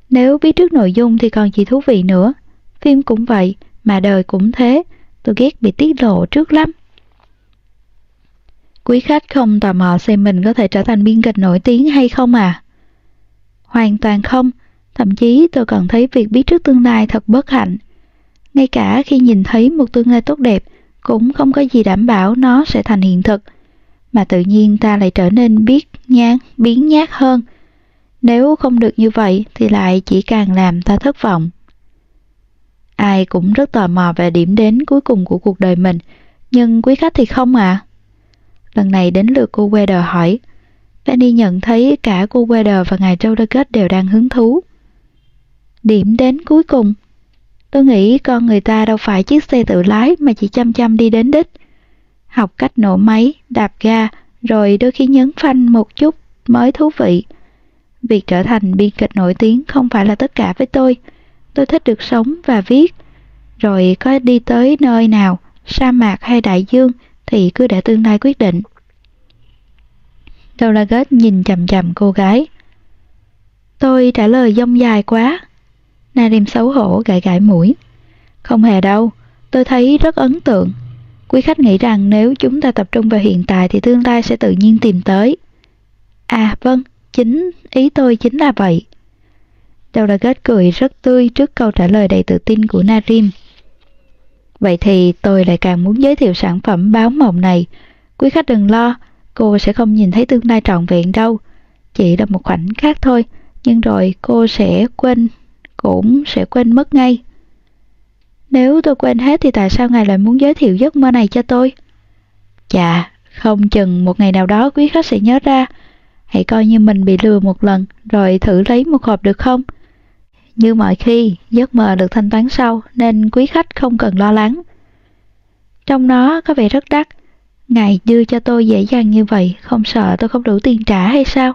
Nếu biết trước nội dung thì còn gì thú vị nữa. Phim cũng vậy, mà đời cũng thế. Tôi ghét bị tiết lộ trước lắm. Quý khách không tò mò xem mình có thể trở thành biên kịch nổi tiếng hay không à? Hoàn toàn không. Thậm chí tôi còn thấy việc biết trước tương lai thật bất hạnh. Ngay cả khi nhìn thấy một tương lai tốt đẹp, cũng không có gì đảm bảo nó sẽ thành hiện thực. Mà tự nhiên ta lại trở nên biết nhát, biến nhát hơn. Nếu không được như vậy thì lại chỉ càng làm ta thất vọng. Ai cũng rất tò mò về điểm đến cuối cùng của cuộc đời mình, nhưng quý khách thì không à? Lần này đến lượt cô Weather hỏi. Penny nhận thấy cả cô Weather và ngài Rodriguez đều đang hứng thú. Điểm đến cuối cùng Tôi nghĩ con người ta đâu phải chiếc xe tự lái mà chỉ chăm chăm đi đến đích. Học cách nổ máy, đạp ga, rồi đôi khi nhấn phanh một chút mới thú vị. Việc trở thành biên kịch nổi tiếng không phải là tất cả với tôi. Tôi thích được sống và viết. Rồi có đi tới nơi nào, sa mạc hay đại dương thì cứ để tương lai quyết định. Dolaget nhìn chầm chầm cô gái. Tôi trả lời dông dài quá. Nadim xấu hổ gãi gãi mũi. Không hề đâu, tôi thấy rất ấn tượng. Quý khách nghĩ rằng nếu chúng ta tập trung vào hiện tại thì tương lai sẽ tự nhiên tìm tới. À vâng, chính ý tôi chính là vậy. Delagat cười rất tươi trước câu trả lời đầy tự tin của Narim. Vậy thì tôi lại càng muốn giới thiệu sản phẩm báo mộng này. Quý khách đừng lo, cô sẽ không nhìn thấy tương lai trọn vẹn đâu. Chỉ là một khoảnh khắc thôi, nhưng rồi cô sẽ quên cũng sẽ quên mất ngay. Nếu tôi quên hết thì tại sao ngài lại muốn giới thiệu giấc mơ này cho tôi? Chà, không chừng một ngày nào đó quý khách sẽ nhớ ra. Hãy coi như mình bị lừa một lần rồi thử lấy một hộp được không? Như mọi khi, giấc mơ được thanh toán sau nên quý khách không cần lo lắng. Trong nó có vẻ rất đắt. Ngài đưa cho tôi dễ dàng như vậy, không sợ tôi không đủ tiền trả hay sao?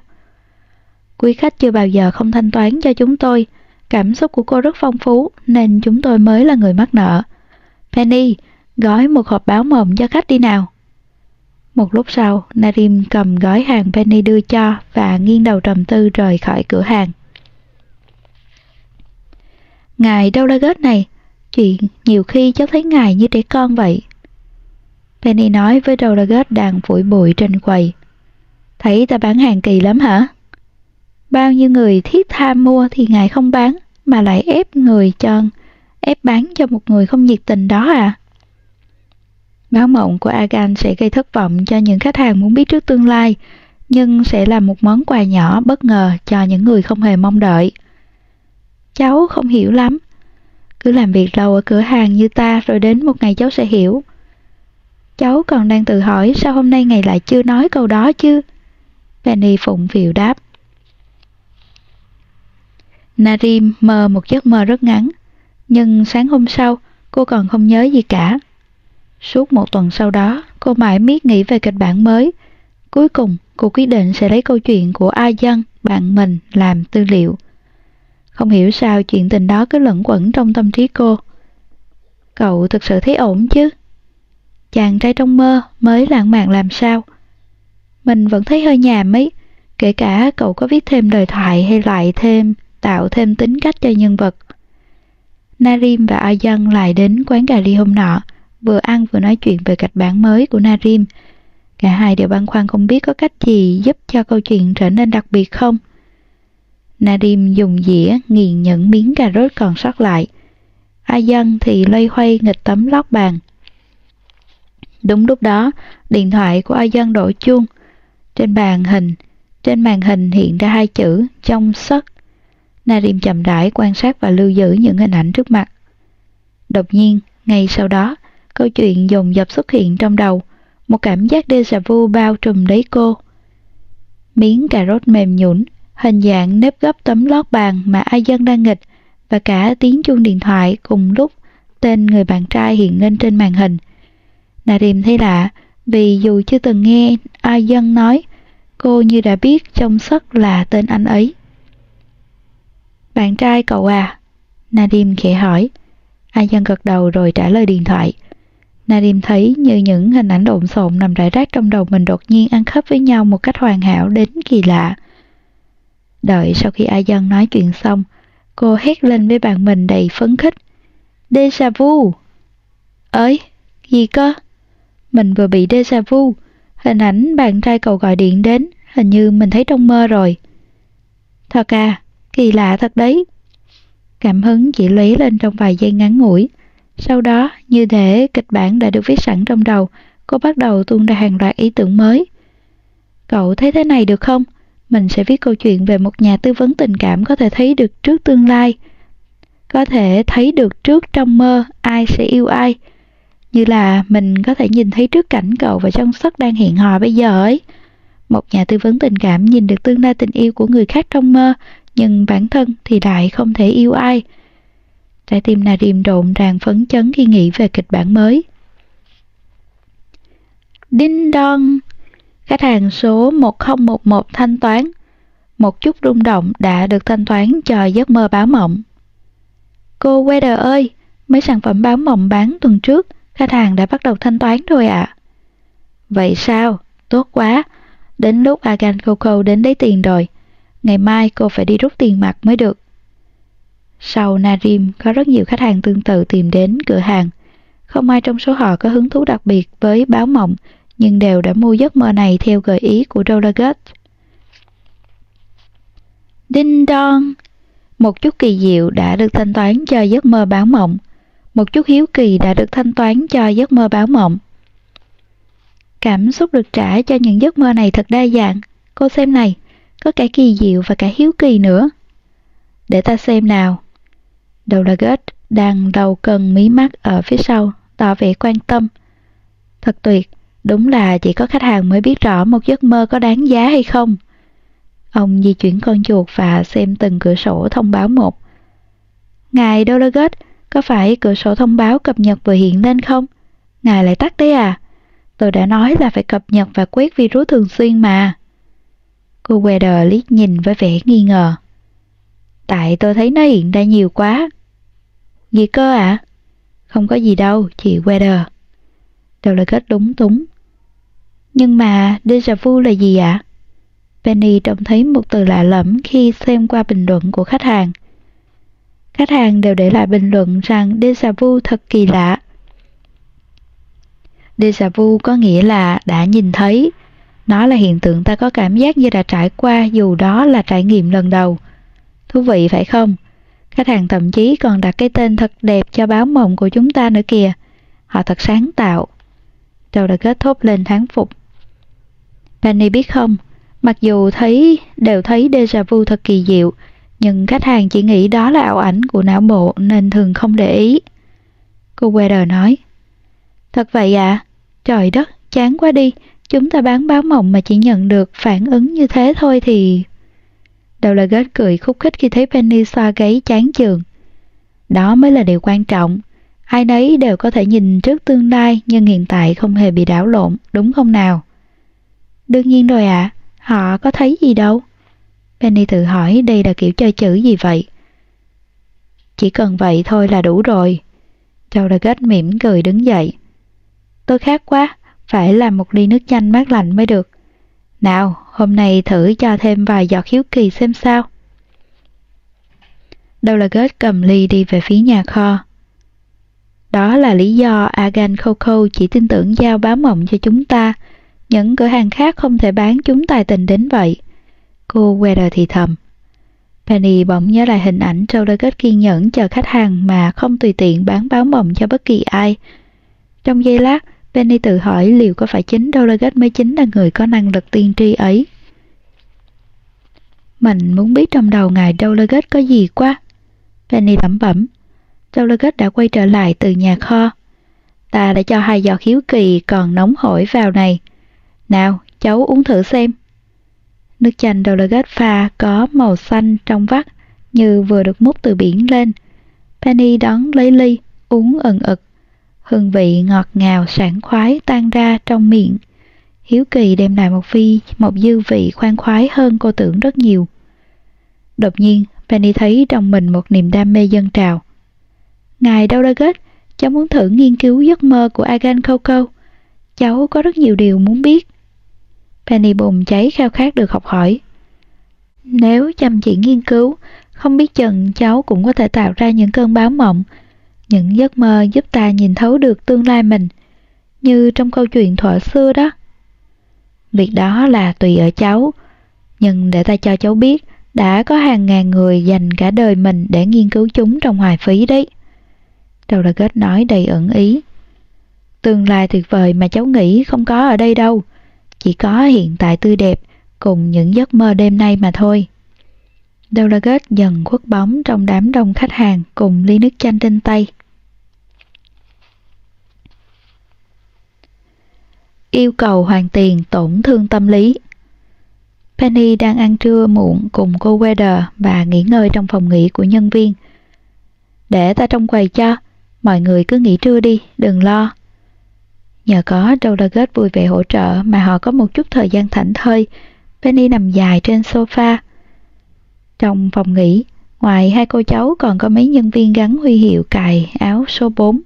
Quý khách chưa bao giờ không thanh toán cho chúng tôi, Cảm xúc của cô rất phong phú nên chúng tôi mới là người mắc nợ. Penny, gói một hộp báo mộng cho khách đi nào. Một lúc sau, Narim cầm gói hàng Penny đưa cho và nghiêng đầu trầm tư rời khỏi cửa hàng. Ngài đâu là gết này? Chuyện nhiều khi cháu thấy ngài như trẻ con vậy. Penny nói với Dolaget đang phủi bụi trên quầy. Thấy ta bán hàng kỳ lắm hả? Bao nhiêu người thiết tha mua thì ngài không bán, mà lại ép người cho, ép bán cho một người không nhiệt tình đó à? Báo mộng của Agan sẽ gây thất vọng cho những khách hàng muốn biết trước tương lai, nhưng sẽ là một món quà nhỏ bất ngờ cho những người không hề mong đợi. Cháu không hiểu lắm. Cứ làm việc lâu ở cửa hàng như ta rồi đến một ngày cháu sẽ hiểu. Cháu còn đang tự hỏi sao hôm nay ngày lại chưa nói câu đó chứ? Penny phụng phiệu đáp. Narim mơ một giấc mơ rất ngắn, nhưng sáng hôm sau cô còn không nhớ gì cả. Suốt một tuần sau đó, cô mãi miết nghĩ về kịch bản mới. Cuối cùng, cô quyết định sẽ lấy câu chuyện của A Dân, bạn mình, làm tư liệu. Không hiểu sao chuyện tình đó cứ lẫn quẩn trong tâm trí cô. Cậu thực sự thấy ổn chứ? Chàng trai trong mơ mới lãng mạn làm sao? Mình vẫn thấy hơi nhàm ấy, kể cả cậu có viết thêm lời thoại hay lại thêm tạo thêm tính cách cho nhân vật. Narim và A Dân lại đến quán cà ly hôm nọ, vừa ăn vừa nói chuyện về kịch bản mới của Narim. Cả hai đều băn khoăn không biết có cách gì giúp cho câu chuyện trở nên đặc biệt không. Nadim dùng dĩa nghiền những miếng cà rốt còn sót lại. A dân thì loay hoay nghịch tấm lót bàn. Đúng lúc đó, điện thoại của A dân đổ chuông. Trên bàn hình, trên màn hình hiện ra hai chữ trong sất. Nadim chậm rãi quan sát và lưu giữ những hình ảnh trước mặt. Đột nhiên, ngay sau đó, câu chuyện dồn dập xuất hiện trong đầu, một cảm giác déjà vu bao trùm lấy cô. Miếng cà rốt mềm nhũn, hình dạng nếp gấp tấm lót bàn mà ai dân đang nghịch và cả tiếng chuông điện thoại cùng lúc tên người bạn trai hiện lên trên màn hình. Nadim thấy lạ vì dù chưa từng nghe ai dân nói, cô như đã biết trong sắc là tên anh ấy. Bạn trai cậu à? Nadim khẽ hỏi. Ai dân gật đầu rồi trả lời điện thoại. Nadim thấy như những hình ảnh lộn xộn nằm rải rác trong đầu mình đột nhiên ăn khớp với nhau một cách hoàn hảo đến kỳ lạ. Đợi sau khi A Dân nói chuyện xong, cô hét lên với bạn mình đầy phấn khích. Deja vu! Ơi, gì cơ? Mình vừa bị deja vu. Hình ảnh bạn trai cậu gọi điện đến, hình như mình thấy trong mơ rồi. Thật à, kỳ lạ thật đấy. Cảm hứng chỉ lấy lên trong vài giây ngắn ngủi. Sau đó, như thể kịch bản đã được viết sẵn trong đầu, cô bắt đầu tuôn ra hàng loạt ý tưởng mới. Cậu thấy thế này được không? Mình sẽ viết câu chuyện về một nhà tư vấn tình cảm có thể thấy được trước tương lai, có thể thấy được trước trong mơ ai sẽ yêu ai. Như là mình có thể nhìn thấy trước cảnh cậu và trong sắc đang hiện hò bây giờ ấy. Một nhà tư vấn tình cảm nhìn được tương lai tình yêu của người khác trong mơ, nhưng bản thân thì lại không thể yêu ai. Trái tim Nadim rộn ràng phấn chấn khi nghĩ về kịch bản mới. Đinh đon! Khách hàng số 1011 thanh toán. Một chút rung động đã được thanh toán cho giấc mơ báo mộng. Cô Weather ơi, mấy sản phẩm báo mộng bán tuần trước, khách hàng đã bắt đầu thanh toán rồi ạ. À? Vậy sao? Tốt quá. Đến lúc Agan Coco đến lấy tiền rồi. Ngày mai cô phải đi rút tiền mặt mới được. Sau Narim có rất nhiều khách hàng tương tự tìm đến cửa hàng. Không ai trong số họ có hứng thú đặc biệt với báo mộng, nhưng đều đã mua giấc mơ này theo gợi ý của Dolagut. Đinh đon! Một chút kỳ diệu đã được thanh toán cho giấc mơ báo mộng. Một chút hiếu kỳ đã được thanh toán cho giấc mơ báo mộng. Cảm xúc được trả cho những giấc mơ này thật đa dạng. Cô xem này, có cả kỳ diệu và cả hiếu kỳ nữa. Để ta xem nào. Đầu đang đầu cần mí mắt ở phía sau, tỏ vẻ quan tâm. Thật tuyệt, đúng là chỉ có khách hàng mới biết rõ một giấc mơ có đáng giá hay không. Ông di chuyển con chuột và xem từng cửa sổ thông báo một. Ngài Dolaget, có phải cửa sổ thông báo cập nhật vừa hiện lên không? Ngài lại tắt đấy à? Tôi đã nói là phải cập nhật và quét virus thường xuyên mà. Cô Weather liếc nhìn với vẻ nghi ngờ. Tại tôi thấy nó hiện ra nhiều quá. Gì cơ ạ? À? Không có gì đâu, chị Weather. Đều lời kết đúng túng. Nhưng mà déjà vu là gì ạ? À? Penny trông thấy một từ lạ lẫm khi xem qua bình luận của khách hàng. Khách hàng đều để lại bình luận rằng déjà vu thật kỳ lạ. Déjà vu có nghĩa là đã nhìn thấy. Nó là hiện tượng ta có cảm giác như đã trải qua dù đó là trải nghiệm lần đầu. Thú vị phải không? Khách hàng thậm chí còn đặt cái tên thật đẹp cho báo mộng của chúng ta nữa kìa. Họ thật sáng tạo. Châu đã kết thúc lên thán phục. Penny biết không, mặc dù thấy đều thấy déjà vu thật kỳ diệu, nhưng khách hàng chỉ nghĩ đó là ảo ảnh của não bộ nên thường không để ý. Cô Weather nói, Thật vậy ạ? À? Trời đất, chán quá đi, chúng ta bán báo mộng mà chỉ nhận được phản ứng như thế thôi thì... Đầu là ghét cười khúc khích khi thấy Penny xoa gáy chán chường. Đó mới là điều quan trọng. Ai nấy đều có thể nhìn trước tương lai nhưng hiện tại không hề bị đảo lộn, đúng không nào? Đương nhiên rồi ạ, à, họ có thấy gì đâu. Penny tự hỏi đây là kiểu chơi chữ gì vậy? Chỉ cần vậy thôi là đủ rồi. Châu đã ghét mỉm cười đứng dậy. Tôi khát quá, phải làm một ly nước chanh mát lạnh mới được. Nào, hôm nay thử cho thêm vài giọt hiếu kỳ xem sao. Đâu là Gết cầm ly đi về phía nhà kho. Đó là lý do Agan Coco chỉ tin tưởng giao báo mộng cho chúng ta. Những cửa hàng khác không thể bán chúng tài tình đến vậy. Cô Weather thì thầm. Penny bỗng nhớ lại hình ảnh Dollargate kiên nhẫn chờ khách hàng mà không tùy tiện bán báo mộng cho bất kỳ ai. Trong giây lát, Penny tự hỏi liệu có phải chính Dollargate mới chính là người có năng lực tiên tri ấy. Mình muốn biết trong đầu ngài Dollargate có gì quá. Penny lẩm bẩm. Dollargate đã quay trở lại từ nhà kho. Ta đã cho hai giọt hiếu kỳ còn nóng hổi vào này. Nào, cháu uống thử xem. Nước chanh Dollargate pha có màu xanh trong vắt như vừa được múc từ biển lên. Penny đón lấy ly, uống ẩn ực. Hương vị ngọt ngào sảng khoái tan ra trong miệng. Hiếu kỳ đem lại một phi, một dư vị khoan khoái hơn cô tưởng rất nhiều. Đột nhiên, Penny thấy trong mình một niềm đam mê dân trào. Ngài Dollargate, cháu muốn thử nghiên cứu giấc mơ của Agan Coco. Cháu có rất nhiều điều muốn biết. Penny bùng cháy khao khát được học hỏi. Nếu chăm chỉ nghiên cứu, không biết chừng cháu cũng có thể tạo ra những cơn báo mộng, những giấc mơ giúp ta nhìn thấu được tương lai mình, như trong câu chuyện thuở xưa đó. Việc đó là tùy ở cháu, nhưng để ta cho cháu biết, đã có hàng ngàn người dành cả đời mình để nghiên cứu chúng trong hoài phí đấy. Đầu là kết nói đầy ẩn ý. Tương lai tuyệt vời mà cháu nghĩ không có ở đây đâu chỉ có hiện tại tươi đẹp cùng những giấc mơ đêm nay mà thôi. Delegate dần khuất bóng trong đám đông khách hàng cùng ly nước chanh trên tay. Yêu cầu hoàn tiền tổn thương tâm lý Penny đang ăn trưa muộn cùng cô Weather và nghỉ ngơi trong phòng nghỉ của nhân viên. Để ta trong quầy cho, mọi người cứ nghỉ trưa đi, đừng lo. Nhờ có Dollargate vui vẻ hỗ trợ mà họ có một chút thời gian thảnh thơi, Penny nằm dài trên sofa. Trong phòng nghỉ, ngoài hai cô cháu còn có mấy nhân viên gắn huy hiệu cài áo số 4.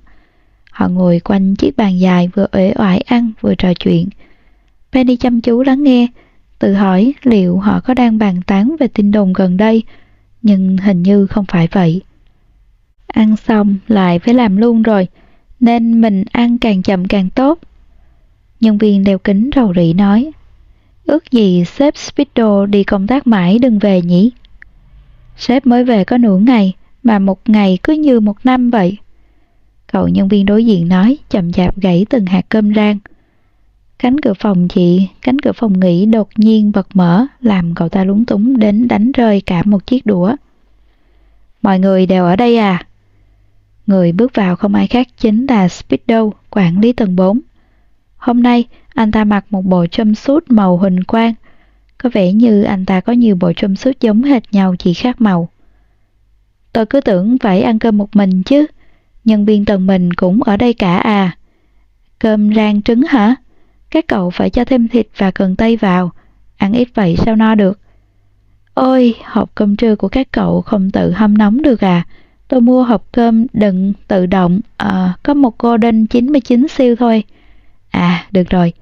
Họ ngồi quanh chiếc bàn dài vừa uể oải ăn vừa trò chuyện. Penny chăm chú lắng nghe, tự hỏi liệu họ có đang bàn tán về tin đồn gần đây, nhưng hình như không phải vậy. Ăn xong lại phải làm luôn rồi, nên mình ăn càng chậm càng tốt. Nhân viên đeo kính rầu rĩ nói, ước gì sếp Speedo đi công tác mãi đừng về nhỉ? Sếp mới về có nửa ngày, mà một ngày cứ như một năm vậy. Cậu nhân viên đối diện nói, chậm chạp gãy từng hạt cơm rang. Cánh cửa phòng chị, cánh cửa phòng nghỉ đột nhiên bật mở, làm cậu ta lúng túng đến đánh rơi cả một chiếc đũa. Mọi người đều ở đây à? Người bước vào không ai khác chính là Speedo, quản lý tầng 4. Hôm nay, anh ta mặc một bộ jumpsuit màu huỳnh quang. Có vẻ như anh ta có nhiều bộ jumpsuit giống hệt nhau chỉ khác màu. Tôi cứ tưởng phải ăn cơm một mình chứ. Nhân viên tầng mình cũng ở đây cả à. Cơm rang trứng hả? Các cậu phải cho thêm thịt và cần tây vào. Ăn ít vậy sao no được? Ôi, hộp cơm trưa của các cậu không tự hâm nóng được à? Tôi mua hộp cơm đựng tự động, à, có một Golden 99 siêu thôi. À, được rồi.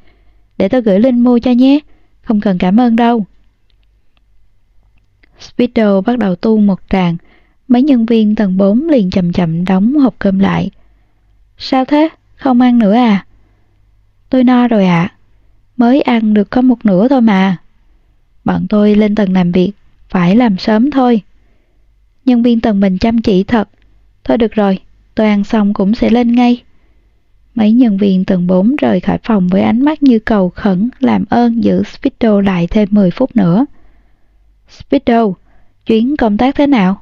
Để tôi gửi link mua cho nhé. Không cần cảm ơn đâu. Speedo bắt đầu tu một tràng. Mấy nhân viên tầng 4 liền chậm chậm đóng hộp cơm lại. Sao thế? Không ăn nữa à? Tôi no rồi ạ. À. Mới ăn được có một nửa thôi mà. Bọn tôi lên tầng làm việc, phải làm sớm thôi. Nhân viên tầng mình chăm chỉ thật. Thôi được rồi, tôi ăn xong cũng sẽ lên ngay. Mấy nhân viên tầng 4 rời khỏi phòng với ánh mắt như cầu khẩn làm ơn giữ Speedo lại thêm 10 phút nữa. Speedo, chuyến công tác thế nào?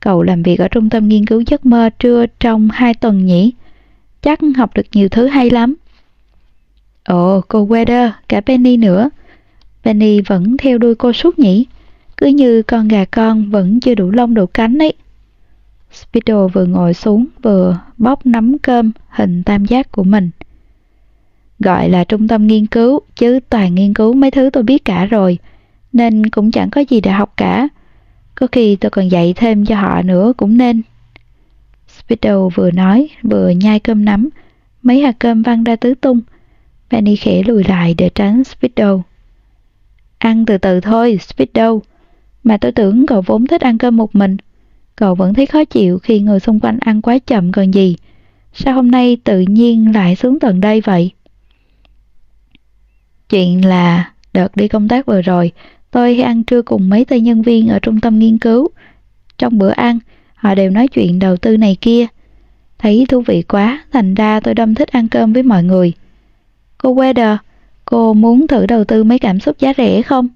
Cậu làm việc ở trung tâm nghiên cứu giấc mơ trưa trong 2 tuần nhỉ? Chắc học được nhiều thứ hay lắm. Ồ, cô Weather, cả Penny nữa. Penny vẫn theo đuôi cô suốt nhỉ? cứ như con gà con vẫn chưa đủ lông đủ cánh ấy. Speedo vừa ngồi xuống vừa bóp nắm cơm hình tam giác của mình. Gọi là trung tâm nghiên cứu, chứ toàn nghiên cứu mấy thứ tôi biết cả rồi, nên cũng chẳng có gì để học cả. Có khi tôi còn dạy thêm cho họ nữa cũng nên. Speedo vừa nói, vừa nhai cơm nắm, mấy hạt cơm văng ra tứ tung. Penny khẽ lùi lại để tránh Speedo. Ăn từ từ thôi, Speedo. Mà tôi tưởng cậu vốn thích ăn cơm một mình. Cậu vẫn thấy khó chịu khi người xung quanh ăn quá chậm còn gì. Sao hôm nay tự nhiên lại xuống tận đây vậy? Chuyện là đợt đi công tác vừa rồi, tôi ăn trưa cùng mấy tay nhân viên ở trung tâm nghiên cứu. Trong bữa ăn, họ đều nói chuyện đầu tư này kia. Thấy thú vị quá, thành ra tôi đâm thích ăn cơm với mọi người. Cô Weather, cô muốn thử đầu tư mấy cảm xúc giá rẻ không?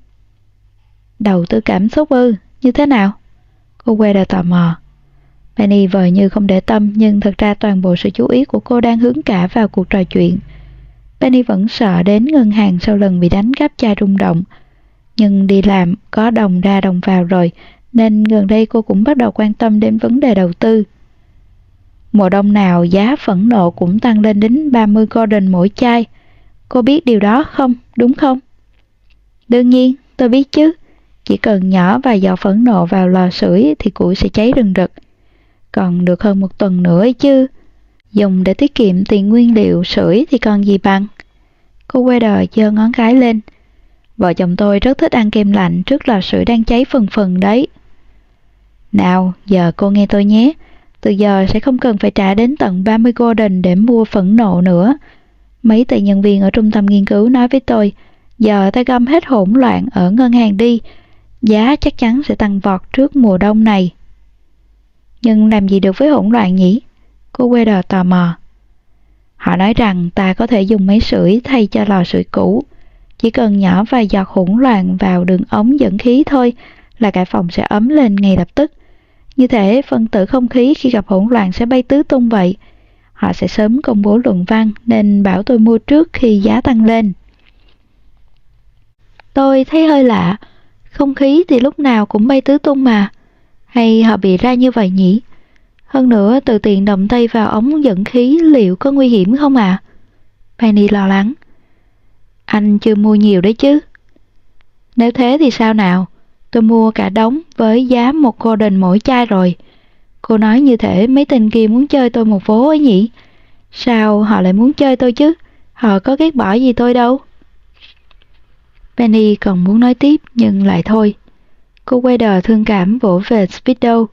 Đầu tư cảm xúc ư, như thế nào? Cô Weather tò mò. Penny vờ như không để tâm nhưng thật ra toàn bộ sự chú ý của cô đang hướng cả vào cuộc trò chuyện. Penny vẫn sợ đến ngân hàng sau lần bị đánh cắp chai rung động. Nhưng đi làm có đồng ra đồng vào rồi nên gần đây cô cũng bắt đầu quan tâm đến vấn đề đầu tư. Mùa đông nào giá phẫn nộ cũng tăng lên đến 30 golden mỗi chai. Cô biết điều đó không, đúng không? Đương nhiên, tôi biết chứ. Chỉ cần nhỏ vài giọt phẫn nộ vào lò sưởi thì củi sẽ cháy rừng rực. Còn được hơn một tuần nữa ấy chứ. Dùng để tiết kiệm tiền nguyên liệu sưởi thì còn gì bằng. Cô quay đời giơ ngón cái lên. Vợ chồng tôi rất thích ăn kem lạnh trước lò sưởi đang cháy phần phần đấy. Nào, giờ cô nghe tôi nhé. Từ giờ sẽ không cần phải trả đến tận 30 golden để mua phẫn nộ nữa. Mấy tỷ nhân viên ở trung tâm nghiên cứu nói với tôi, giờ ta gom hết hỗn loạn ở ngân hàng đi, giá chắc chắn sẽ tăng vọt trước mùa đông này. Nhưng làm gì được với hỗn loạn nhỉ? Cô quê đò tò mò. Họ nói rằng ta có thể dùng máy sưởi thay cho lò sưởi cũ. Chỉ cần nhỏ vài giọt hỗn loạn vào đường ống dẫn khí thôi là cả phòng sẽ ấm lên ngay lập tức. Như thể phân tử không khí khi gặp hỗn loạn sẽ bay tứ tung vậy. Họ sẽ sớm công bố luận văn nên bảo tôi mua trước khi giá tăng lên. Tôi thấy hơi lạ, không khí thì lúc nào cũng bay tứ tung mà. Hay họ bị ra như vậy nhỉ? Hơn nữa, từ tiện động tay vào ống dẫn khí liệu có nguy hiểm không à? Penny lo lắng. Anh chưa mua nhiều đấy chứ? Nếu thế thì sao nào? Tôi mua cả đống với giá một golden mỗi chai rồi. Cô nói như thể mấy tên kia muốn chơi tôi một vố ấy nhỉ? Sao họ lại muốn chơi tôi chứ? Họ có ghét bỏ gì tôi đâu. Penny còn muốn nói tiếp nhưng lại thôi. Cô quay đờ thương cảm vỗ về Speedo.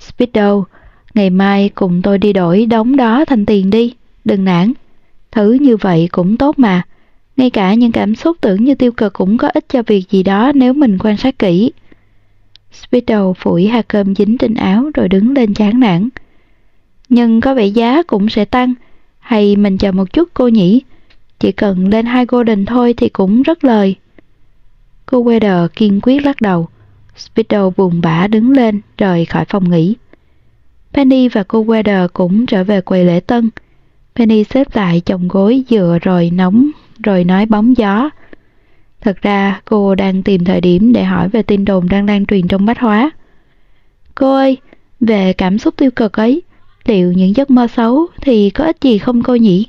Speedo, ngày mai cùng tôi đi đổi đống đó thành tiền đi, đừng nản. Thứ như vậy cũng tốt mà. Ngay cả những cảm xúc tưởng như tiêu cực cũng có ích cho việc gì đó nếu mình quan sát kỹ. Speedo phủi hạt cơm dính trên áo rồi đứng lên chán nản. Nhưng có vẻ giá cũng sẽ tăng, hay mình chờ một chút cô nhỉ? Chỉ cần lên hai golden thôi thì cũng rất lời. Cô Weather kiên quyết lắc đầu. Speedo buồn bã đứng lên rời khỏi phòng nghỉ. Penny và cô Weather cũng trở về quầy lễ tân. Penny xếp lại chồng gối dựa rồi nóng rồi nói bóng gió. Thật ra cô đang tìm thời điểm để hỏi về tin đồn đang lan truyền trong bách hóa. Cô ơi, về cảm xúc tiêu cực ấy, liệu những giấc mơ xấu thì có ích gì không cô nhỉ?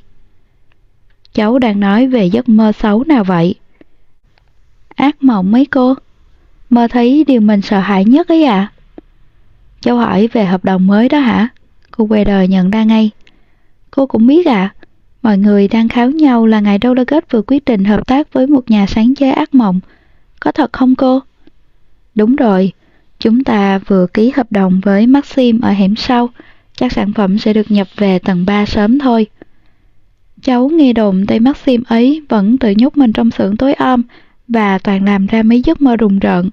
Cháu đang nói về giấc mơ xấu nào vậy? Ác mộng mấy cô? Mơ thấy điều mình sợ hãi nhất ấy à? Cháu hỏi về hợp đồng mới đó hả? Cô quay đời nhận ra ngay. Cô cũng biết à, mọi người đang kháo nhau là ngài Dolaget vừa quyết định hợp tác với một nhà sáng chế ác mộng. Có thật không cô? Đúng rồi, chúng ta vừa ký hợp đồng với Maxim ở hẻm sau. Chắc sản phẩm sẽ được nhập về tầng 3 sớm thôi. Cháu nghe đồn tay Maxim ấy vẫn tự nhốt mình trong xưởng tối om và toàn làm ra mấy giấc mơ rùng rợn.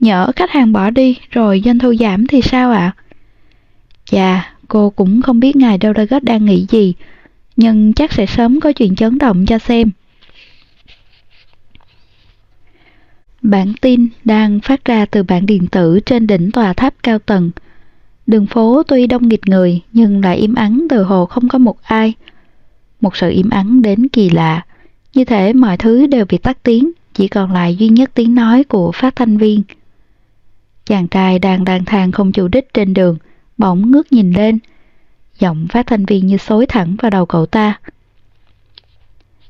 Nhỡ khách hàng bỏ đi rồi doanh thu giảm thì sao ạ? À? Chà, cô cũng không biết ngài Dolaget đang nghĩ gì, nhưng chắc sẽ sớm có chuyện chấn động cho xem. Bản tin đang phát ra từ bản điện tử trên đỉnh tòa tháp cao tầng. Đường phố tuy đông nghịt người nhưng lại im ắng từ hồ không có một ai. Một sự im ắng đến kỳ lạ, như thể mọi thứ đều bị tắt tiếng, chỉ còn lại duy nhất tiếng nói của phát thanh viên. Chàng trai đang đàn thang không chủ đích trên đường, bỗng ngước nhìn lên. Giọng phát thanh viên như xối thẳng vào đầu cậu ta.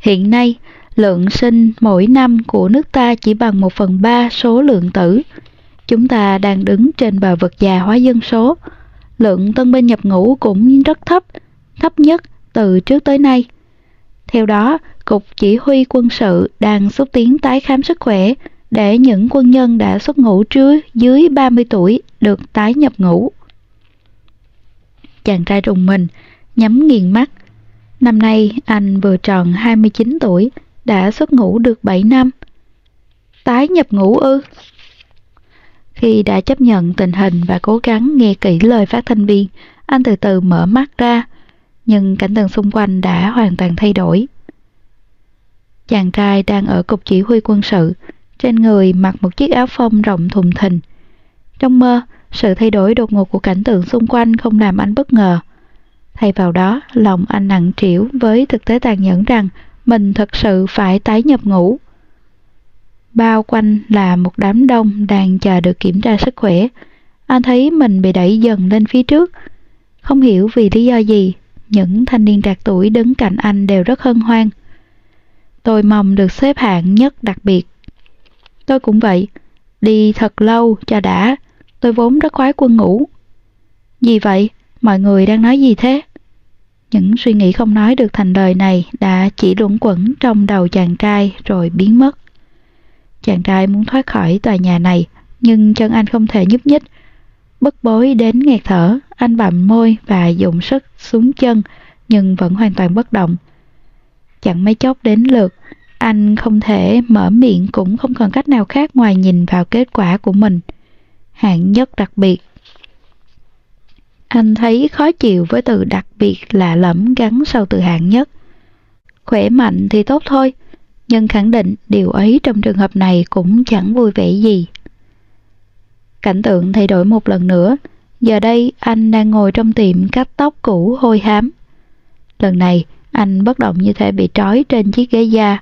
Hiện nay, lượng sinh mỗi năm của nước ta chỉ bằng một phần ba số lượng tử. Chúng ta đang đứng trên bờ vực già hóa dân số. Lượng tân binh nhập ngũ cũng rất thấp, thấp nhất từ trước tới nay. Theo đó, Cục Chỉ huy quân sự đang xúc tiến tái khám sức khỏe để những quân nhân đã xuất ngũ trước dưới 30 tuổi được tái nhập ngũ chàng trai rùng mình, nhắm nghiền mắt. Năm nay anh vừa tròn 29 tuổi, đã xuất ngũ được 7 năm. Tái nhập ngũ ư? Khi đã chấp nhận tình hình và cố gắng nghe kỹ lời phát thanh viên, anh từ từ mở mắt ra, nhưng cảnh tượng xung quanh đã hoàn toàn thay đổi. Chàng trai đang ở cục chỉ huy quân sự, trên người mặc một chiếc áo phông rộng thùng thình. Trong mơ, sự thay đổi đột ngột của cảnh tượng xung quanh không làm anh bất ngờ. Thay vào đó, lòng anh nặng trĩu với thực tế tàn nhẫn rằng mình thật sự phải tái nhập ngũ. Bao quanh là một đám đông đang chờ được kiểm tra sức khỏe. Anh thấy mình bị đẩy dần lên phía trước. Không hiểu vì lý do gì, những thanh niên trạc tuổi đứng cạnh anh đều rất hân hoan. Tôi mong được xếp hạng nhất đặc biệt. Tôi cũng vậy, đi thật lâu cho đã, tôi vốn rất khoái quân ngủ. Gì vậy? Mọi người đang nói gì thế? Những suy nghĩ không nói được thành lời này đã chỉ luẩn quẩn trong đầu chàng trai rồi biến mất. Chàng trai muốn thoát khỏi tòa nhà này, nhưng chân anh không thể nhúc nhích. Bất bối đến nghẹt thở, anh bặm môi và dùng sức xuống chân, nhưng vẫn hoàn toàn bất động. Chẳng mấy chốc đến lượt, anh không thể mở miệng cũng không còn cách nào khác ngoài nhìn vào kết quả của mình. Hạng nhất đặc biệt. Anh thấy khó chịu với từ đặc biệt lạ lẫm gắn sau từ hạng nhất. Khỏe mạnh thì tốt thôi, nhưng khẳng định điều ấy trong trường hợp này cũng chẳng vui vẻ gì. Cảnh tượng thay đổi một lần nữa, giờ đây anh đang ngồi trong tiệm cắt tóc cũ hôi hám. Lần này, anh bất động như thể bị trói trên chiếc ghế da.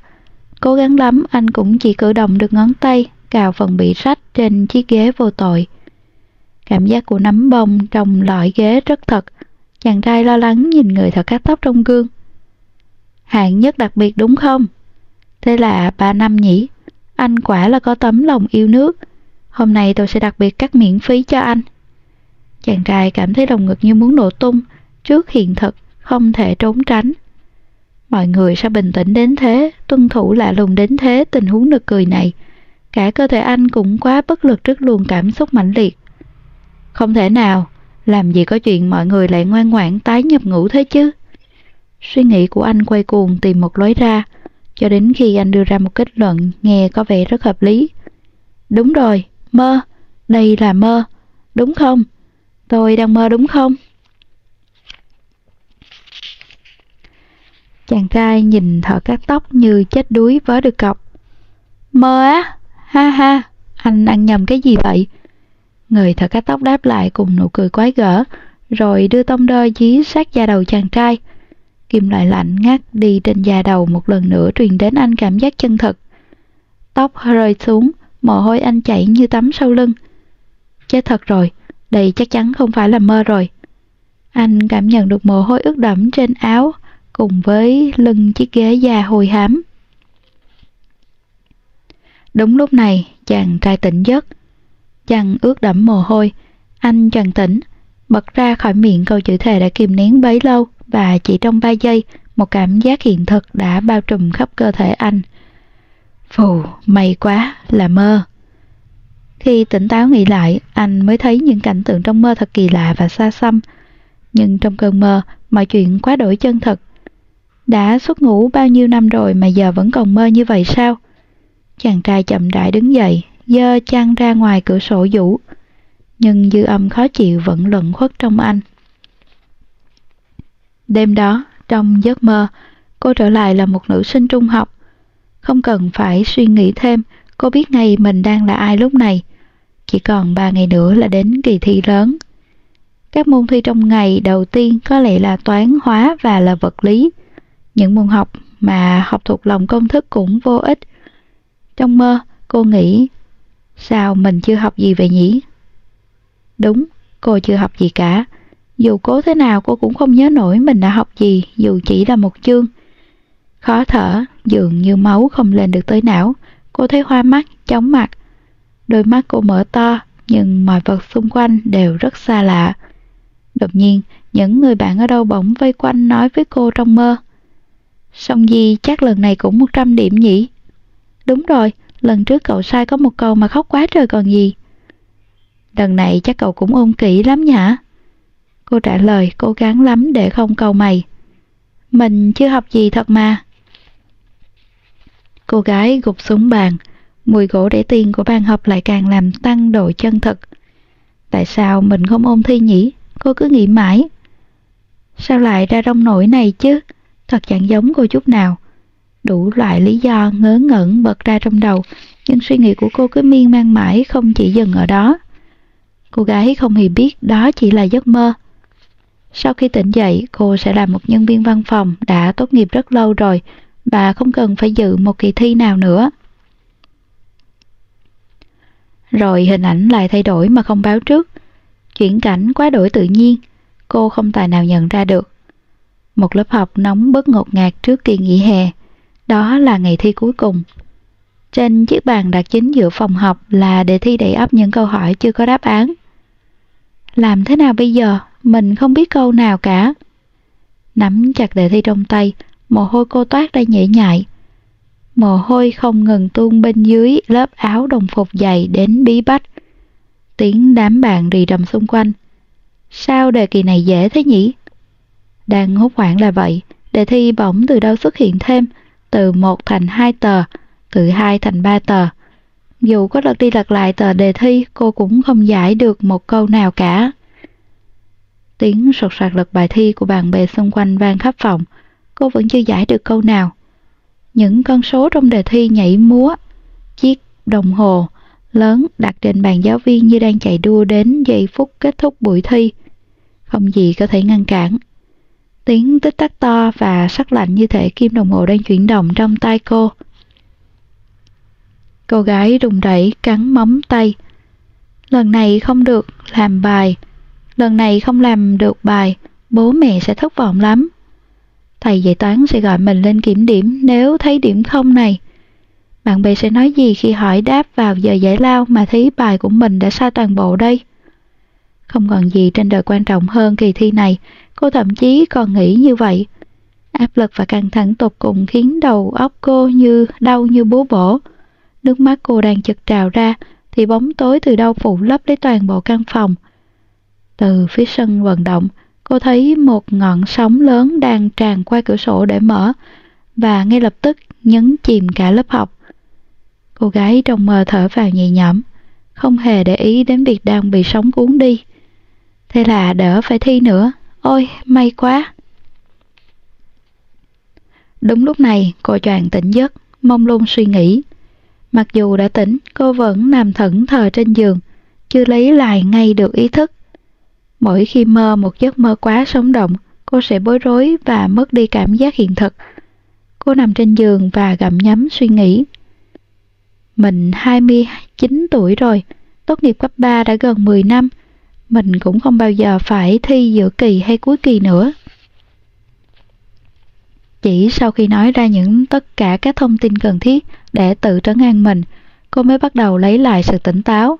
Cố gắng lắm anh cũng chỉ cử động được ngón tay cào phần bị rách trên chiếc ghế vô tội. Cảm giác của nắm bông trong lõi ghế rất thật. Chàng trai lo lắng nhìn người thợ cắt tóc trong gương. Hạng nhất đặc biệt đúng không? Thế là ba năm nhỉ? Anh quả là có tấm lòng yêu nước. Hôm nay tôi sẽ đặc biệt cắt miễn phí cho anh. Chàng trai cảm thấy lòng ngực như muốn nổ tung trước hiện thực không thể trốn tránh. Mọi người sao bình tĩnh đến thế, tuân thủ lạ lùng đến thế tình huống nực cười này. Cả cơ thể anh cũng quá bất lực trước luồng cảm xúc mãnh liệt. Không thể nào, làm gì có chuyện mọi người lại ngoan ngoãn tái nhập ngủ thế chứ? Suy nghĩ của anh quay cuồng tìm một lối ra, cho đến khi anh đưa ra một kết luận nghe có vẻ rất hợp lý. Đúng rồi, mơ, đây là mơ, đúng không? Tôi đang mơ đúng không? Chàng trai nhìn thợ cắt tóc như chết đuối vớ được cọc. Mơ á, ha ha, anh ăn nhầm cái gì vậy? Người thợ cắt tóc đáp lại cùng nụ cười quái gở, rồi đưa tông đơ dí sát da đầu chàng trai. Kim loại lạnh ngắt đi trên da đầu một lần nữa truyền đến anh cảm giác chân thực. Tóc rơi xuống, mồ hôi anh chảy như tắm sau lưng. Chết thật rồi, đây chắc chắn không phải là mơ rồi. Anh cảm nhận được mồ hôi ướt đẫm trên áo, cùng với lưng chiếc ghế da hồi hám. Đúng lúc này, chàng trai tỉnh giấc. Chàng ướt đẫm mồ hôi, anh chàng tỉnh, bật ra khỏi miệng câu chữ thề đã kìm nén bấy lâu và chỉ trong 3 giây, một cảm giác hiện thực đã bao trùm khắp cơ thể anh. Phù, may quá, là mơ. Khi tỉnh táo nghĩ lại, anh mới thấy những cảnh tượng trong mơ thật kỳ lạ và xa xăm. Nhưng trong cơn mơ, mọi chuyện quá đổi chân thật. Đã xuất ngủ bao nhiêu năm rồi mà giờ vẫn còn mơ như vậy sao? Chàng trai chậm rãi đứng dậy, dơ chăn ra ngoài cửa sổ vũ. Nhưng dư âm khó chịu vẫn lẩn khuất trong anh. Đêm đó, trong giấc mơ, cô trở lại là một nữ sinh trung học. Không cần phải suy nghĩ thêm, cô biết ngay mình đang là ai lúc này. Chỉ còn ba ngày nữa là đến kỳ thi lớn. Các môn thi trong ngày đầu tiên có lẽ là toán, hóa và là vật lý. Những môn học mà học thuộc lòng công thức cũng vô ích. Trong mơ, cô nghĩ, sao mình chưa học gì vậy nhỉ? Đúng, cô chưa học gì cả. Dù cố thế nào cô cũng không nhớ nổi mình đã học gì dù chỉ là một chương. Khó thở, dường như máu không lên được tới não. Cô thấy hoa mắt, chóng mặt. Đôi mắt cô mở to, nhưng mọi vật xung quanh đều rất xa lạ. Đột nhiên, những người bạn ở đâu bỗng vây quanh nói với cô trong mơ. Song Di chắc lần này cũng 100 điểm nhỉ? Đúng rồi, lần trước cậu sai có một câu mà khóc quá trời còn gì. Lần này chắc cậu cũng ôn kỹ lắm nhỉ? Cô trả lời cố gắng lắm để không cầu mày. Mình chưa học gì thật mà. Cô gái gục xuống bàn, mùi gỗ để tiền của bàn học lại càng làm tăng độ chân thực. Tại sao mình không ôn thi nhỉ? Cô cứ nghĩ mãi. Sao lại ra đông nổi này chứ? Thật chẳng giống cô chút nào. Đủ loại lý do ngớ ngẩn bật ra trong đầu, nhưng suy nghĩ của cô cứ miên man mãi không chỉ dừng ở đó. Cô gái không hề biết đó chỉ là giấc mơ. Sau khi tỉnh dậy, cô sẽ là một nhân viên văn phòng đã tốt nghiệp rất lâu rồi và không cần phải dự một kỳ thi nào nữa. Rồi hình ảnh lại thay đổi mà không báo trước. Chuyển cảnh quá đổi tự nhiên, cô không tài nào nhận ra được. Một lớp học nóng bất ngột ngạt trước kỳ nghỉ hè. Đó là ngày thi cuối cùng. Trên chiếc bàn đặt chính giữa phòng học là đề thi đầy ắp những câu hỏi chưa có đáp án. Làm thế nào bây giờ? Mình không biết câu nào cả. Nắm chặt đề thi trong tay, mồ hôi cô toát ra nhễ nhại. Mồ hôi không ngừng tuôn bên dưới lớp áo đồng phục dày đến bí bách. Tiếng đám bạn rì rầm xung quanh. Sao đề kỳ này dễ thế nhỉ? Đang hốt hoảng là vậy, đề thi bỗng từ đâu xuất hiện thêm, từ một thành hai tờ, từ hai thành ba tờ. Dù có lật đi lật lại tờ đề thi, cô cũng không giải được một câu nào cả. Tiếng sột soạt lật bài thi của bạn bè xung quanh vang khắp phòng, cô vẫn chưa giải được câu nào. Những con số trong đề thi nhảy múa, chiếc đồng hồ lớn đặt trên bàn giáo viên như đang chạy đua đến giây phút kết thúc buổi thi. Không gì có thể ngăn cản. Tiếng tích tắc to và sắc lạnh như thể kim đồng hồ đang chuyển động trong tay cô. Cô gái rùng rẩy cắn móng tay. Lần này không được làm bài. Lần này không làm được bài, bố mẹ sẽ thất vọng lắm. Thầy dạy toán sẽ gọi mình lên kiểm điểm nếu thấy điểm không này. Bạn bè sẽ nói gì khi hỏi đáp vào giờ giải lao mà thấy bài của mình đã sai toàn bộ đây? Không còn gì trên đời quan trọng hơn kỳ thi này, cô thậm chí còn nghĩ như vậy. Áp lực và căng thẳng tột cùng khiến đầu óc cô như đau như búa bổ. Nước mắt cô đang chực trào ra, thì bóng tối từ đâu phủ lấp lấy toàn bộ căn phòng. Từ phía sân vận động, cô thấy một ngọn sóng lớn đang tràn qua cửa sổ để mở, và ngay lập tức nhấn chìm cả lớp học. Cô gái trong mơ thở vào nhẹ nhõm, không hề để ý đến việc đang bị sóng cuốn đi. Thế là đỡ phải thi nữa, ôi may quá. Đúng lúc này cô choàng tỉnh giấc, mông lung suy nghĩ. Mặc dù đã tỉnh, cô vẫn nằm thẫn thờ trên giường, chưa lấy lại ngay được ý thức. Mỗi khi mơ một giấc mơ quá sống động, cô sẽ bối rối và mất đi cảm giác hiện thực. Cô nằm trên giường và gặm nhấm suy nghĩ. Mình 29 tuổi rồi, tốt nghiệp cấp 3 đã gần 10 năm. Mình cũng không bao giờ phải thi giữa kỳ hay cuối kỳ nữa. Chỉ sau khi nói ra những tất cả các thông tin cần thiết để tự trấn an mình, cô mới bắt đầu lấy lại sự tỉnh táo.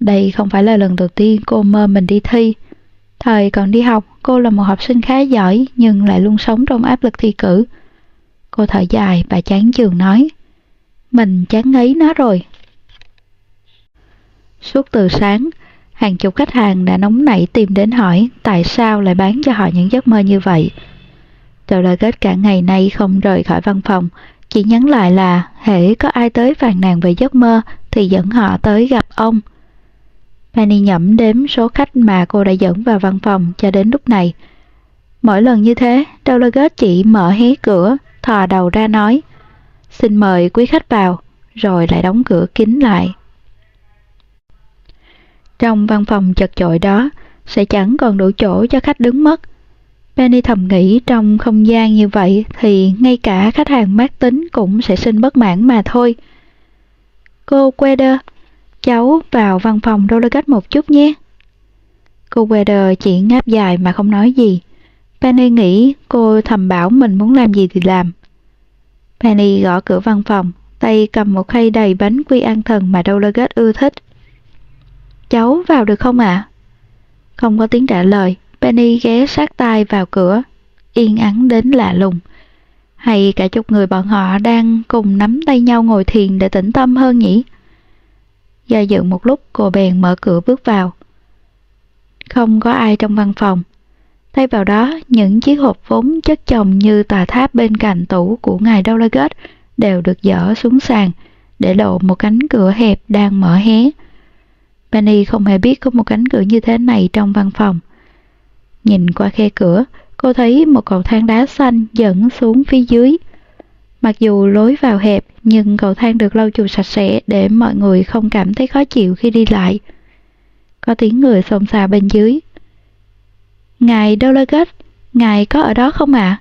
Đây không phải là lần đầu tiên cô mơ mình đi thi. Thời còn đi học, cô là một học sinh khá giỏi nhưng lại luôn sống trong áp lực thi cử. Cô thở dài và chán chường nói, mình chán ngấy nó rồi. Suốt từ sáng, hàng chục khách hàng đã nóng nảy tìm đến hỏi tại sao lại bán cho họ những giấc mơ như vậy. Đầu lời kết cả ngày nay không rời khỏi văn phòng, chỉ nhắn lại là hễ có ai tới phàn nàn về giấc mơ thì dẫn họ tới gặp ông. Penny nhẩm đếm số khách mà cô đã dẫn vào văn phòng cho đến lúc này. Mỗi lần như thế, Dolores chỉ mở hé cửa, thò đầu ra nói Xin mời quý khách vào, rồi lại đóng cửa kín lại. Trong văn phòng chật chội đó, sẽ chẳng còn đủ chỗ cho khách đứng mất. Penny thầm nghĩ trong không gian như vậy thì ngay cả khách hàng mát tính cũng sẽ sinh bất mãn mà thôi. Cô Queder, cháu vào văn phòng Delegate một chút nhé. Cô Queder chỉ ngáp dài mà không nói gì. Penny nghĩ cô thầm bảo mình muốn làm gì thì làm. Penny gõ cửa văn phòng, tay cầm một khay đầy bánh quy an thần mà Delegate ưa thích. Cháu vào được không ạ? À? Không có tiếng trả lời, Penny ghé sát tai vào cửa, yên ắng đến lạ lùng. Hay cả chục người bọn họ đang cùng nắm tay nhau ngồi thiền để tĩnh tâm hơn nhỉ? Do dự một lúc cô bèn mở cửa bước vào. Không có ai trong văn phòng. Thay vào đó, những chiếc hộp vốn chất chồng như tòa tháp bên cạnh tủ của ngài Dolaget đều được dỡ xuống sàn, để lộ một cánh cửa hẹp đang mở hé. Penny không hề biết có một cánh cửa như thế này trong văn phòng. Nhìn qua khe cửa, cô thấy một cầu thang đá xanh dẫn xuống phía dưới. Mặc dù lối vào hẹp, nhưng cầu thang được lau chùi sạch sẽ để mọi người không cảm thấy khó chịu khi đi lại. Có tiếng người xôn xao bên dưới. Ngài Dolaget, ngài có ở đó không ạ? À?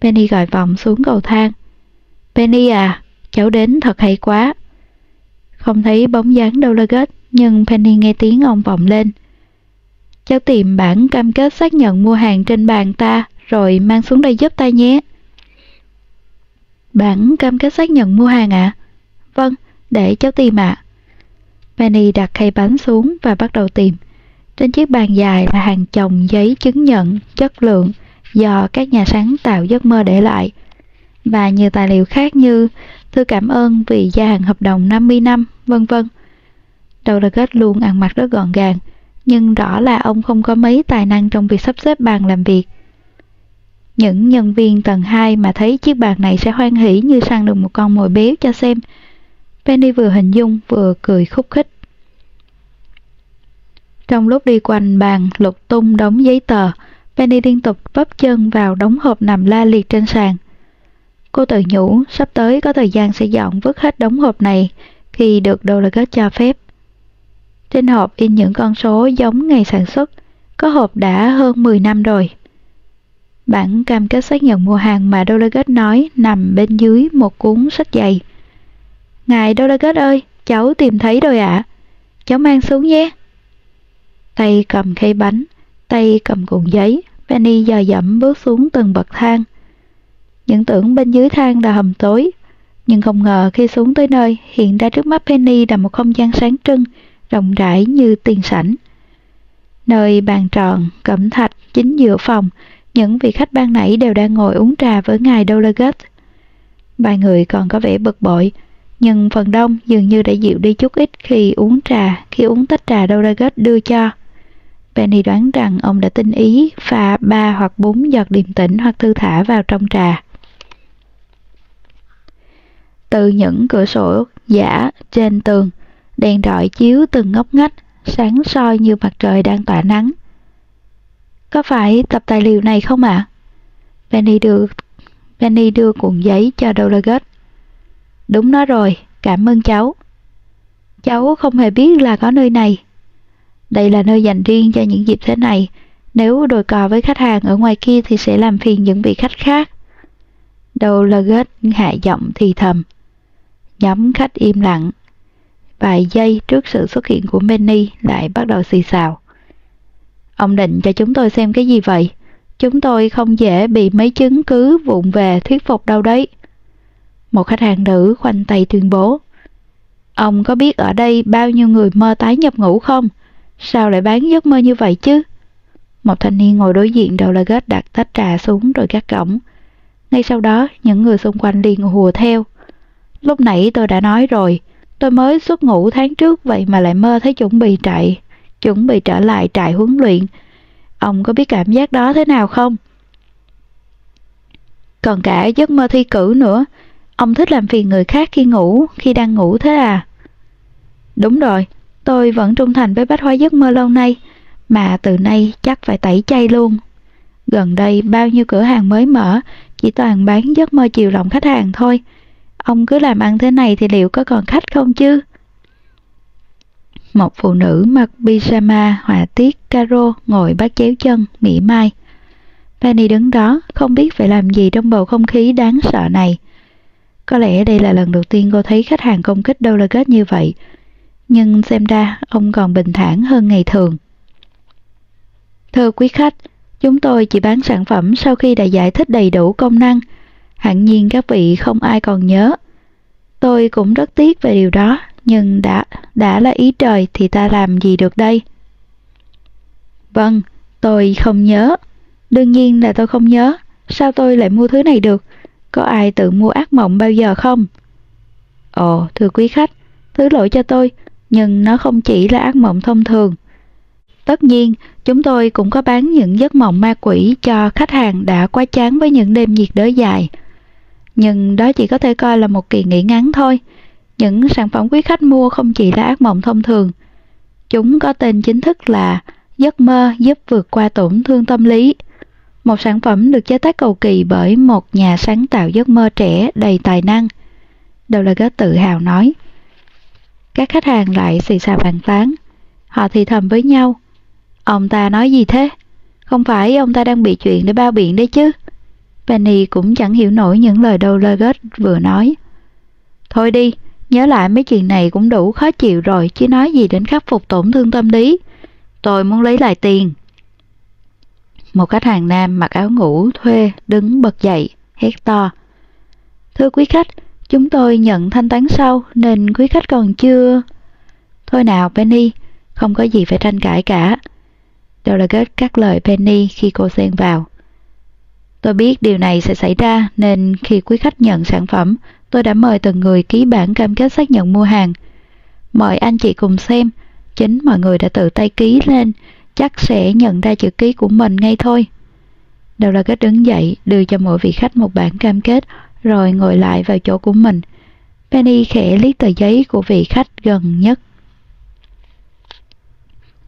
Penny gọi vọng xuống cầu thang. Penny à, cháu đến thật hay quá. Không thấy bóng dáng Dolaget, nhưng Penny nghe tiếng ông vọng lên. Cháu tìm bản cam kết xác nhận mua hàng trên bàn ta, rồi mang xuống đây giúp ta nhé. Bản cam kết xác nhận mua hàng ạ? À? Vâng, để cháu tìm ạ. À. Penny đặt khay bánh xuống và bắt đầu tìm. Trên chiếc bàn dài là hàng chồng giấy chứng nhận chất lượng do các nhà sáng tạo giấc mơ để lại và nhiều tài liệu khác như thư cảm ơn vì gia hạn hợp đồng 50 năm, vân vân. Đầu là kết luôn ăn mặc rất gọn gàng, nhưng rõ là ông không có mấy tài năng trong việc sắp xếp bàn làm việc. Những nhân viên tầng 2 mà thấy chiếc bàn này sẽ hoan hỉ như săn được một con mồi béo cho xem. Penny vừa hình dung vừa cười khúc khích. Trong lúc đi quanh bàn lục tung đống giấy tờ, Penny liên tục vấp chân vào đống hộp nằm la liệt trên sàn. Cô tự nhủ sắp tới có thời gian sẽ dọn vứt hết đống hộp này khi được Delegate cho phép. Trên hộp in những con số giống ngày sản xuất, có hộp đã hơn 10 năm rồi. Bản cam kết xác nhận mua hàng mà Delegate nói nằm bên dưới một cuốn sách dày. Ngài Delegate ơi, cháu tìm thấy rồi ạ. À. Cháu mang xuống nhé. Tay cầm khay bánh, tay cầm cuộn giấy, Penny dò dẫm bước xuống từng bậc thang. Những tưởng bên dưới thang là hầm tối, nhưng không ngờ khi xuống tới nơi, hiện ra trước mắt Penny là một không gian sáng trưng, rộng rãi như tiền sảnh. Nơi bàn tròn, cẩm thạch, chính giữa phòng, những vị khách ban nãy đều đang ngồi uống trà với ngài Dolaget. Ba người còn có vẻ bực bội, nhưng phần đông dường như đã dịu đi chút ít khi uống trà, khi uống tách trà Dolaget đưa cho. Benny đoán rằng ông đã tinh ý pha ba hoặc bốn giọt điềm tĩnh hoặc thư thả vào trong trà. Từ những cửa sổ giả trên tường, đèn rọi chiếu từng ngóc ngách, sáng soi như mặt trời đang tỏa nắng. Có phải tập tài liệu này không ạ? À? Penny đưa Penny đưa cuộn giấy cho Dolaget. Đúng nó rồi, cảm ơn cháu. Cháu không hề biết là có nơi này. Đây là nơi dành riêng cho những dịp thế này. Nếu đồi cò với khách hàng ở ngoài kia thì sẽ làm phiền những vị khách khác. Dolaget hạ giọng thì thầm. Nhóm khách im lặng. Vài giây trước sự xuất hiện của Manny lại bắt đầu xì xào. Ông định cho chúng tôi xem cái gì vậy? Chúng tôi không dễ bị mấy chứng cứ vụng về thuyết phục đâu đấy. Một khách hàng nữ khoanh tay tuyên bố. Ông có biết ở đây bao nhiêu người mơ tái nhập ngủ không? Sao lại bán giấc mơ như vậy chứ? Một thanh niên ngồi đối diện đầu là ghét đặt tách trà xuống rồi gắt cổng. Ngay sau đó, những người xung quanh liền hùa theo. Lúc nãy tôi đã nói rồi, tôi mới xuất ngũ tháng trước vậy mà lại mơ thấy chuẩn bị trại, chuẩn bị trở lại trại huấn luyện. Ông có biết cảm giác đó thế nào không? Còn cả giấc mơ thi cử nữa, ông thích làm phiền người khác khi ngủ, khi đang ngủ thế à? Đúng rồi, tôi vẫn trung thành với bách hóa giấc mơ lâu nay, mà từ nay chắc phải tẩy chay luôn. Gần đây bao nhiêu cửa hàng mới mở, chỉ toàn bán giấc mơ chiều lòng khách hàng thôi. Ông cứ làm ăn thế này thì liệu có còn khách không chứ? Một phụ nữ mặc pyjama họa tiết caro ngồi bắt chéo chân, mỉa mai. Penny đứng đó, không biết phải làm gì trong bầu không khí đáng sợ này. Có lẽ đây là lần đầu tiên cô thấy khách hàng công kích đâu là kết như vậy. Nhưng xem ra ông còn bình thản hơn ngày thường. Thưa quý khách, chúng tôi chỉ bán sản phẩm sau khi đã giải thích đầy đủ công năng, Hẳn nhiên các vị không ai còn nhớ. Tôi cũng rất tiếc về điều đó, nhưng đã đã là ý trời thì ta làm gì được đây? Vâng, tôi không nhớ. Đương nhiên là tôi không nhớ. Sao tôi lại mua thứ này được? Có ai tự mua ác mộng bao giờ không? Ồ, thưa quý khách, thứ lỗi cho tôi, nhưng nó không chỉ là ác mộng thông thường. Tất nhiên, chúng tôi cũng có bán những giấc mộng ma quỷ cho khách hàng đã quá chán với những đêm nhiệt đới dài. Nhưng đó chỉ có thể coi là một kỳ nghỉ ngắn thôi. Những sản phẩm quý khách mua không chỉ là ác mộng thông thường. Chúng có tên chính thức là Giấc mơ giúp vượt qua tổn thương tâm lý. Một sản phẩm được chế tác cầu kỳ bởi một nhà sáng tạo giấc mơ trẻ đầy tài năng. Đầu là gớt tự hào nói. Các khách hàng lại xì xào bàn tán. Họ thì thầm với nhau. Ông ta nói gì thế? Không phải ông ta đang bị chuyện để bao biện đấy chứ? Penny cũng chẳng hiểu nổi những lời đâu Logat vừa nói. Thôi đi, nhớ lại mấy chuyện này cũng đủ khó chịu rồi chứ nói gì đến khắc phục tổn thương tâm lý. Tôi muốn lấy lại tiền. Một khách hàng nam mặc áo ngủ thuê đứng bật dậy, hét to. Thưa quý khách, chúng tôi nhận thanh toán sau nên quý khách còn chưa... Thôi nào Penny, không có gì phải tranh cãi cả. Delegate cắt lời Penny khi cô xen vào. Tôi biết điều này sẽ xảy ra nên khi quý khách nhận sản phẩm, tôi đã mời từng người ký bản cam kết xác nhận mua hàng. Mời anh chị cùng xem, chính mọi người đã tự tay ký lên, chắc sẽ nhận ra chữ ký của mình ngay thôi. Đầu là kết đứng dậy, đưa cho mỗi vị khách một bản cam kết, rồi ngồi lại vào chỗ của mình. Penny khẽ liếc tờ giấy của vị khách gần nhất.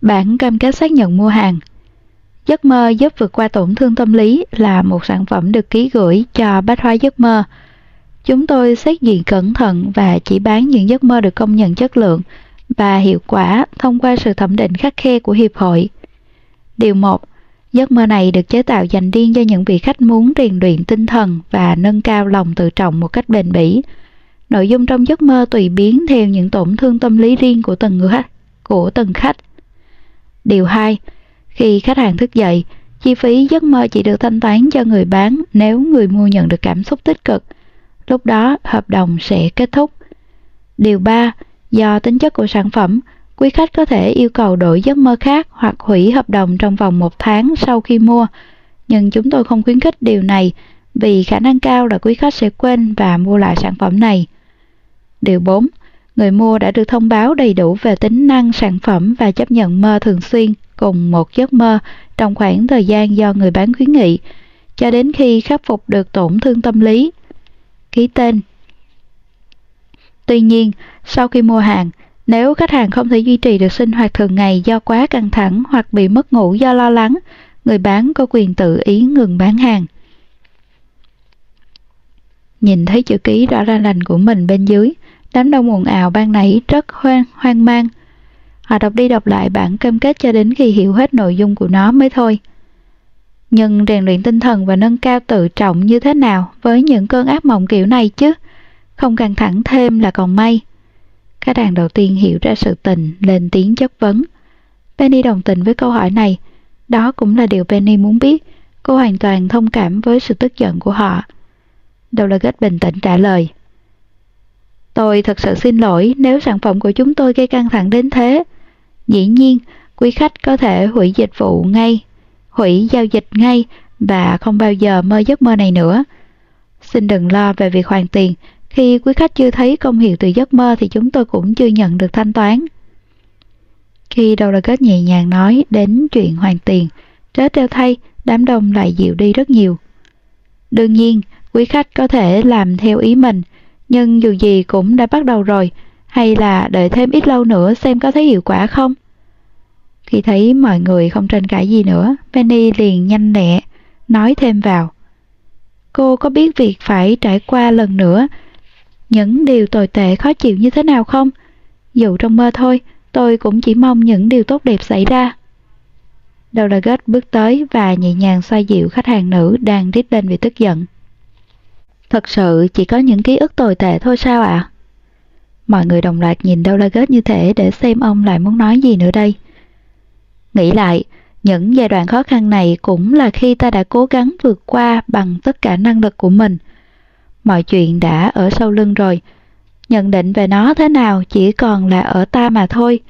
Bản cam kết xác nhận mua hàng Giấc mơ giúp vượt qua tổn thương tâm lý là một sản phẩm được ký gửi cho bách hóa giấc mơ. Chúng tôi xét duyệt cẩn thận và chỉ bán những giấc mơ được công nhận chất lượng và hiệu quả thông qua sự thẩm định khắc khe của Hiệp hội. Điều 1. Giấc mơ này được chế tạo dành riêng cho những vị khách muốn rèn luyện tinh thần và nâng cao lòng tự trọng một cách bền bỉ. Nội dung trong giấc mơ tùy biến theo những tổn thương tâm lý riêng của từng người khách. Của từng khách. Điều 2. Khi khách hàng thức dậy, chi phí giấc mơ chỉ được thanh toán cho người bán nếu người mua nhận được cảm xúc tích cực. Lúc đó, hợp đồng sẽ kết thúc. Điều 3. Do tính chất của sản phẩm, quý khách có thể yêu cầu đổi giấc mơ khác hoặc hủy hợp đồng trong vòng một tháng sau khi mua. Nhưng chúng tôi không khuyến khích điều này vì khả năng cao là quý khách sẽ quên và mua lại sản phẩm này. Điều 4 người mua đã được thông báo đầy đủ về tính năng sản phẩm và chấp nhận mơ thường xuyên cùng một giấc mơ trong khoảng thời gian do người bán khuyến nghị, cho đến khi khắc phục được tổn thương tâm lý. Ký tên Tuy nhiên, sau khi mua hàng, nếu khách hàng không thể duy trì được sinh hoạt thường ngày do quá căng thẳng hoặc bị mất ngủ do lo lắng, người bán có quyền tự ý ngừng bán hàng. Nhìn thấy chữ ký rõ ra lành của mình bên dưới, Đám đông ồn ào ban nãy rất hoang, hoang mang. Họ đọc đi đọc lại bản cam kết cho đến khi hiểu hết nội dung của nó mới thôi. Nhưng rèn luyện tinh thần và nâng cao tự trọng như thế nào với những cơn ác mộng kiểu này chứ? Không căng thẳng thêm là còn may. Khách hàng đầu tiên hiểu ra sự tình, lên tiếng chất vấn. Penny đồng tình với câu hỏi này. Đó cũng là điều Penny muốn biết. Cô hoàn toàn thông cảm với sự tức giận của họ. Đầu là kết bình tĩnh trả lời. Tôi thật sự xin lỗi nếu sản phẩm của chúng tôi gây căng thẳng đến thế. Dĩ nhiên, quý khách có thể hủy dịch vụ ngay, hủy giao dịch ngay và không bao giờ mơ giấc mơ này nữa. Xin đừng lo về việc hoàn tiền. Khi quý khách chưa thấy công hiệu từ giấc mơ thì chúng tôi cũng chưa nhận được thanh toán. Khi đầu là kết nhẹ nhàng nói đến chuyện hoàn tiền, trớ treo thay, đám đông lại dịu đi rất nhiều. Đương nhiên, quý khách có thể làm theo ý mình, nhưng dù gì cũng đã bắt đầu rồi, hay là đợi thêm ít lâu nữa xem có thấy hiệu quả không? Khi thấy mọi người không tranh cãi gì nữa, Penny liền nhanh nhẹ, nói thêm vào. Cô có biết việc phải trải qua lần nữa những điều tồi tệ khó chịu như thế nào không? Dù trong mơ thôi, tôi cũng chỉ mong những điều tốt đẹp xảy ra. Đầu bước tới và nhẹ nhàng xoa dịu khách hàng nữ đang rít lên vì tức giận. Thật sự chỉ có những ký ức tồi tệ thôi sao ạ? À? Mọi người đồng loạt nhìn Dolaget như thể để xem ông lại muốn nói gì nữa đây. Nghĩ lại, những giai đoạn khó khăn này cũng là khi ta đã cố gắng vượt qua bằng tất cả năng lực của mình. Mọi chuyện đã ở sau lưng rồi. Nhận định về nó thế nào chỉ còn là ở ta mà thôi.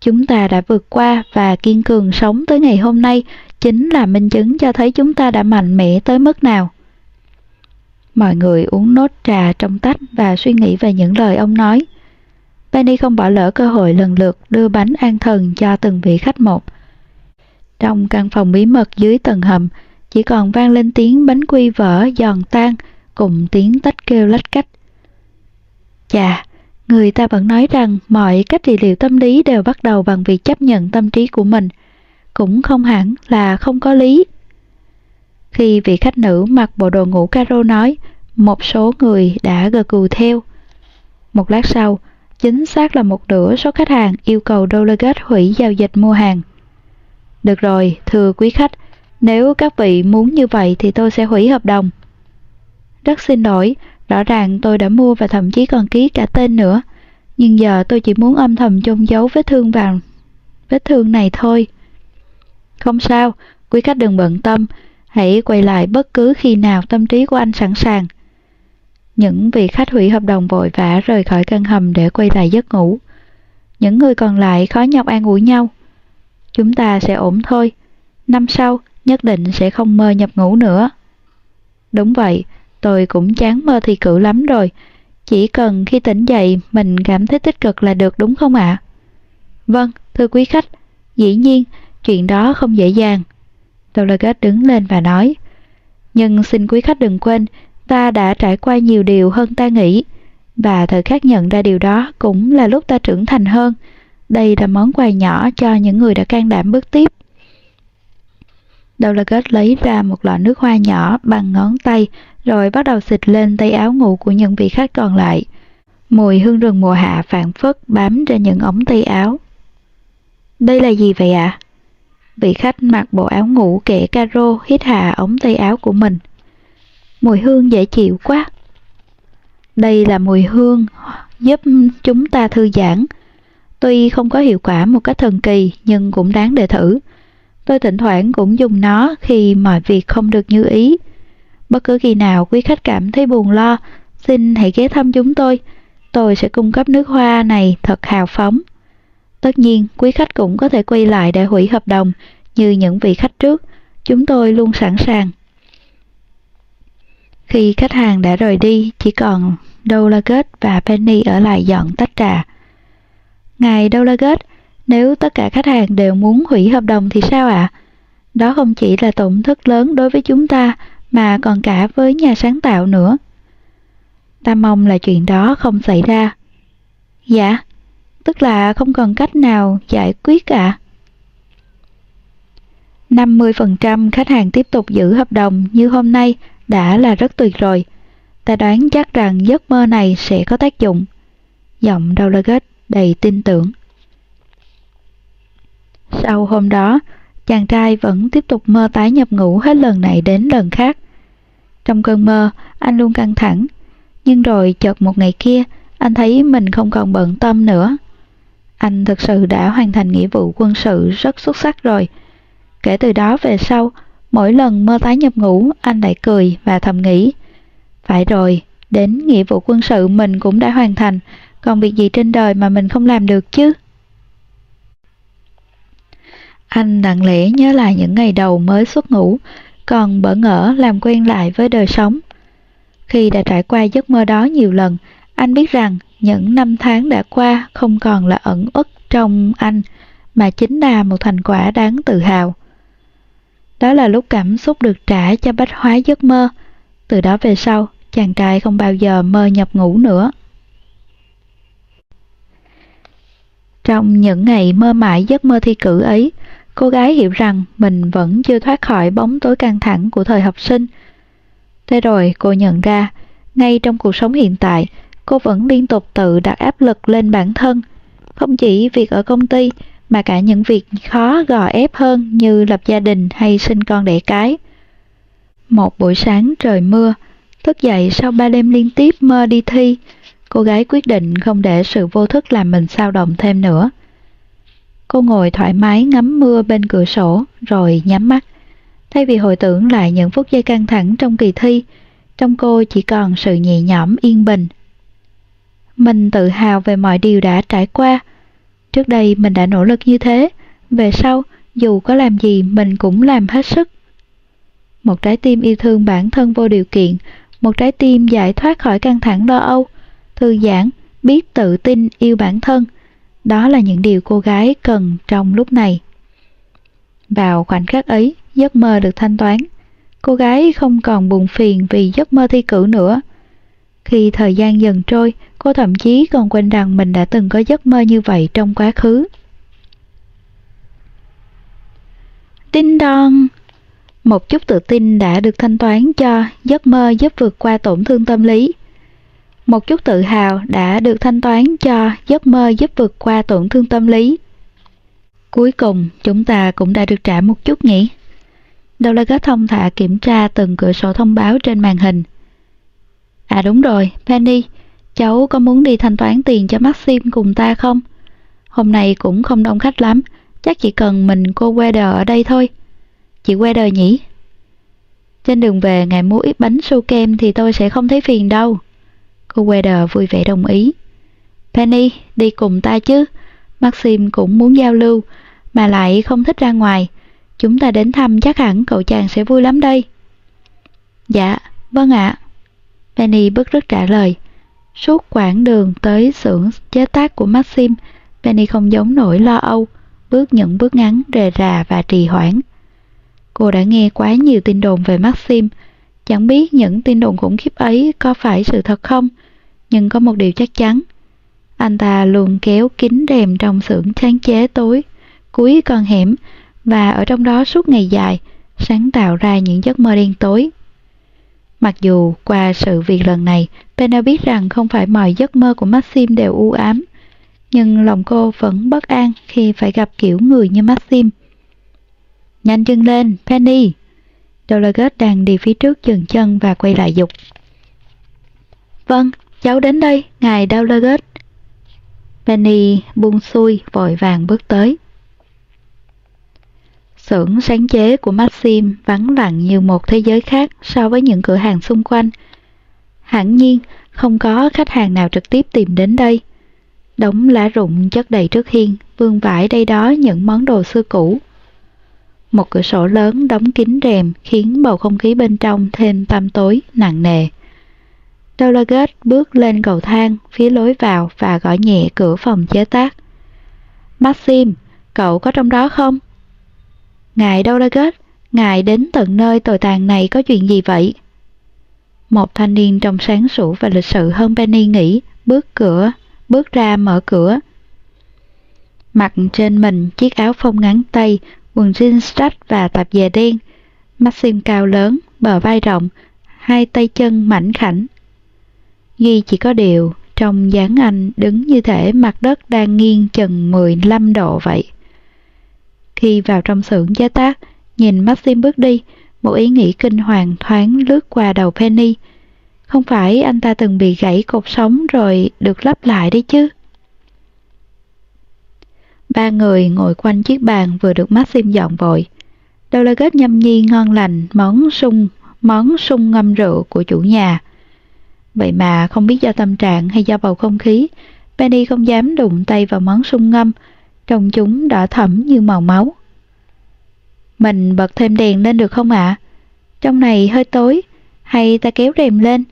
Chúng ta đã vượt qua và kiên cường sống tới ngày hôm nay chính là minh chứng cho thấy chúng ta đã mạnh mẽ tới mức nào. Mọi người uống nốt trà trong tách và suy nghĩ về những lời ông nói. Penny không bỏ lỡ cơ hội lần lượt đưa bánh an thần cho từng vị khách một. Trong căn phòng bí mật dưới tầng hầm, chỉ còn vang lên tiếng bánh quy vỡ giòn tan cùng tiếng tách kêu lách cách. Chà, người ta vẫn nói rằng mọi cách trị liệu tâm lý đều bắt đầu bằng việc chấp nhận tâm trí của mình. Cũng không hẳn là không có lý. Khi vị khách nữ mặc bộ đồ ngủ caro nói, một số người đã gật gù theo. Một lát sau, chính xác là một nửa số khách hàng yêu cầu Delegate hủy giao dịch mua hàng. Được rồi, thưa quý khách, nếu các vị muốn như vậy thì tôi sẽ hủy hợp đồng. Rất xin lỗi, rõ ràng tôi đã mua và thậm chí còn ký cả tên nữa. Nhưng giờ tôi chỉ muốn âm thầm chôn giấu vết thương vào vết thương này thôi. Không sao, quý khách đừng bận tâm, hãy quay lại bất cứ khi nào tâm trí của anh sẵn sàng. Những vị khách hủy hợp đồng vội vã rời khỏi căn hầm để quay lại giấc ngủ. Những người còn lại khó nhọc an ủi nhau. Chúng ta sẽ ổn thôi. Năm sau, nhất định sẽ không mơ nhập ngủ nữa. Đúng vậy, tôi cũng chán mơ thì cử lắm rồi. Chỉ cần khi tỉnh dậy mình cảm thấy tích cực là được đúng không ạ? Vâng, thưa quý khách, dĩ nhiên, chuyện đó không dễ dàng. Dolagat đứng lên và nói, nhưng xin quý khách đừng quên, ta đã trải qua nhiều điều hơn ta nghĩ, và thời khắc nhận ra điều đó cũng là lúc ta trưởng thành hơn. Đây là món quà nhỏ cho những người đã can đảm bước tiếp. Dolagat lấy ra một lọ nước hoa nhỏ bằng ngón tay, rồi bắt đầu xịt lên tay áo ngủ của những vị khách còn lại. Mùi hương rừng mùa hạ phản phất bám trên những ống tay áo. Đây là gì vậy ạ? À? Vị khách mặc bộ áo ngủ kẻ caro hít hà ống tay áo của mình. Mùi hương dễ chịu quá. Đây là mùi hương giúp chúng ta thư giãn. Tuy không có hiệu quả một cách thần kỳ nhưng cũng đáng để thử. Tôi thỉnh thoảng cũng dùng nó khi mọi việc không được như ý. Bất cứ khi nào quý khách cảm thấy buồn lo, xin hãy ghé thăm chúng tôi. Tôi sẽ cung cấp nước hoa này thật hào phóng. Tất nhiên, quý khách cũng có thể quay lại để hủy hợp đồng như những vị khách trước. Chúng tôi luôn sẵn sàng. Khi khách hàng đã rời đi, chỉ còn Dolaget và Penny ở lại dọn tách trà. Ngài Dolaget, nếu tất cả khách hàng đều muốn hủy hợp đồng thì sao ạ? À? Đó không chỉ là tổn thất lớn đối với chúng ta mà còn cả với nhà sáng tạo nữa. Ta mong là chuyện đó không xảy ra. Dạ, tức là không còn cách nào giải quyết ạ. À? 50% khách hàng tiếp tục giữ hợp đồng như hôm nay đã là rất tuyệt rồi. Ta đoán chắc rằng giấc mơ này sẽ có tác dụng. Giọng Dolaget đầy tin tưởng. Sau hôm đó, chàng trai vẫn tiếp tục mơ tái nhập ngủ hết lần này đến lần khác. Trong cơn mơ, anh luôn căng thẳng. Nhưng rồi chợt một ngày kia, anh thấy mình không còn bận tâm nữa. Anh thực sự đã hoàn thành nghĩa vụ quân sự rất xuất sắc rồi. Kể từ đó về sau, mỗi lần mơ tái nhập ngủ, anh lại cười và thầm nghĩ. Phải rồi, đến nghĩa vụ quân sự mình cũng đã hoàn thành, còn việc gì trên đời mà mình không làm được chứ? Anh lặng lẽ nhớ lại những ngày đầu mới xuất ngũ, còn bỡ ngỡ làm quen lại với đời sống. Khi đã trải qua giấc mơ đó nhiều lần, anh biết rằng những năm tháng đã qua không còn là ẩn ức trong anh, mà chính là một thành quả đáng tự hào. Đó là lúc cảm xúc được trả cho bách hóa giấc mơ. Từ đó về sau, chàng trai không bao giờ mơ nhập ngủ nữa. Trong những ngày mơ mãi giấc mơ thi cử ấy, cô gái hiểu rằng mình vẫn chưa thoát khỏi bóng tối căng thẳng của thời học sinh. Thế rồi cô nhận ra, ngay trong cuộc sống hiện tại, cô vẫn liên tục tự đặt áp lực lên bản thân. Không chỉ việc ở công ty, mà cả những việc khó gò ép hơn như lập gia đình hay sinh con đẻ cái. Một buổi sáng trời mưa, thức dậy sau ba đêm liên tiếp mơ đi thi, cô gái quyết định không để sự vô thức làm mình sao động thêm nữa. Cô ngồi thoải mái ngắm mưa bên cửa sổ rồi nhắm mắt. Thay vì hồi tưởng lại những phút giây căng thẳng trong kỳ thi, trong cô chỉ còn sự nhẹ nhõm yên bình. Mình tự hào về mọi điều đã trải qua. Trước đây mình đã nỗ lực như thế, về sau dù có làm gì mình cũng làm hết sức. Một trái tim yêu thương bản thân vô điều kiện, một trái tim giải thoát khỏi căng thẳng lo âu, thư giãn, biết tự tin yêu bản thân – đó là những điều cô gái cần trong lúc này. Vào khoảnh khắc ấy, giấc mơ được thanh toán. Cô gái không còn buồn phiền vì giấc mơ thi cử nữa. Khi thời gian dần trôi, cô thậm chí còn quên rằng mình đã từng có giấc mơ như vậy trong quá khứ. tin đon! Một chút tự tin đã được thanh toán cho giấc mơ giúp vượt qua tổn thương tâm lý. Một chút tự hào đã được thanh toán cho giấc mơ giúp vượt qua tổn thương tâm lý. Cuối cùng, chúng ta cũng đã được trả một chút nhỉ? Đâu là các thông thả kiểm tra từng cửa sổ thông báo trên màn hình. À đúng rồi, Penny, cháu có muốn đi thanh toán tiền cho Maxim cùng ta không? Hôm nay cũng không đông khách lắm, chắc chỉ cần mình cô Weather ở đây thôi. Chị Weather nhỉ? Trên đường về ngài mua ít bánh su kem thì tôi sẽ không thấy phiền đâu. Cô Weather vui vẻ đồng ý. Penny, đi cùng ta chứ. Maxim cũng muốn giao lưu, mà lại không thích ra ngoài. Chúng ta đến thăm chắc hẳn cậu chàng sẽ vui lắm đây. Dạ, vâng ạ. Penny bức rứt trả lời. Suốt quãng đường tới xưởng chế tác của Maxim, Penny không giống nổi lo âu, bước những bước ngắn rề rà và trì hoãn. Cô đã nghe quá nhiều tin đồn về Maxim, chẳng biết những tin đồn khủng khiếp ấy có phải sự thật không, nhưng có một điều chắc chắn. Anh ta luôn kéo kín rèm trong xưởng sáng chế tối, cuối con hẻm, và ở trong đó suốt ngày dài, sáng tạo ra những giấc mơ đen tối. Mặc dù qua sự việc lần này, Pena biết rằng không phải mọi giấc mơ của Maxim đều u ám, nhưng lòng cô vẫn bất an khi phải gặp kiểu người như Maxim. Nhanh chân lên, Penny! Dolagus đang đi phía trước dừng chân và quay lại dục. Vâng, cháu đến đây, ngài Dolagus. Penny buông xuôi vội vàng bước tới. Xưởng sáng chế của Maxim vắng lặng như một thế giới khác so với những cửa hàng xung quanh. Hẳn nhiên, không có khách hàng nào trực tiếp tìm đến đây. Đống lá rụng chất đầy trước hiên, vương vãi đây đó những món đồ xưa cũ. Một cửa sổ lớn đóng kín rèm khiến bầu không khí bên trong thêm tăm tối, nặng nề. Dolaget bước lên cầu thang phía lối vào và gõ nhẹ cửa phòng chế tác. Maxim, cậu có trong đó không? Ngài Dolaget, ngài đến tận nơi tồi tàn này có chuyện gì vậy? Một thanh niên trong sáng sủa và lịch sự hơn Penny nghĩ, bước cửa, bước ra mở cửa. Mặc trên mình chiếc áo phông ngắn tay, quần jean stretch và tạp dề đen. Maxim cao lớn, bờ vai rộng, hai tay chân mảnh khảnh. Duy chỉ có điều, trong dáng anh đứng như thể mặt đất đang nghiêng chừng 15 độ vậy. Khi vào trong xưởng chế tác, nhìn Maxim bước đi, một ý nghĩ kinh hoàng thoáng lướt qua đầu Penny. Không phải anh ta từng bị gãy cột sống rồi được lắp lại đấy chứ? Ba người ngồi quanh chiếc bàn vừa được Maxim dọn vội. Đâu là kết nhâm nhi ngon lành món sung, món sung ngâm rượu của chủ nhà. Vậy mà không biết do tâm trạng hay do bầu không khí, Penny không dám đụng tay vào món sung ngâm, trông chúng đỏ thẫm như màu máu. Mình bật thêm đèn lên được không ạ? À? Trong này hơi tối, hay ta kéo rèm lên?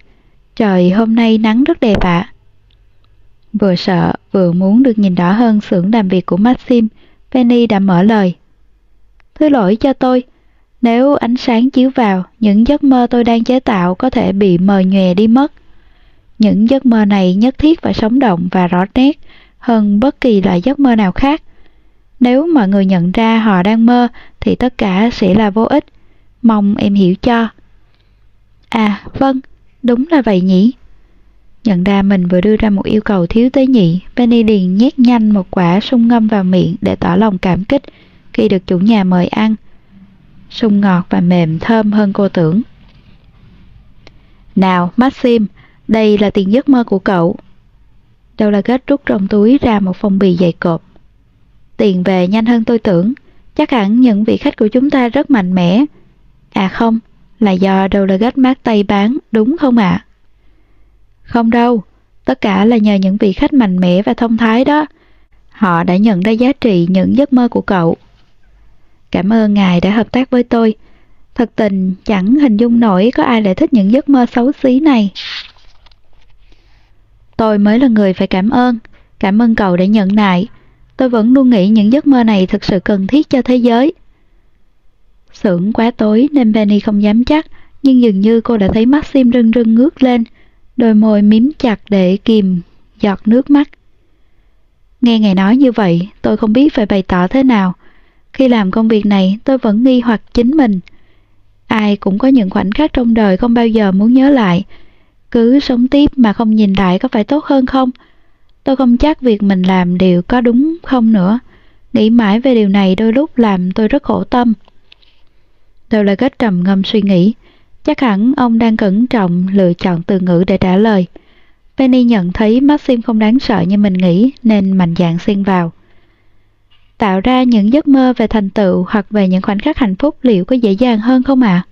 Trời hôm nay nắng rất đẹp ạ. À. Vừa sợ, vừa muốn được nhìn rõ hơn xưởng làm việc của Maxim, Penny đã mở lời. Thứ lỗi cho tôi, nếu ánh sáng chiếu vào, những giấc mơ tôi đang chế tạo có thể bị mờ nhòe đi mất. Những giấc mơ này nhất thiết phải sống động và rõ nét hơn bất kỳ loại giấc mơ nào khác. Nếu mọi người nhận ra họ đang mơ thì tất cả sẽ là vô ích. Mong em hiểu cho. À, vâng, đúng là vậy nhỉ. Nhận ra mình vừa đưa ra một yêu cầu thiếu tế nhị, Penny liền nhét nhanh một quả sung ngâm vào miệng để tỏ lòng cảm kích khi được chủ nhà mời ăn. Sung ngọt và mềm thơm hơn cô tưởng. Nào, Maxim, đây là tiền giấc mơ của cậu. Đâu là kết rút trong túi ra một phong bì dày cộp. Tiền về nhanh hơn tôi tưởng, chắc hẳn những vị khách của chúng ta rất mạnh mẽ. À không, là do đâu là gách mát tay bán, đúng không ạ? À? Không đâu, tất cả là nhờ những vị khách mạnh mẽ và thông thái đó. Họ đã nhận ra giá trị những giấc mơ của cậu. Cảm ơn ngài đã hợp tác với tôi. Thật tình chẳng hình dung nổi có ai lại thích những giấc mơ xấu xí này. Tôi mới là người phải cảm ơn. Cảm ơn cậu đã nhận nại. Tôi vẫn luôn nghĩ những giấc mơ này thực sự cần thiết cho thế giới. Sưởng quá tối nên Penny không dám chắc, nhưng dường như cô đã thấy Maxim rưng rưng ngước lên, đôi môi mím chặt để kìm giọt nước mắt. Nghe ngài nói như vậy, tôi không biết phải bày tỏ thế nào. Khi làm công việc này, tôi vẫn nghi hoặc chính mình. Ai cũng có những khoảnh khắc trong đời không bao giờ muốn nhớ lại. Cứ sống tiếp mà không nhìn lại có phải tốt hơn không? Tôi không chắc việc mình làm điều có đúng không nữa. Nghĩ mãi về điều này đôi lúc làm tôi rất khổ tâm. Tôi lại kết trầm ngâm suy nghĩ. Chắc hẳn ông đang cẩn trọng lựa chọn từ ngữ để trả lời. Penny nhận thấy Maxim không đáng sợ như mình nghĩ nên mạnh dạn xen vào. Tạo ra những giấc mơ về thành tựu hoặc về những khoảnh khắc hạnh phúc liệu có dễ dàng hơn không ạ? À?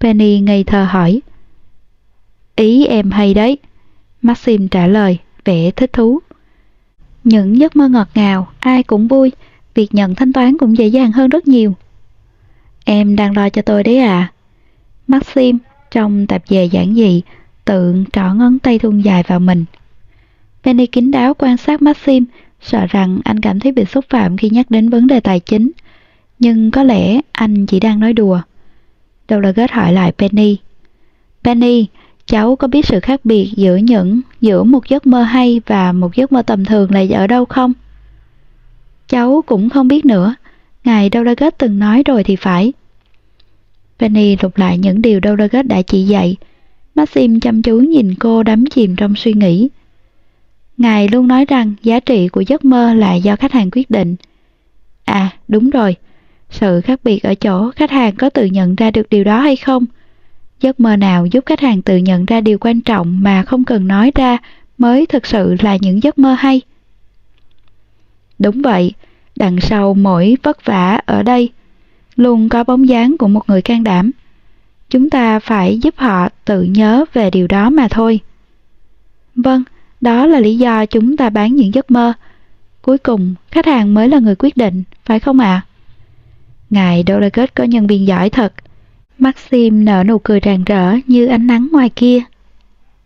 Penny ngây thơ hỏi. Ý em hay đấy. Maxim trả lời, vẻ thích thú. Những giấc mơ ngọt ngào, ai cũng vui, việc nhận thanh toán cũng dễ dàng hơn rất nhiều. Em đang lo cho tôi đấy à? Maxim, trong tạp dề giản dị, tự trỏ ngón tay thun dài vào mình. Penny kín đáo quan sát Maxim, sợ rằng anh cảm thấy bị xúc phạm khi nhắc đến vấn đề tài chính. Nhưng có lẽ anh chỉ đang nói đùa. Đâu là ghét hỏi lại Penny. Penny, cháu có biết sự khác biệt giữa những giữa một giấc mơ hay và một giấc mơ tầm thường là ở đâu không? Cháu cũng không biết nữa. Ngài Dolaget từng nói rồi thì phải. Penny lục lại những điều Dolaget đã chỉ dạy. Maxim chăm chú nhìn cô đắm chìm trong suy nghĩ. Ngài luôn nói rằng giá trị của giấc mơ là do khách hàng quyết định. À, đúng rồi. Sự khác biệt ở chỗ khách hàng có tự nhận ra được điều đó hay không? Giấc mơ nào giúp khách hàng tự nhận ra điều quan trọng mà không cần nói ra mới thực sự là những giấc mơ hay? Đúng vậy, đằng sau mỗi vất vả ở đây luôn có bóng dáng của một người can đảm. Chúng ta phải giúp họ tự nhớ về điều đó mà thôi. Vâng, đó là lý do chúng ta bán những giấc mơ. Cuối cùng, khách hàng mới là người quyết định, phải không ạ? À? Ngài Dolaget có nhân viên giỏi thật. Maxim nở nụ cười rạng rỡ như ánh nắng ngoài kia.